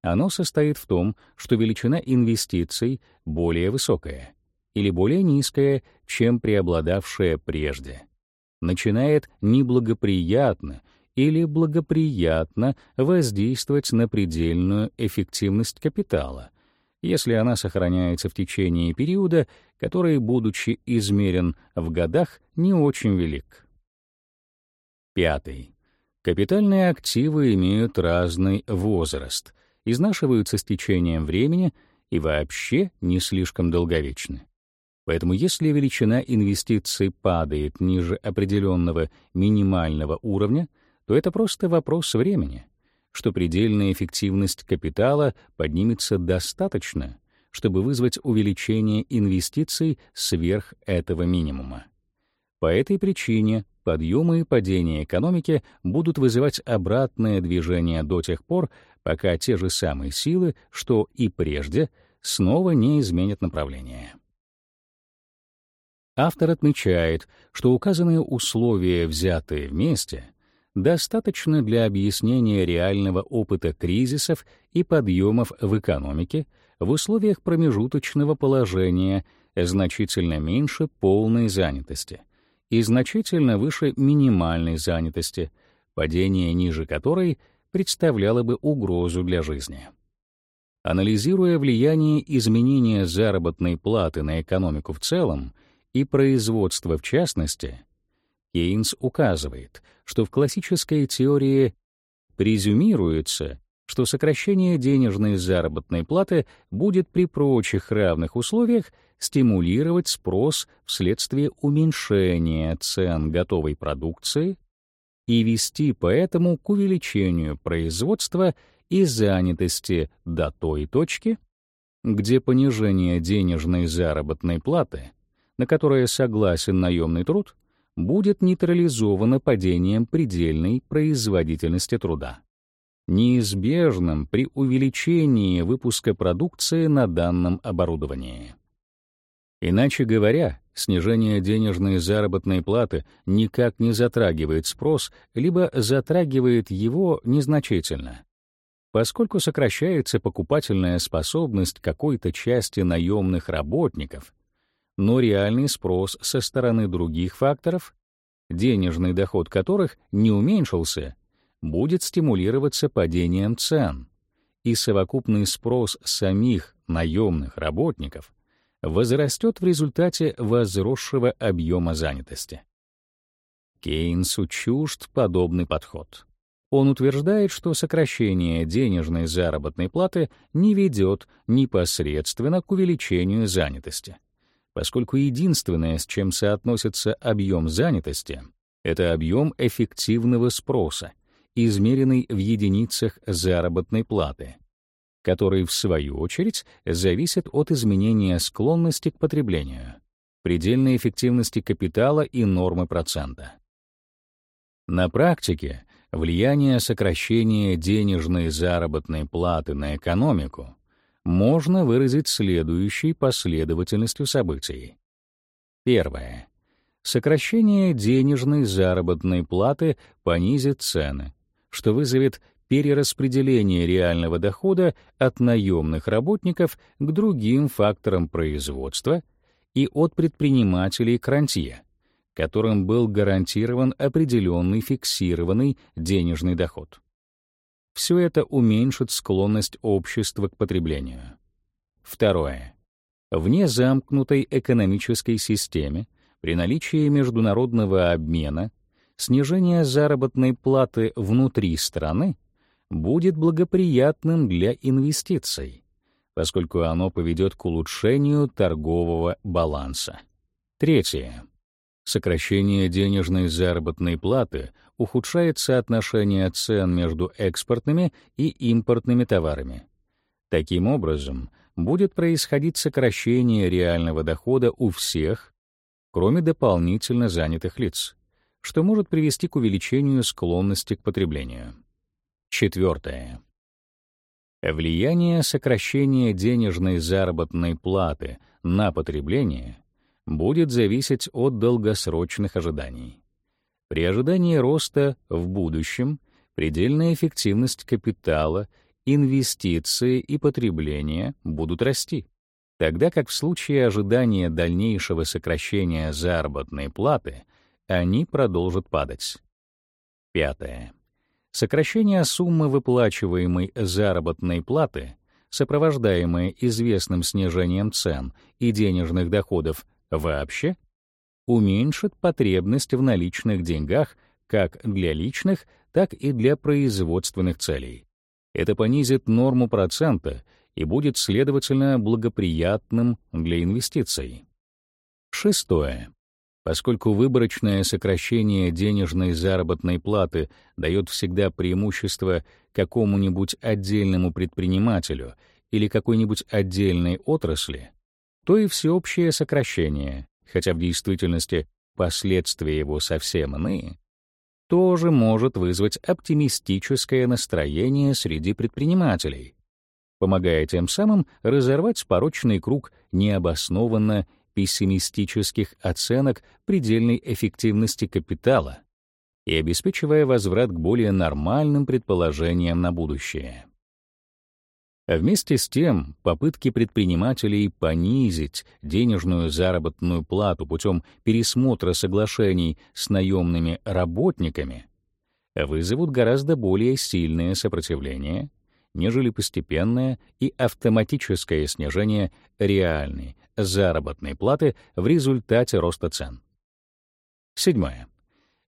Оно состоит в том, что величина инвестиций более высокая или более низкая, чем преобладавшая прежде. Начинает неблагоприятно или благоприятно воздействовать на предельную эффективность капитала — если она сохраняется в течение периода, который, будучи измерен в годах, не очень велик. Пятый. Капитальные активы имеют разный возраст, изнашиваются с течением времени и вообще не слишком долговечны. Поэтому если величина инвестиций падает ниже определенного минимального уровня, то это просто вопрос времени что предельная эффективность капитала поднимется достаточно, чтобы вызвать увеличение инвестиций сверх этого минимума. По этой причине подъемы и падения экономики будут вызывать обратное движение до тех пор, пока те же самые силы, что и прежде, снова не изменят направление. Автор отмечает, что указанные условия, взятые вместе, достаточно для объяснения реального опыта кризисов и подъемов в экономике в условиях промежуточного положения значительно меньше полной занятости и значительно выше минимальной занятости, падение ниже которой представляло бы угрозу для жизни. Анализируя влияние изменения заработной платы на экономику в целом и производство в частности, Кейнс указывает, что в классической теории презюмируется, что сокращение денежной заработной платы будет при прочих равных условиях стимулировать спрос вследствие уменьшения цен готовой продукции и вести поэтому к увеличению производства и занятости до той точки, где понижение денежной заработной платы, на которое согласен наемный труд, будет нейтрализовано падением предельной производительности труда, неизбежным при увеличении выпуска продукции на данном оборудовании. Иначе говоря, снижение денежной заработной платы никак не затрагивает спрос, либо затрагивает его незначительно, поскольку сокращается покупательная способность какой-то части наемных работников, но реальный спрос со стороны других факторов, денежный доход которых не уменьшился, будет стимулироваться падением цен, и совокупный спрос самих наемных работников — возрастет в результате возросшего объема занятости. Кейнсу чужд подобный подход. Он утверждает, что сокращение денежной заработной платы не ведет непосредственно к увеличению занятости, поскольку единственное, с чем соотносится объем занятости, это объем эффективного спроса, измеренный в единицах заработной платы, который, в свою очередь, зависит от изменения склонности к потреблению, предельной эффективности капитала и нормы процента. На практике влияние сокращения денежной заработной платы на экономику можно выразить следующей последовательностью событий. Первое. Сокращение денежной заработной платы понизит цены, что вызовет перераспределение реального дохода от наемных работников к другим факторам производства и от предпринимателей к рантье, которым был гарантирован определенный фиксированный денежный доход. Все это уменьшит склонность общества к потреблению. Второе. Вне замкнутой экономической системе при наличии международного обмена снижение заработной платы внутри страны будет благоприятным для инвестиций, поскольку оно поведет к улучшению торгового баланса. Третье. Сокращение денежной заработной платы ухудшает соотношение цен между экспортными и импортными товарами. Таким образом, будет происходить сокращение реального дохода у всех, кроме дополнительно занятых лиц, что может привести к увеличению склонности к потреблению. Четвертое. Влияние сокращения денежной заработной платы на потребление будет зависеть от долгосрочных ожиданий. При ожидании роста в будущем предельная эффективность капитала, инвестиции и потребления будут расти, тогда как в случае ожидания дальнейшего сокращения заработной платы они продолжат падать. Пятое. Сокращение суммы выплачиваемой заработной платы, сопровождаемое известным снижением цен и денежных доходов вообще, уменьшит потребность в наличных деньгах как для личных, так и для производственных целей. Это понизит норму процента и будет, следовательно, благоприятным для инвестиций. Шестое. Поскольку выборочное сокращение денежной заработной платы дает всегда преимущество какому-нибудь отдельному предпринимателю или какой-нибудь отдельной отрасли, то и всеобщее сокращение, хотя в действительности последствия его совсем иные, тоже может вызвать оптимистическое настроение среди предпринимателей, помогая тем самым разорвать порочный круг необоснованно пессимистических оценок предельной эффективности капитала и обеспечивая возврат к более нормальным предположениям на будущее. А вместе с тем, попытки предпринимателей понизить денежную заработную плату путем пересмотра соглашений с наемными работниками вызовут гораздо более сильное сопротивление нежели постепенное и автоматическое снижение реальной заработной платы в результате роста цен. Седьмое.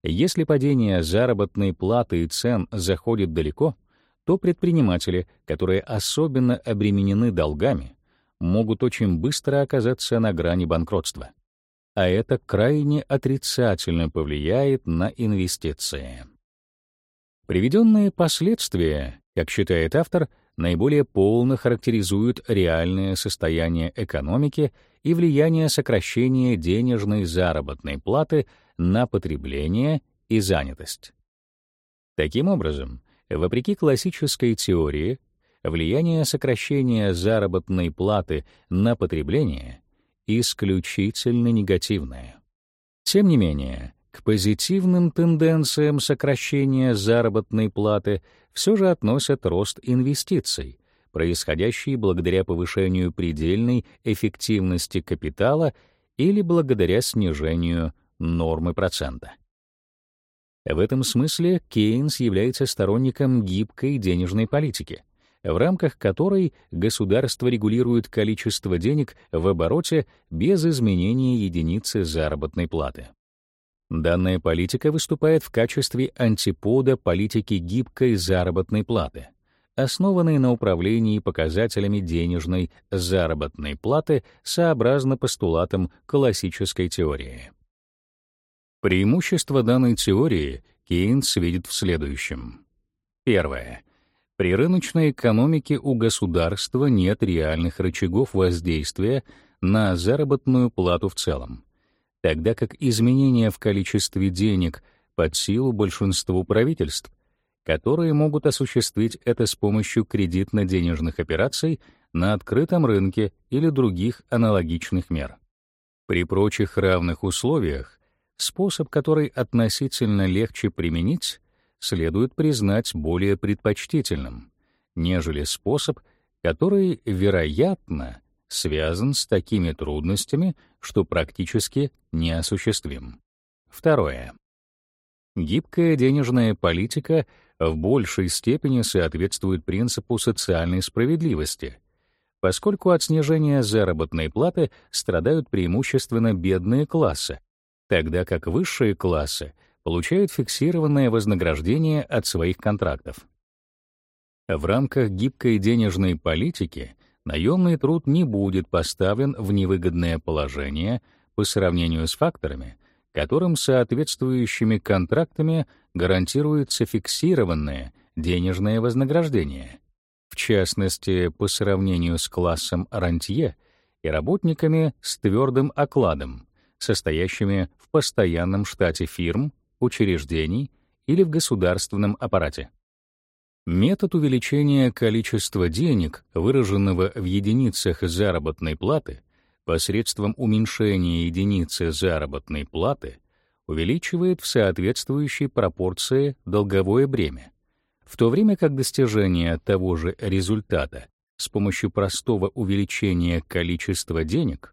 Если падение заработной платы и цен заходит далеко, то предприниматели, которые особенно обременены долгами, могут очень быстро оказаться на грани банкротства. А это крайне отрицательно повлияет на инвестиции. Приведенные последствия, как считает автор, наиболее полно характеризуют реальное состояние экономики и влияние сокращения денежной заработной платы на потребление и занятость. Таким образом, вопреки классической теории, влияние сокращения заработной платы на потребление исключительно негативное. Тем не менее, к позитивным тенденциям сокращения заработной платы все же относят рост инвестиций, происходящий благодаря повышению предельной эффективности капитала или благодаря снижению нормы процента. В этом смысле Кейнс является сторонником гибкой денежной политики, в рамках которой государство регулирует количество денег в обороте без изменения единицы заработной платы. Данная политика выступает в качестве антипода политики гибкой заработной платы, основанной на управлении показателями денежной заработной платы сообразно постулатам классической теории. Преимущество данной теории Кейнс видит в следующем. Первое. При рыночной экономике у государства нет реальных рычагов воздействия на заработную плату в целом тогда как изменения в количестве денег под силу большинству правительств, которые могут осуществить это с помощью кредитно-денежных операций на открытом рынке или других аналогичных мер. При прочих равных условиях способ, который относительно легче применить, следует признать более предпочтительным, нежели способ, который, вероятно, связан с такими трудностями, что практически неосуществим. Второе. Гибкая денежная политика в большей степени соответствует принципу социальной справедливости, поскольку от снижения заработной платы страдают преимущественно бедные классы, тогда как высшие классы получают фиксированное вознаграждение от своих контрактов. В рамках гибкой денежной политики наемный труд не будет поставлен в невыгодное положение по сравнению с факторами, которым соответствующими контрактами гарантируется фиксированное денежное вознаграждение, в частности, по сравнению с классом рантье и работниками с твердым окладом, состоящими постоянном штате фирм, учреждений или в государственном аппарате. Метод увеличения количества денег, выраженного в единицах заработной платы, посредством уменьшения единицы заработной платы, увеличивает в соответствующей пропорции долговое бремя, в то время как достижение того же результата с помощью простого увеличения количества денег,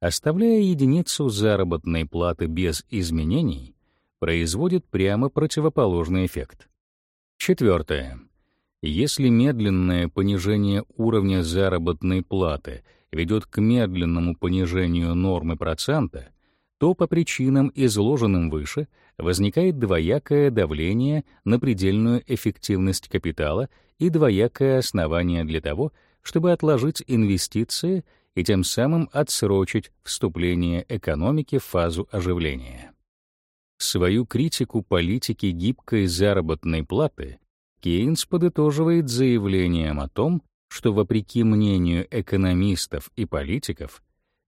оставляя единицу заработной платы без изменений, производит прямо противоположный эффект. Четвертое. Если медленное понижение уровня заработной платы ведет к медленному понижению нормы процента, то по причинам, изложенным выше, возникает двоякое давление на предельную эффективность капитала и двоякое основание для того, чтобы отложить инвестиции и тем самым отсрочить вступление экономики в фазу оживления. Свою критику политики гибкой заработной платы Кейнс подытоживает заявлением о том, что вопреки мнению экономистов и политиков,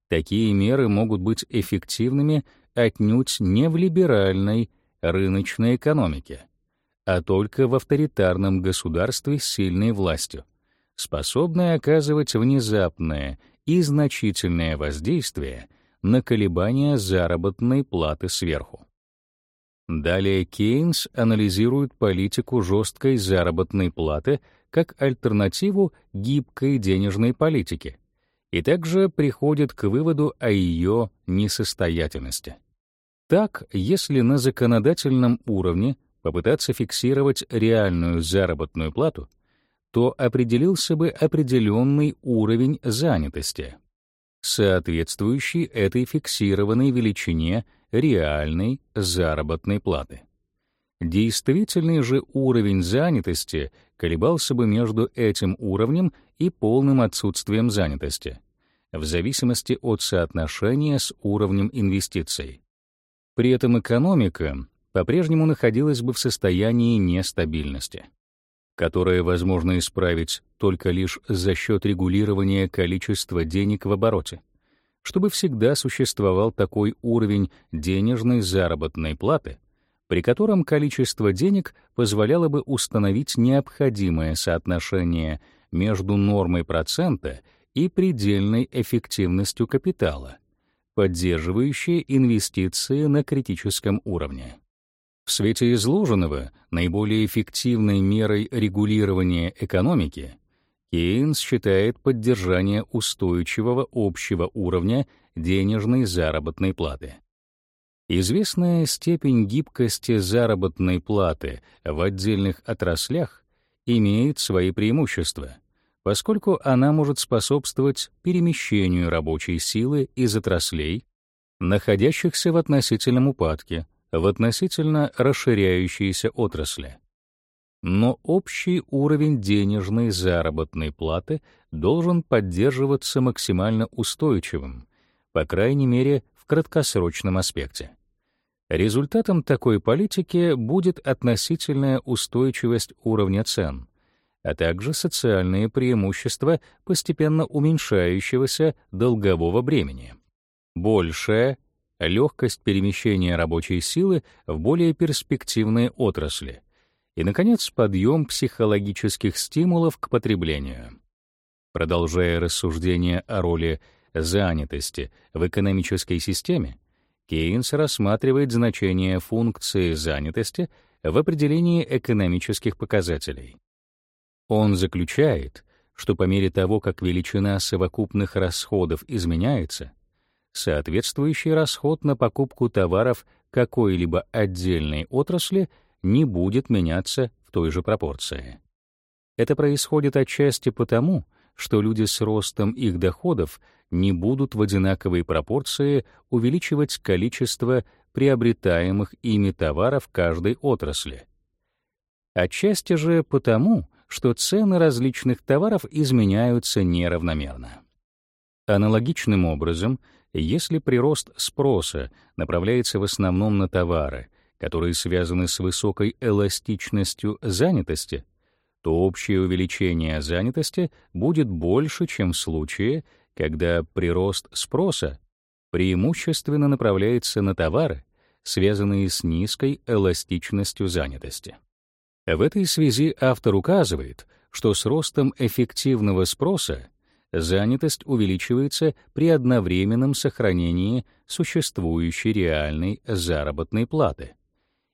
такие меры могут быть эффективными отнюдь не в либеральной рыночной экономике, а только в авторитарном государстве с сильной властью, способной оказывать внезапное и значительное воздействие на колебания заработной платы сверху. Далее Кейнс анализирует политику жесткой заработной платы как альтернативу гибкой денежной политике и также приходит к выводу о ее несостоятельности. Так, если на законодательном уровне попытаться фиксировать реальную заработную плату, то определился бы определенный уровень занятости, соответствующий этой фиксированной величине реальной заработной платы. Действительный же уровень занятости колебался бы между этим уровнем и полным отсутствием занятости, в зависимости от соотношения с уровнем инвестиций. При этом экономика, по-прежнему находилась бы в состоянии нестабильности, которое возможно исправить только лишь за счет регулирования количества денег в обороте, чтобы всегда существовал такой уровень денежной заработной платы, при котором количество денег позволяло бы установить необходимое соотношение между нормой процента и предельной эффективностью капитала, поддерживающей инвестиции на критическом уровне. В свете изложенного, наиболее эффективной мерой регулирования экономики Кейнс считает поддержание устойчивого общего уровня денежной заработной платы. Известная степень гибкости заработной платы в отдельных отраслях имеет свои преимущества, поскольку она может способствовать перемещению рабочей силы из отраслей, находящихся в относительном упадке, в относительно расширяющиеся отрасли. Но общий уровень денежной заработной платы должен поддерживаться максимально устойчивым, по крайней мере, в краткосрочном аспекте. Результатом такой политики будет относительная устойчивость уровня цен, а также социальные преимущества постепенно уменьшающегося долгового бремени. Большая легкость перемещения рабочей силы в более перспективные отрасли и, наконец, подъем психологических стимулов к потреблению. Продолжая рассуждение о роли занятости в экономической системе, Кейнс рассматривает значение функции занятости в определении экономических показателей. Он заключает, что по мере того, как величина совокупных расходов изменяется, соответствующий расход на покупку товаров какой-либо отдельной отрасли не будет меняться в той же пропорции. Это происходит отчасти потому, что люди с ростом их доходов не будут в одинаковой пропорции увеличивать количество приобретаемых ими товаров каждой отрасли. Отчасти же потому, что цены различных товаров изменяются неравномерно. Аналогичным образом, если прирост спроса направляется в основном на товары, которые связаны с высокой эластичностью занятости, то общее увеличение занятости будет больше, чем в случае, когда прирост спроса преимущественно направляется на товары, связанные с низкой эластичностью занятости. В этой связи автор указывает, что с ростом эффективного спроса занятость увеличивается при одновременном сохранении существующей реальной заработной платы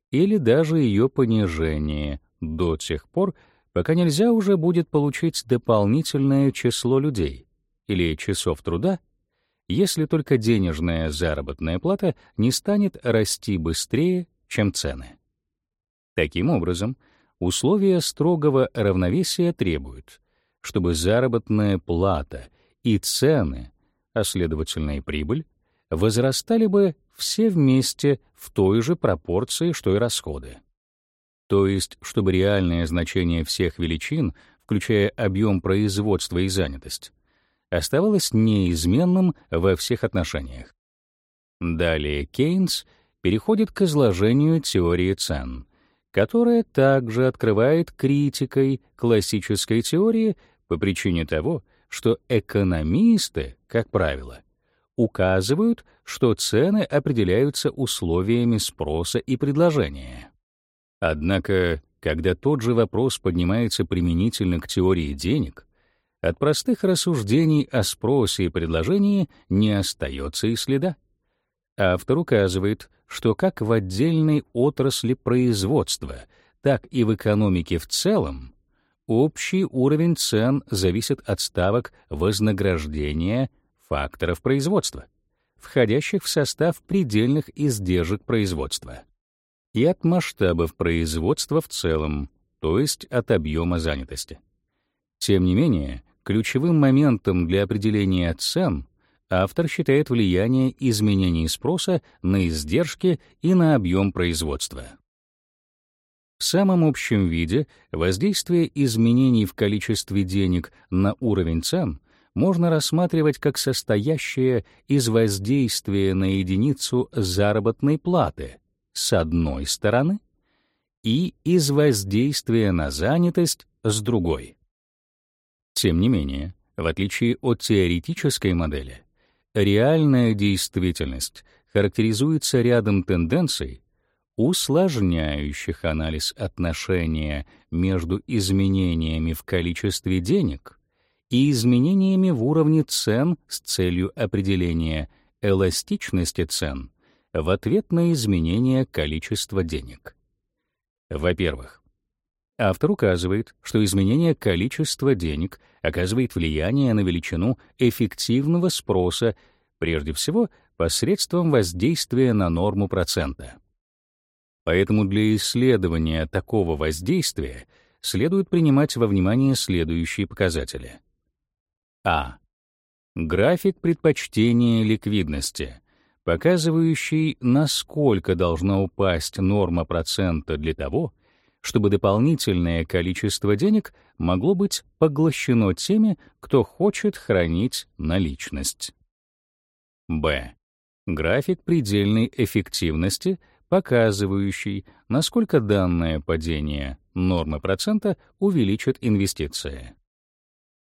или даже ее понижении до тех пор, пока нельзя уже будет получить дополнительное число людей или часов труда, если только денежная заработная плата не станет расти быстрее, чем цены. Таким образом, Условия строгого равновесия требуют, чтобы заработная плата и цены, а следовательно и прибыль, возрастали бы все вместе в той же пропорции, что и расходы. То есть, чтобы реальное значение всех величин, включая объем производства и занятость, оставалось неизменным во всех отношениях. Далее Кейнс переходит к изложению теории цен, которая также открывает критикой классической теории по причине того, что экономисты, как правило, указывают, что цены определяются условиями спроса и предложения. Однако, когда тот же вопрос поднимается применительно к теории денег, от простых рассуждений о спросе и предложении не остается и следа. Автор указывает, что как в отдельной отрасли производства, так и в экономике в целом общий уровень цен зависит от ставок вознаграждения факторов производства, входящих в состав предельных издержек производства, и от масштабов производства в целом, то есть от объема занятости. Тем не менее, ключевым моментом для определения цен автор считает влияние изменений спроса на издержки и на объем производства. В самом общем виде воздействие изменений в количестве денег на уровень цен можно рассматривать как состоящее из воздействия на единицу заработной платы, с одной стороны и из воздействия на занятость с другой. Тем не менее, в отличие от теоретической модели, реальная действительность характеризуется рядом тенденций, усложняющих анализ отношения между изменениями в количестве денег и изменениями в уровне цен с целью определения эластичности цен в ответ на изменение количества денег. Во-первых, автор указывает, что изменение количества денег оказывает влияние на величину эффективного спроса, прежде всего посредством воздействия на норму процента. Поэтому для исследования такого воздействия следует принимать во внимание следующие показатели. А. График предпочтения ликвидности, показывающий, насколько должна упасть норма процента для того, чтобы дополнительное количество денег могло быть поглощено теми, кто хочет хранить наличность. Б. График предельной эффективности, показывающий, насколько данное падение нормы процента увеличит инвестиции.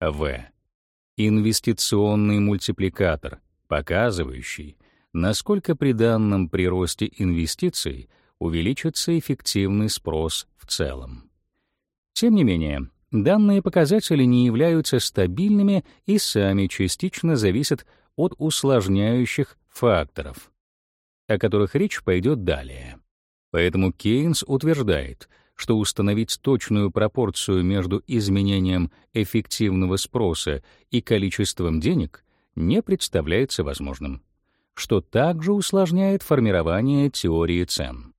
В. Инвестиционный мультипликатор, показывающий, насколько при данном приросте инвестиций увеличится эффективный спрос в целом. Тем не менее, данные показатели не являются стабильными и сами частично зависят от усложняющих факторов, о которых речь пойдет далее. Поэтому Кейнс утверждает, что установить точную пропорцию между изменением эффективного спроса и количеством денег не представляется возможным, что также усложняет формирование теории цен.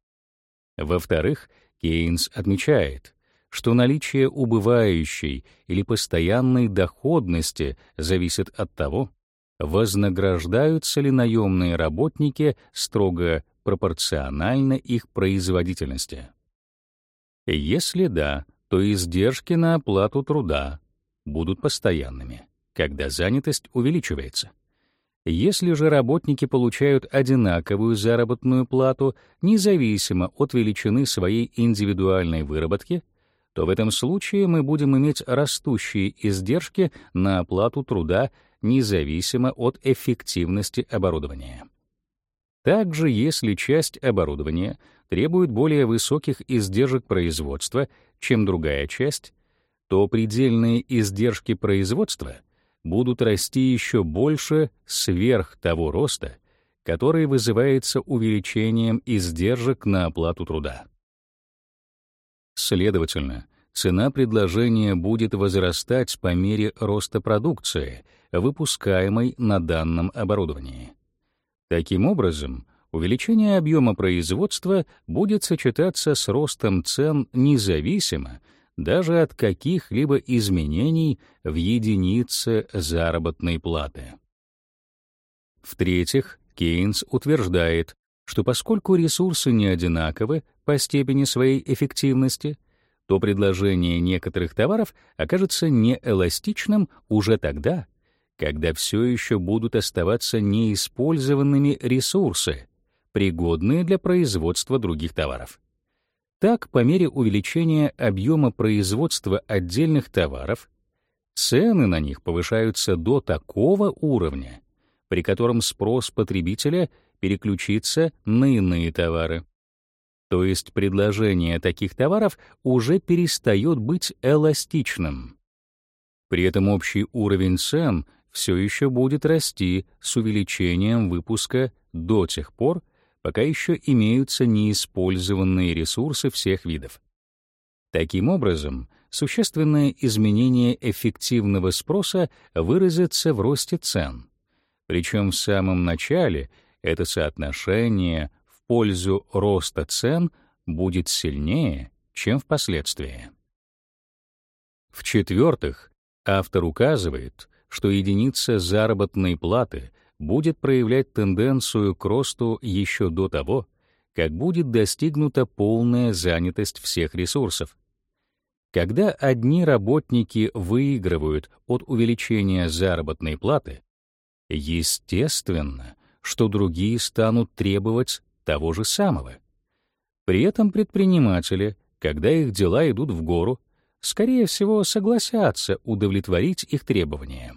Во-вторых, Кейнс отмечает, что наличие убывающей или постоянной доходности зависит от того, вознаграждаются ли наемные работники строго пропорционально их производительности. Если да, то издержки на оплату труда будут постоянными, когда занятость увеличивается. Если же работники получают одинаковую заработную плату независимо от величины своей индивидуальной выработки, то в этом случае мы будем иметь растущие издержки на оплату труда независимо от эффективности оборудования. Также, если часть оборудования требует более высоких издержек производства, чем другая часть, то предельные издержки производства будут расти еще больше сверх того роста, который вызывается увеличением издержек на оплату труда. Следовательно, цена предложения будет возрастать по мере роста продукции, выпускаемой на данном оборудовании. Таким образом, увеличение объема производства будет сочетаться с ростом цен независимо даже от каких-либо изменений в единице заработной платы. В-третьих, Кейнс утверждает, что поскольку ресурсы не одинаковы по степени своей эффективности, то предложение некоторых товаров окажется неэластичным уже тогда, когда все еще будут оставаться неиспользованными ресурсы, пригодные для производства других товаров. Так, по мере увеличения объема производства отдельных товаров, цены на них повышаются до такого уровня, при котором спрос потребителя переключится на иные товары. То есть предложение таких товаров уже перестает быть эластичным. При этом общий уровень цен все еще будет расти с увеличением выпуска до тех пор, пока еще имеются неиспользованные ресурсы всех видов. Таким образом, существенное изменение эффективного спроса выразится в росте цен. Причем в самом начале это соотношение в пользу роста цен будет сильнее, чем впоследствии. В-четвертых, автор указывает, что единица заработной платы будет проявлять тенденцию к росту еще до того, как будет достигнута полная занятость всех ресурсов. Когда одни работники выигрывают от увеличения заработной платы, естественно, что другие станут требовать того же самого. При этом предприниматели, когда их дела идут в гору, скорее всего, согласятся удовлетворить их требования.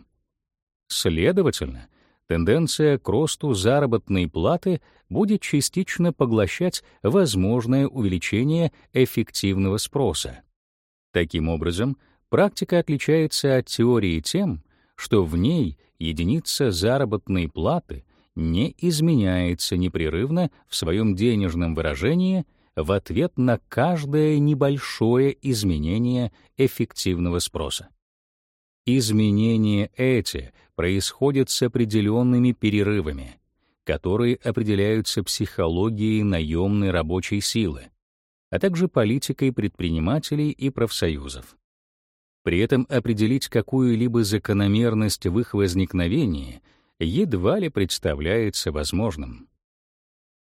Следовательно, тенденция к росту заработной платы будет частично поглощать возможное увеличение эффективного спроса. Таким образом, практика отличается от теории тем, что в ней единица заработной платы не изменяется непрерывно в своем денежном выражении в ответ на каждое небольшое изменение эффективного спроса. Изменения эти происходят с определенными перерывами, которые определяются психологией наемной рабочей силы, а также политикой предпринимателей и профсоюзов. При этом определить какую-либо закономерность в их возникновении едва ли представляется возможным.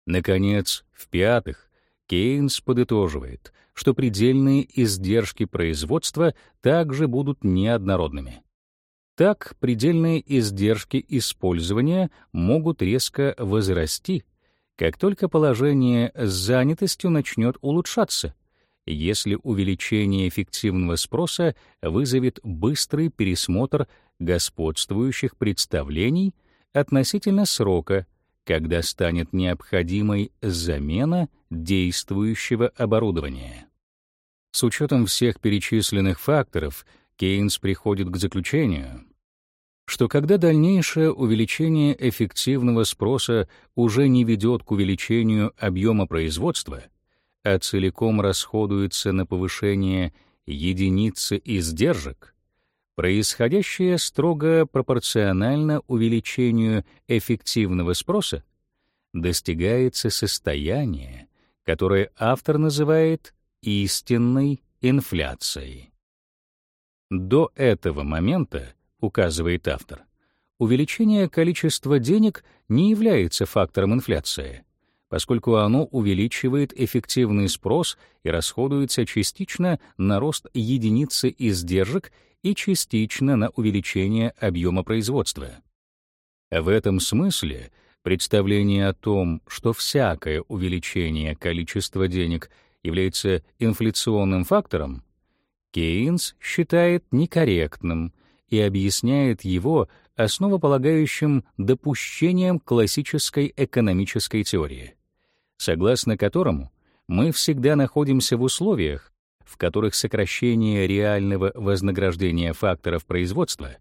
Наконец, в-пятых, Кейнс подытоживает, что предельные издержки производства также будут неоднородными. Так, предельные издержки использования могут резко возрасти, как только положение с занятостью начнет улучшаться, если увеличение эффективного спроса вызовет быстрый пересмотр господствующих представлений относительно срока, когда станет необходимой замена действующего оборудования. С учетом всех перечисленных факторов Кейнс приходит к заключению, что когда дальнейшее увеличение эффективного спроса уже не ведет к увеличению объема производства — а целиком расходуется на повышение единицы издержек, происходящее строго пропорционально увеличению эффективного спроса, достигается состояние, которое автор называет истинной инфляцией. До этого момента, указывает автор, увеличение количества денег не является фактором инфляции, поскольку оно увеличивает эффективный спрос и расходуется частично на рост единицы издержек и частично на увеличение объема производства. В этом смысле представление о том, что всякое увеличение количества денег является инфляционным фактором, Кейнс считает некорректным и объясняет его основополагающим допущением классической экономической теории согласно которому мы всегда находимся в условиях, в которых сокращение реального вознаграждения факторов производства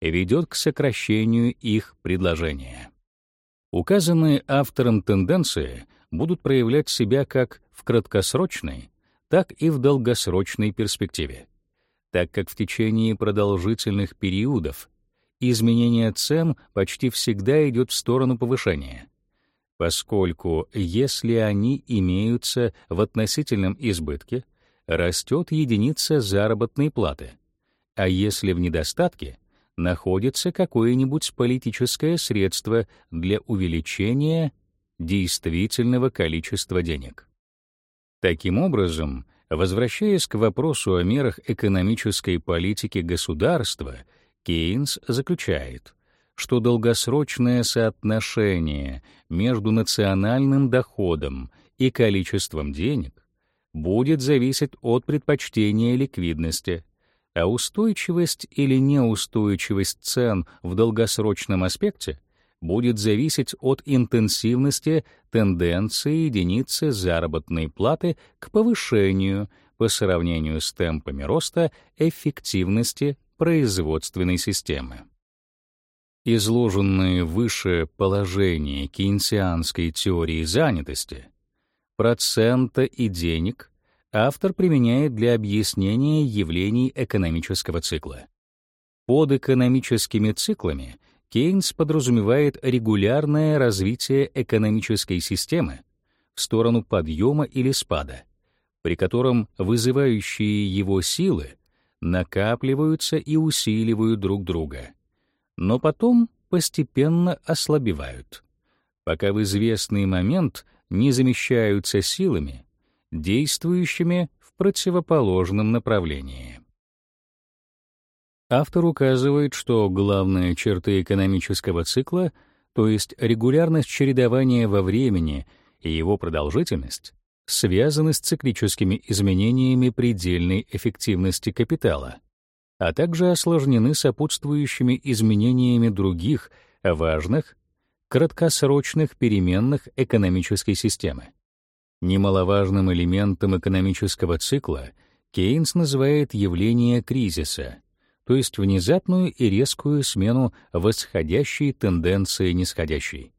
ведет к сокращению их предложения. Указанные автором тенденции будут проявлять себя как в краткосрочной, так и в долгосрочной перспективе, так как в течение продолжительных периодов изменение цен почти всегда идет в сторону повышения — поскольку если они имеются в относительном избытке, растет единица заработной платы, а если в недостатке, находится какое-нибудь политическое средство для увеличения действительного количества денег. Таким образом, возвращаясь к вопросу о мерах экономической политики государства, Кейнс заключает, что долгосрочное соотношение между национальным доходом и количеством денег будет зависеть от предпочтения ликвидности, а устойчивость или неустойчивость цен в долгосрочном аспекте будет зависеть от интенсивности тенденции единицы заработной платы к повышению по сравнению с темпами роста эффективности производственной системы. Изложенные выше положения кейнсианской теории занятости, процента и денег автор применяет для объяснения явлений экономического цикла. Под экономическими циклами Кейнс подразумевает регулярное развитие экономической системы в сторону подъема или спада, при котором вызывающие его силы накапливаются и усиливают друг друга — но потом постепенно ослабевают, пока в известный момент не замещаются силами, действующими в противоположном направлении. Автор указывает, что главные черты экономического цикла, то есть регулярность чередования во времени и его продолжительность, связаны с циклическими изменениями предельной эффективности капитала, а также осложнены сопутствующими изменениями других важных краткосрочных переменных экономической системы. Немаловажным элементом экономического цикла Кейнс называет явление кризиса, то есть внезапную и резкую смену восходящей тенденции нисходящей.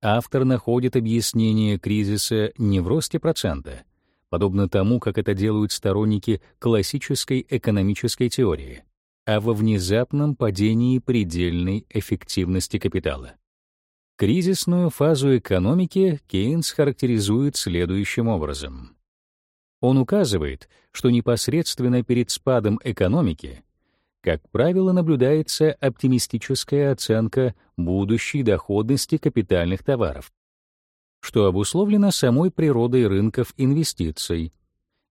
Автор находит объяснение кризиса не в росте процента, подобно тому, как это делают сторонники классической экономической теории, а во внезапном падении предельной эффективности капитала. Кризисную фазу экономики Кейнс характеризует следующим образом. Он указывает, что непосредственно перед спадом экономики как правило, наблюдается оптимистическая оценка будущей доходности капитальных товаров, что обусловлено самой природой рынков инвестиций,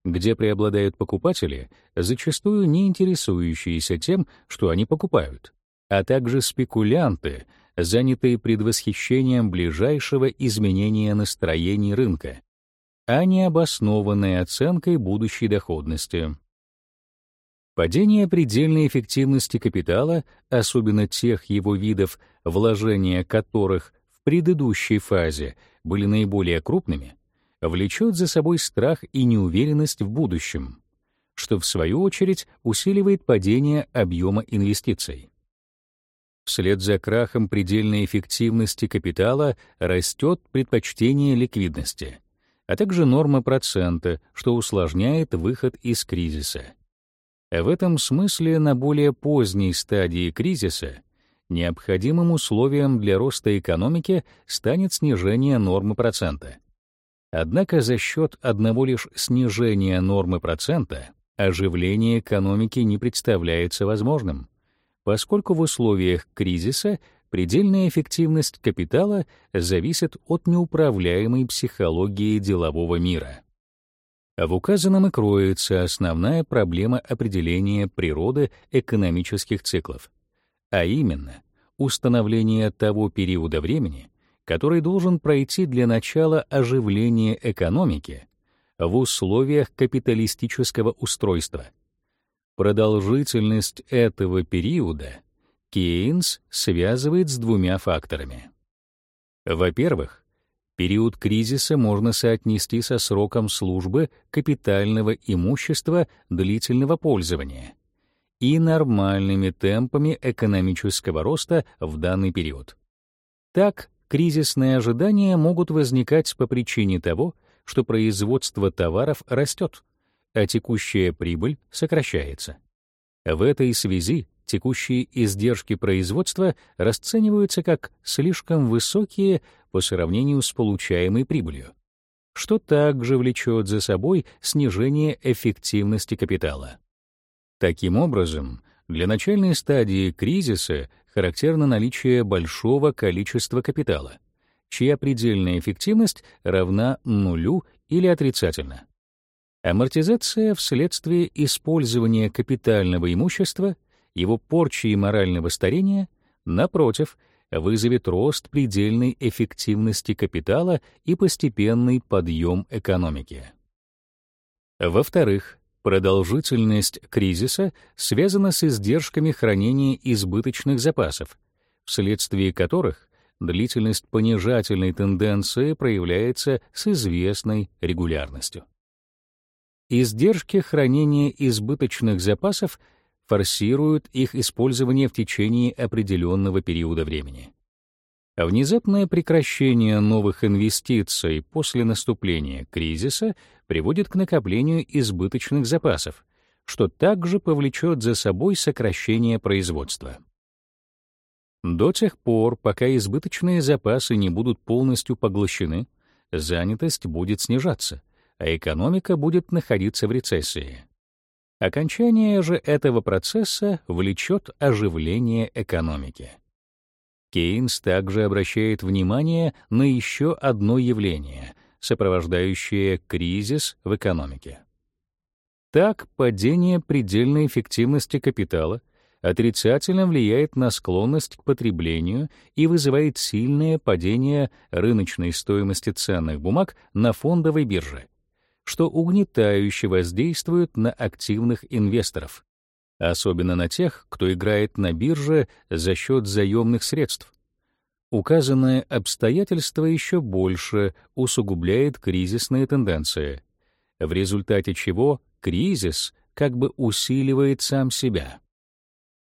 где преобладают покупатели, зачастую не интересующиеся тем, что они покупают, а также спекулянты, занятые предвосхищением ближайшего изменения настроений рынка, а не обоснованной оценкой будущей доходности. Падение предельной эффективности капитала, особенно тех его видов, вложения которых в предыдущей фазе были наиболее крупными, влечет за собой страх и неуверенность в будущем, что в свою очередь усиливает падение объема инвестиций. Вслед за крахом предельной эффективности капитала растет предпочтение ликвидности, а также норма процента, что усложняет выход из кризиса. В этом смысле на более поздней стадии кризиса необходимым условием для роста экономики станет снижение нормы процента. Однако за счет одного лишь снижения нормы процента оживление экономики не представляется возможным, поскольку в условиях кризиса предельная эффективность капитала зависит от неуправляемой психологии делового мира. А в указанном и кроется основная проблема определения природы экономических циклов, а именно установление того периода времени, который должен пройти для начала оживления экономики в условиях капиталистического устройства. Продолжительность этого периода Кейнс связывает с двумя факторами. Во-первых, Период кризиса можно соотнести со сроком службы капитального имущества длительного пользования и нормальными темпами экономического роста в данный период. Так, кризисные ожидания могут возникать по причине того, что производство товаров растет, а текущая прибыль сокращается. В этой связи текущие издержки производства расцениваются как слишком высокие по сравнению с получаемой прибылью, что также влечет за собой снижение эффективности капитала. Таким образом, для начальной стадии кризиса характерно наличие большого количества капитала, чья предельная эффективность равна нулю или отрицательна. Амортизация вследствие использования капитального имущества, его порчи и морального старения, напротив, вызовет рост предельной эффективности капитала и постепенный подъем экономики. Во-вторых, продолжительность кризиса связана с издержками хранения избыточных запасов, вследствие которых длительность понижательной тенденции проявляется с известной регулярностью. Издержки хранения избыточных запасов форсируют их использование в течение определенного периода времени. А внезапное прекращение новых инвестиций после наступления кризиса приводит к накоплению избыточных запасов, что также повлечет за собой сокращение производства. До тех пор, пока избыточные запасы не будут полностью поглощены, занятость будет снижаться, а экономика будет находиться в рецессии. Окончание же этого процесса влечет оживление экономики. Кейнс также обращает внимание на еще одно явление, сопровождающее кризис в экономике. Так, падение предельной эффективности капитала отрицательно влияет на склонность к потреблению и вызывает сильное падение рыночной стоимости ценных бумаг на фондовой бирже — что угнетающе воздействует на активных инвесторов, особенно на тех, кто играет на бирже за счет заемных средств. Указанное обстоятельство еще больше усугубляет кризисные тенденции, в результате чего кризис как бы усиливает сам себя.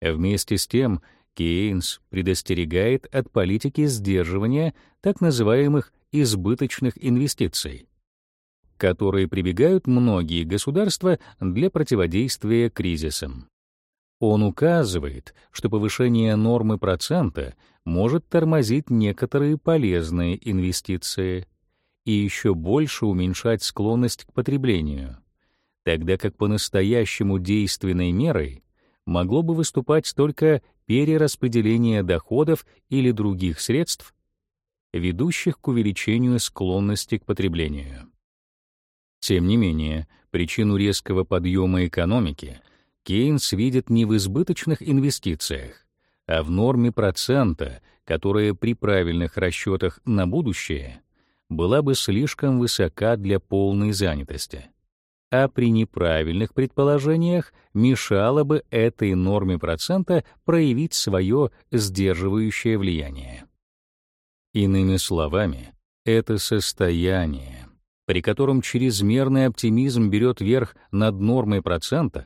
Вместе с тем, Кейнс предостерегает от политики сдерживания так называемых избыточных инвестиций, которые прибегают многие государства для противодействия кризисам. Он указывает, что повышение нормы процента может тормозить некоторые полезные инвестиции и еще больше уменьшать склонность к потреблению, тогда как по-настоящему действенной мерой могло бы выступать только перераспределение доходов или других средств, ведущих к увеличению склонности к потреблению. Тем не менее, причину резкого подъема экономики Кейнс видит не в избыточных инвестициях, а в норме процента, которая при правильных расчетах на будущее была бы слишком высока для полной занятости, а при неправильных предположениях мешала бы этой норме процента проявить свое сдерживающее влияние. Иными словами, это состояние, при котором чрезмерный оптимизм берет верх над нормой процента,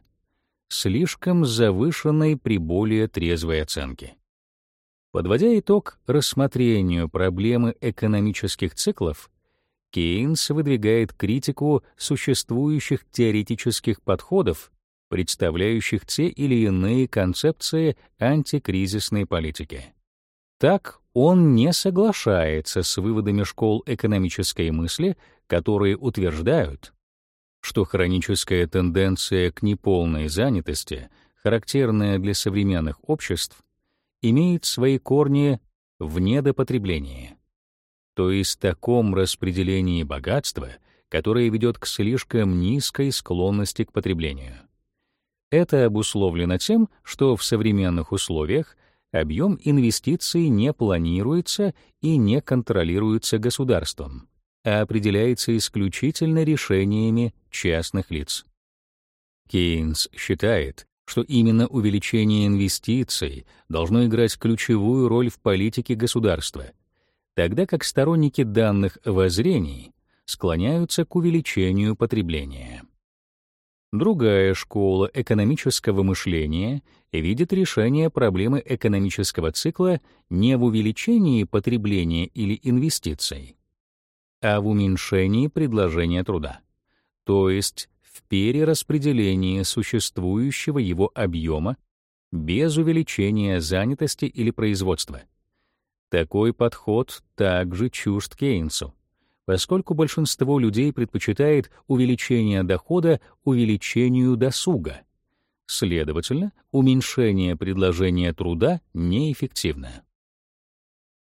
слишком завышенной при более трезвой оценке. Подводя итог рассмотрению проблемы экономических циклов, Кейнс выдвигает критику существующих теоретических подходов, представляющих те или иные концепции антикризисной политики. Так, он не соглашается с выводами школ экономической мысли, которые утверждают, что хроническая тенденция к неполной занятости, характерная для современных обществ, имеет свои корни в недопотреблении, то есть таком распределении богатства, которое ведет к слишком низкой склонности к потреблению. Это обусловлено тем, что в современных условиях объем инвестиций не планируется и не контролируется государством, а определяется исключительно решениями частных лиц. Кейнс считает, что именно увеличение инвестиций должно играть ключевую роль в политике государства, тогда как сторонники данных воззрений склоняются к увеличению потребления. Другая школа экономического мышления видит решение проблемы экономического цикла не в увеличении потребления или инвестиций, а в уменьшении предложения труда, то есть в перераспределении существующего его объема без увеличения занятости или производства. Такой подход также чужд Кейнсу, поскольку большинство людей предпочитает увеличение дохода увеличению досуга. Следовательно, уменьшение предложения труда неэффективно.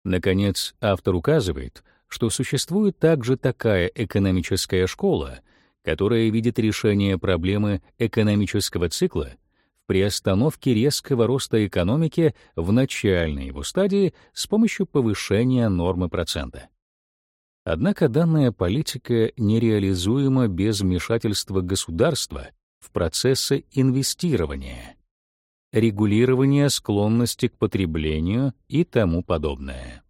Наконец, автор указывает, что существует также такая экономическая школа, которая видит решение проблемы экономического цикла в приостановке резкого роста экономики в начальной его стадии с помощью повышения нормы процента. Однако данная политика нереализуема без вмешательства государства в процессы инвестирования, регулирования склонности к потреблению и тому подобное.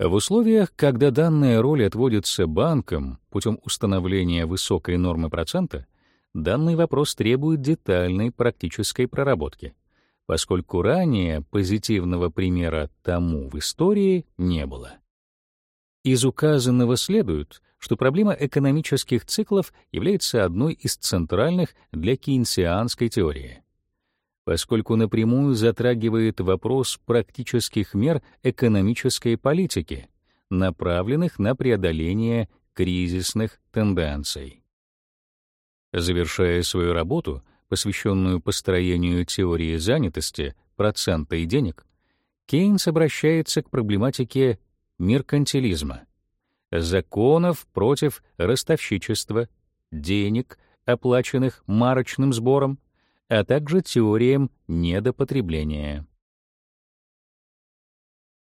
В условиях, когда данная роль отводится банкам путем установления высокой нормы процента, данный вопрос требует детальной практической проработки, поскольку ранее позитивного примера тому в истории не было. Из указанного следует, что проблема экономических циклов является одной из центральных для кейнсианской теории поскольку напрямую затрагивает вопрос практических мер экономической политики, направленных на преодоление кризисных тенденций. Завершая свою работу, посвященную построению теории занятости, процента и денег, Кейнс обращается к проблематике меркантилизма, законов против ростовщичества, денег, оплаченных марочным сбором, а также теориям недопотребления.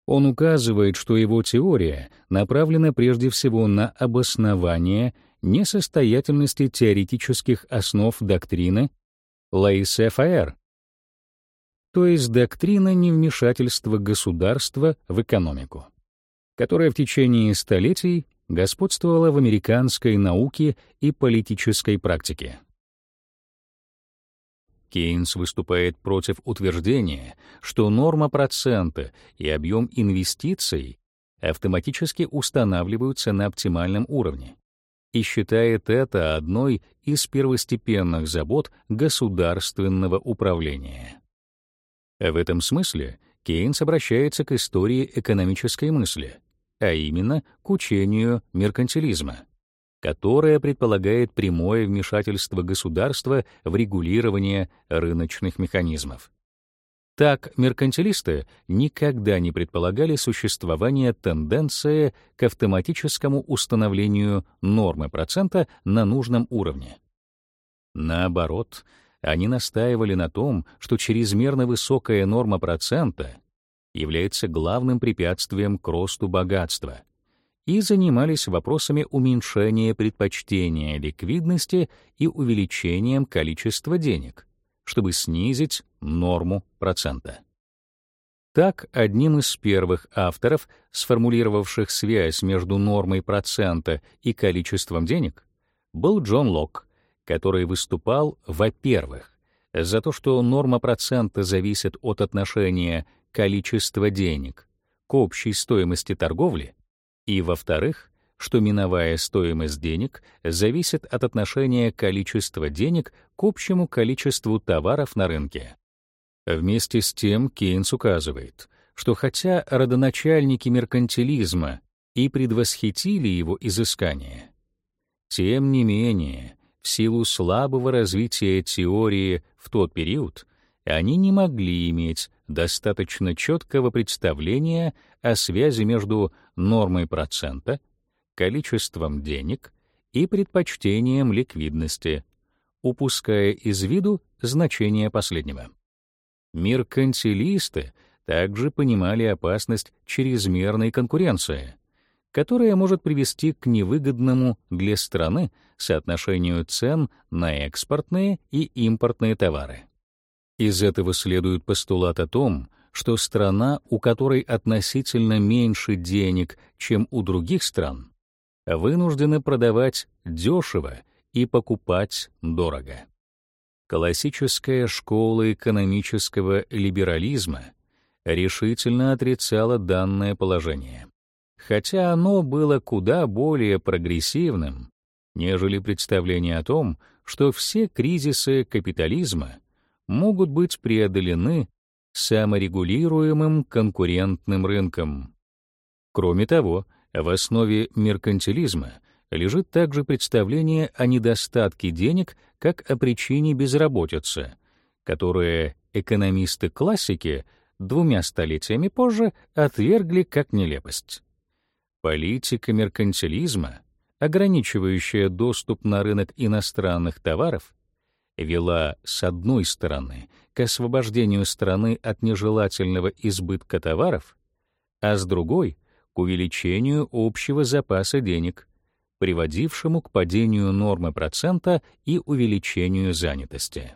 Он указывает, что его теория направлена прежде всего на обоснование несостоятельности теоретических основ доктрины laissez-faire, то есть доктрина невмешательства государства в экономику, которая в течение столетий господствовала в американской науке и политической практике. Кейнс выступает против утверждения, что норма процента и объем инвестиций автоматически устанавливаются на оптимальном уровне и считает это одной из первостепенных забот государственного управления. В этом смысле Кейнс обращается к истории экономической мысли, а именно к учению меркантилизма, которое предполагает прямое вмешательство государства в регулирование рыночных механизмов. Так, меркантилисты никогда не предполагали существование тенденции к автоматическому установлению нормы процента на нужном уровне. Наоборот, они настаивали на том, что чрезмерно высокая норма процента является главным препятствием к росту богатства и занимались вопросами уменьшения предпочтения ликвидности и увеличением количества денег, чтобы снизить норму процента. Так, одним из первых авторов, сформулировавших связь между нормой процента и количеством денег, был Джон Лок, который выступал, во-первых, за то, что норма процента зависит от отношения количества денег к общей стоимости торговли, и, во-вторых, что миновая стоимость денег зависит от отношения количества денег к общему количеству товаров на рынке. Вместе с тем Кейнс указывает, что хотя родоначальники меркантилизма и предвосхитили его изыскания, тем не менее в силу слабого развития теории в тот период они не могли иметь достаточно четкого представления о связи между нормой процента, количеством денег и предпочтением ликвидности, упуская из виду значение последнего. Меркантилисты также понимали опасность чрезмерной конкуренции, которая может привести к невыгодному для страны соотношению цен на экспортные и импортные товары. Из этого следует постулат о том, что страна, у которой относительно меньше денег, чем у других стран, вынуждена продавать дешево и покупать дорого. Классическая школа экономического либерализма решительно отрицала данное положение хотя оно было куда более прогрессивным, нежели представление о том, что все кризисы капитализма могут быть преодолены саморегулируемым конкурентным рынком. Кроме того, в основе меркантилизма лежит также представление о недостатке денег как о причине безработицы, которое экономисты-классики двумя столетиями позже отвергли как нелепость. Политика меркантилизма, ограничивающая доступ на рынок иностранных товаров, вела с одной стороны к освобождению страны от нежелательного избытка товаров, а с другой — к увеличению общего запаса денег, приводившему к падению нормы процента и увеличению занятости.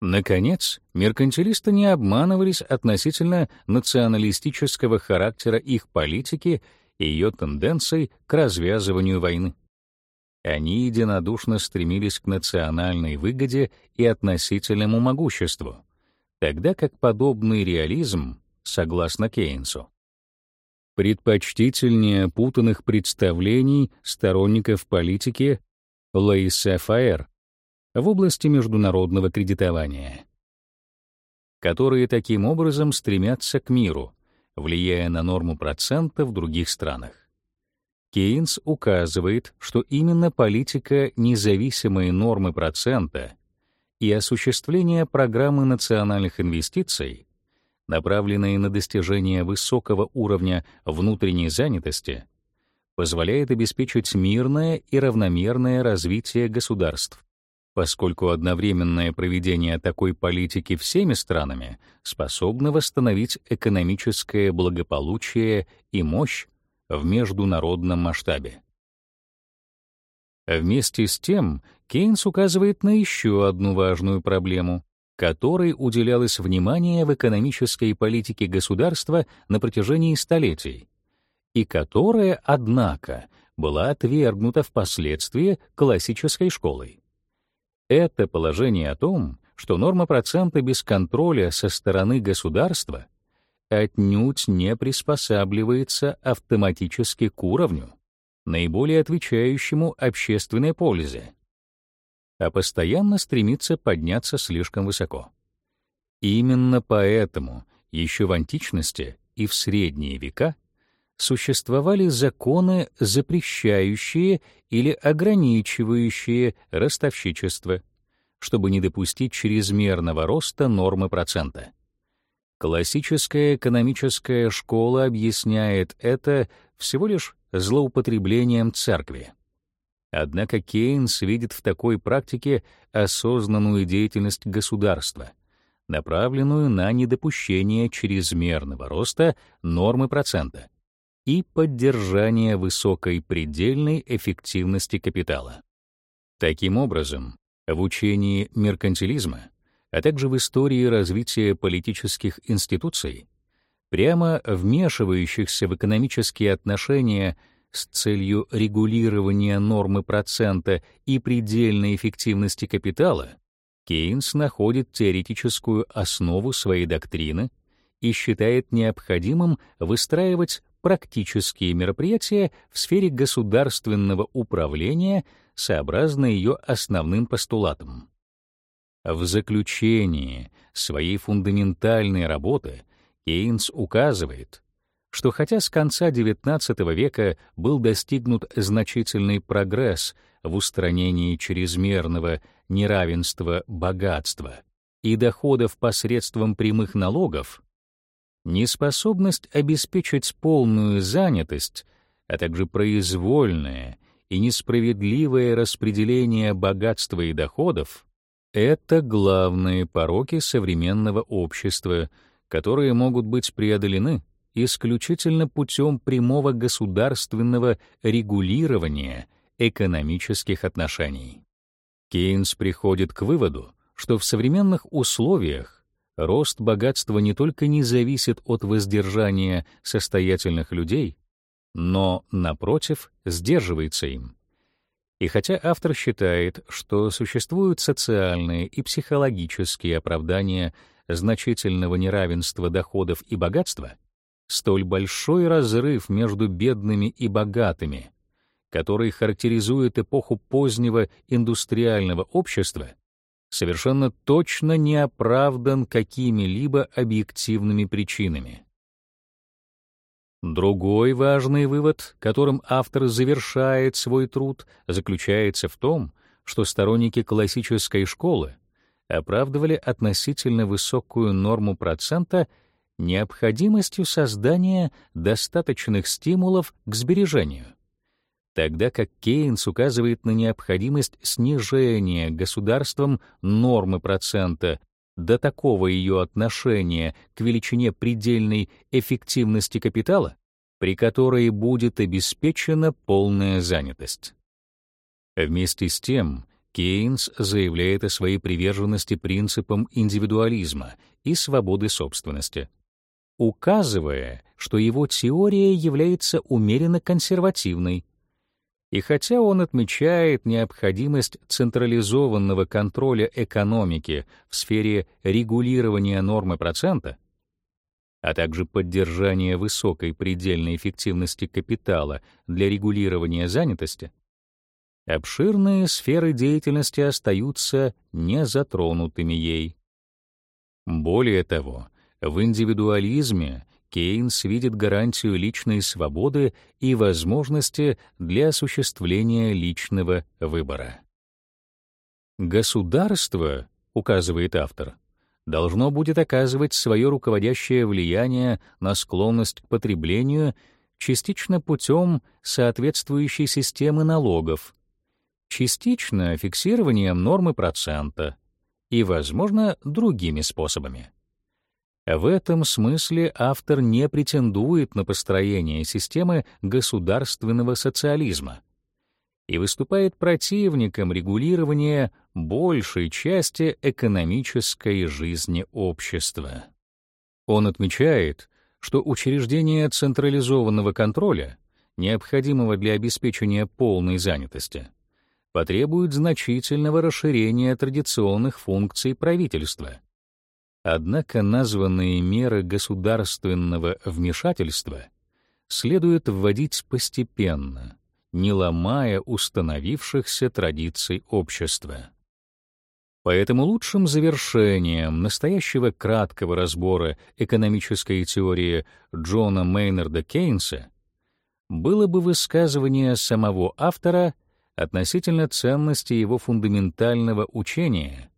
Наконец, меркантилисты не обманывались относительно националистического характера их политики и ее тенденций к развязыванию войны. Они единодушно стремились к национальной выгоде и относительному могуществу, тогда как подобный реализм, согласно Кейнсу, предпочтительнее путанных представлений сторонников политики laissez-faire в области международного кредитования, которые таким образом стремятся к миру, влияя на норму процента в других странах. Кейнс указывает, что именно политика независимой нормы процента и осуществление программы национальных инвестиций, направленные на достижение высокого уровня внутренней занятости, позволяет обеспечить мирное и равномерное развитие государств, поскольку одновременное проведение такой политики всеми странами способно восстановить экономическое благополучие и мощь в международном масштабе. Вместе с тем Кейнс указывает на еще одну важную проблему, которой уделялось внимание в экономической политике государства на протяжении столетий, и которая, однако, была отвергнута впоследствии классической школой. Это положение о том, что норма процента без контроля со стороны государства отнюдь не приспосабливается автоматически к уровню, наиболее отвечающему общественной пользе, а постоянно стремится подняться слишком высоко. Именно поэтому еще в античности и в средние века существовали законы, запрещающие или ограничивающие ростовщичество, чтобы не допустить чрезмерного роста нормы процента. Классическая экономическая школа объясняет это всего лишь злоупотреблением церкви. Однако Кейнс видит в такой практике осознанную деятельность государства, направленную на недопущение чрезмерного роста нормы процента и поддержание высокой предельной эффективности капитала. Таким образом, в учении меркантилизма, а также в истории развития политических институций, прямо вмешивающихся в экономические отношения с целью регулирования нормы процента и предельной эффективности капитала, Кейнс находит теоретическую основу своей доктрины и считает необходимым выстраивать практические мероприятия в сфере государственного управления сообразно ее основным постулатам. В заключении своей фундаментальной работы Кейнс указывает, что хотя с конца XIX века был достигнут значительный прогресс в устранении чрезмерного неравенства богатства и доходов посредством прямых налогов, неспособность обеспечить полную занятость, а также произвольное и несправедливое распределение богатства и доходов — это главные пороки современного общества, которые могут быть преодолены исключительно путем прямого государственного регулирования экономических отношений. Кейнс приходит к выводу, что в современных условиях рост богатства не только не зависит от воздержания состоятельных людей, но, напротив, сдерживается им. И хотя автор считает, что существуют социальные и психологические оправдания значительного неравенства доходов и богатства, столь большой разрыв между бедными и богатыми, который характеризует эпоху позднего индустриального общества, совершенно точно не оправдан какими-либо объективными причинами. Другой важный вывод, которым автор завершает свой труд, заключается в том, что сторонники классической школы оправдывали относительно высокую норму процента необходимостью создания достаточных стимулов к сбережению. Тогда как Кейнс указывает на необходимость снижения государством нормы процента до такого ее отношения к величине предельной эффективности капитала, при которой будет обеспечена полная занятость. Вместе с тем, Кейнс заявляет о своей приверженности принципам индивидуализма и свободы собственности, указывая, что его теория является умеренно консервативной, и хотя он отмечает необходимость централизованного контроля экономики в сфере регулирования нормы процента, а также поддержания высокой предельной эффективности капитала для регулирования занятости, обширные сферы деятельности остаются незатронутыми ей. Более того, в индивидуализме Кейнс видит гарантию личной свободы и возможности для осуществления личного выбора. Государство, указывает автор, должно будет оказывать свое руководящее влияние на склонность к потреблению частично путем соответствующей системы налогов, частично фиксированием нормы процента и, возможно, другими способами. В этом смысле автор не претендует на построение системы государственного социализма. и выступает противником регулирования большей части экономической жизни общества. Он отмечает, что учреждение централизованного контроля, необходимого для обеспечения полной занятости, потребует значительного расширения традиционных функций правительства. Однако названные меры государственного вмешательства следует вводить постепенно, не ломая установившихся традиций общества. Поэтому лучшим завершением настоящего краткого разбора экономической теории Джона Мейнарда Кейнса было бы высказывание самого автора относительно ценности его фундаментального учения,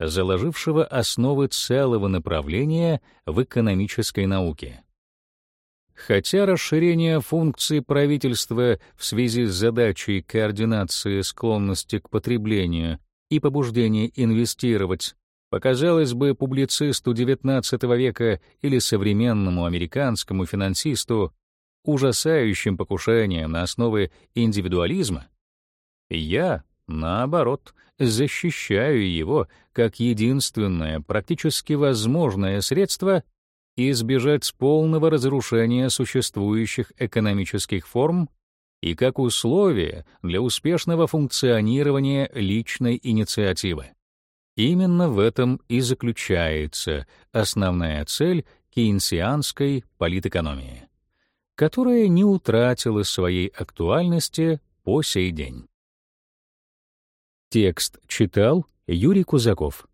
заложившего основы целого направления в экономической науке. Хотя расширение функций правительства в связи с задачей координации склонности к потреблению и побуждения инвестировать показалось бы публицисту XIX века или современному американскому финансисту ужасающим покушением на основе индивидуализма, я, наоборот, защищаю его как единственное практически возможное средство избежать полного разрушения существующих экономических форм и как условие для успешного функционирования личной инициативы. Именно в этом и заключается основная цель кейнсианской политэкономии, которая не утратила своей актуальности по сей день. Текст читал Юрий Кузаков.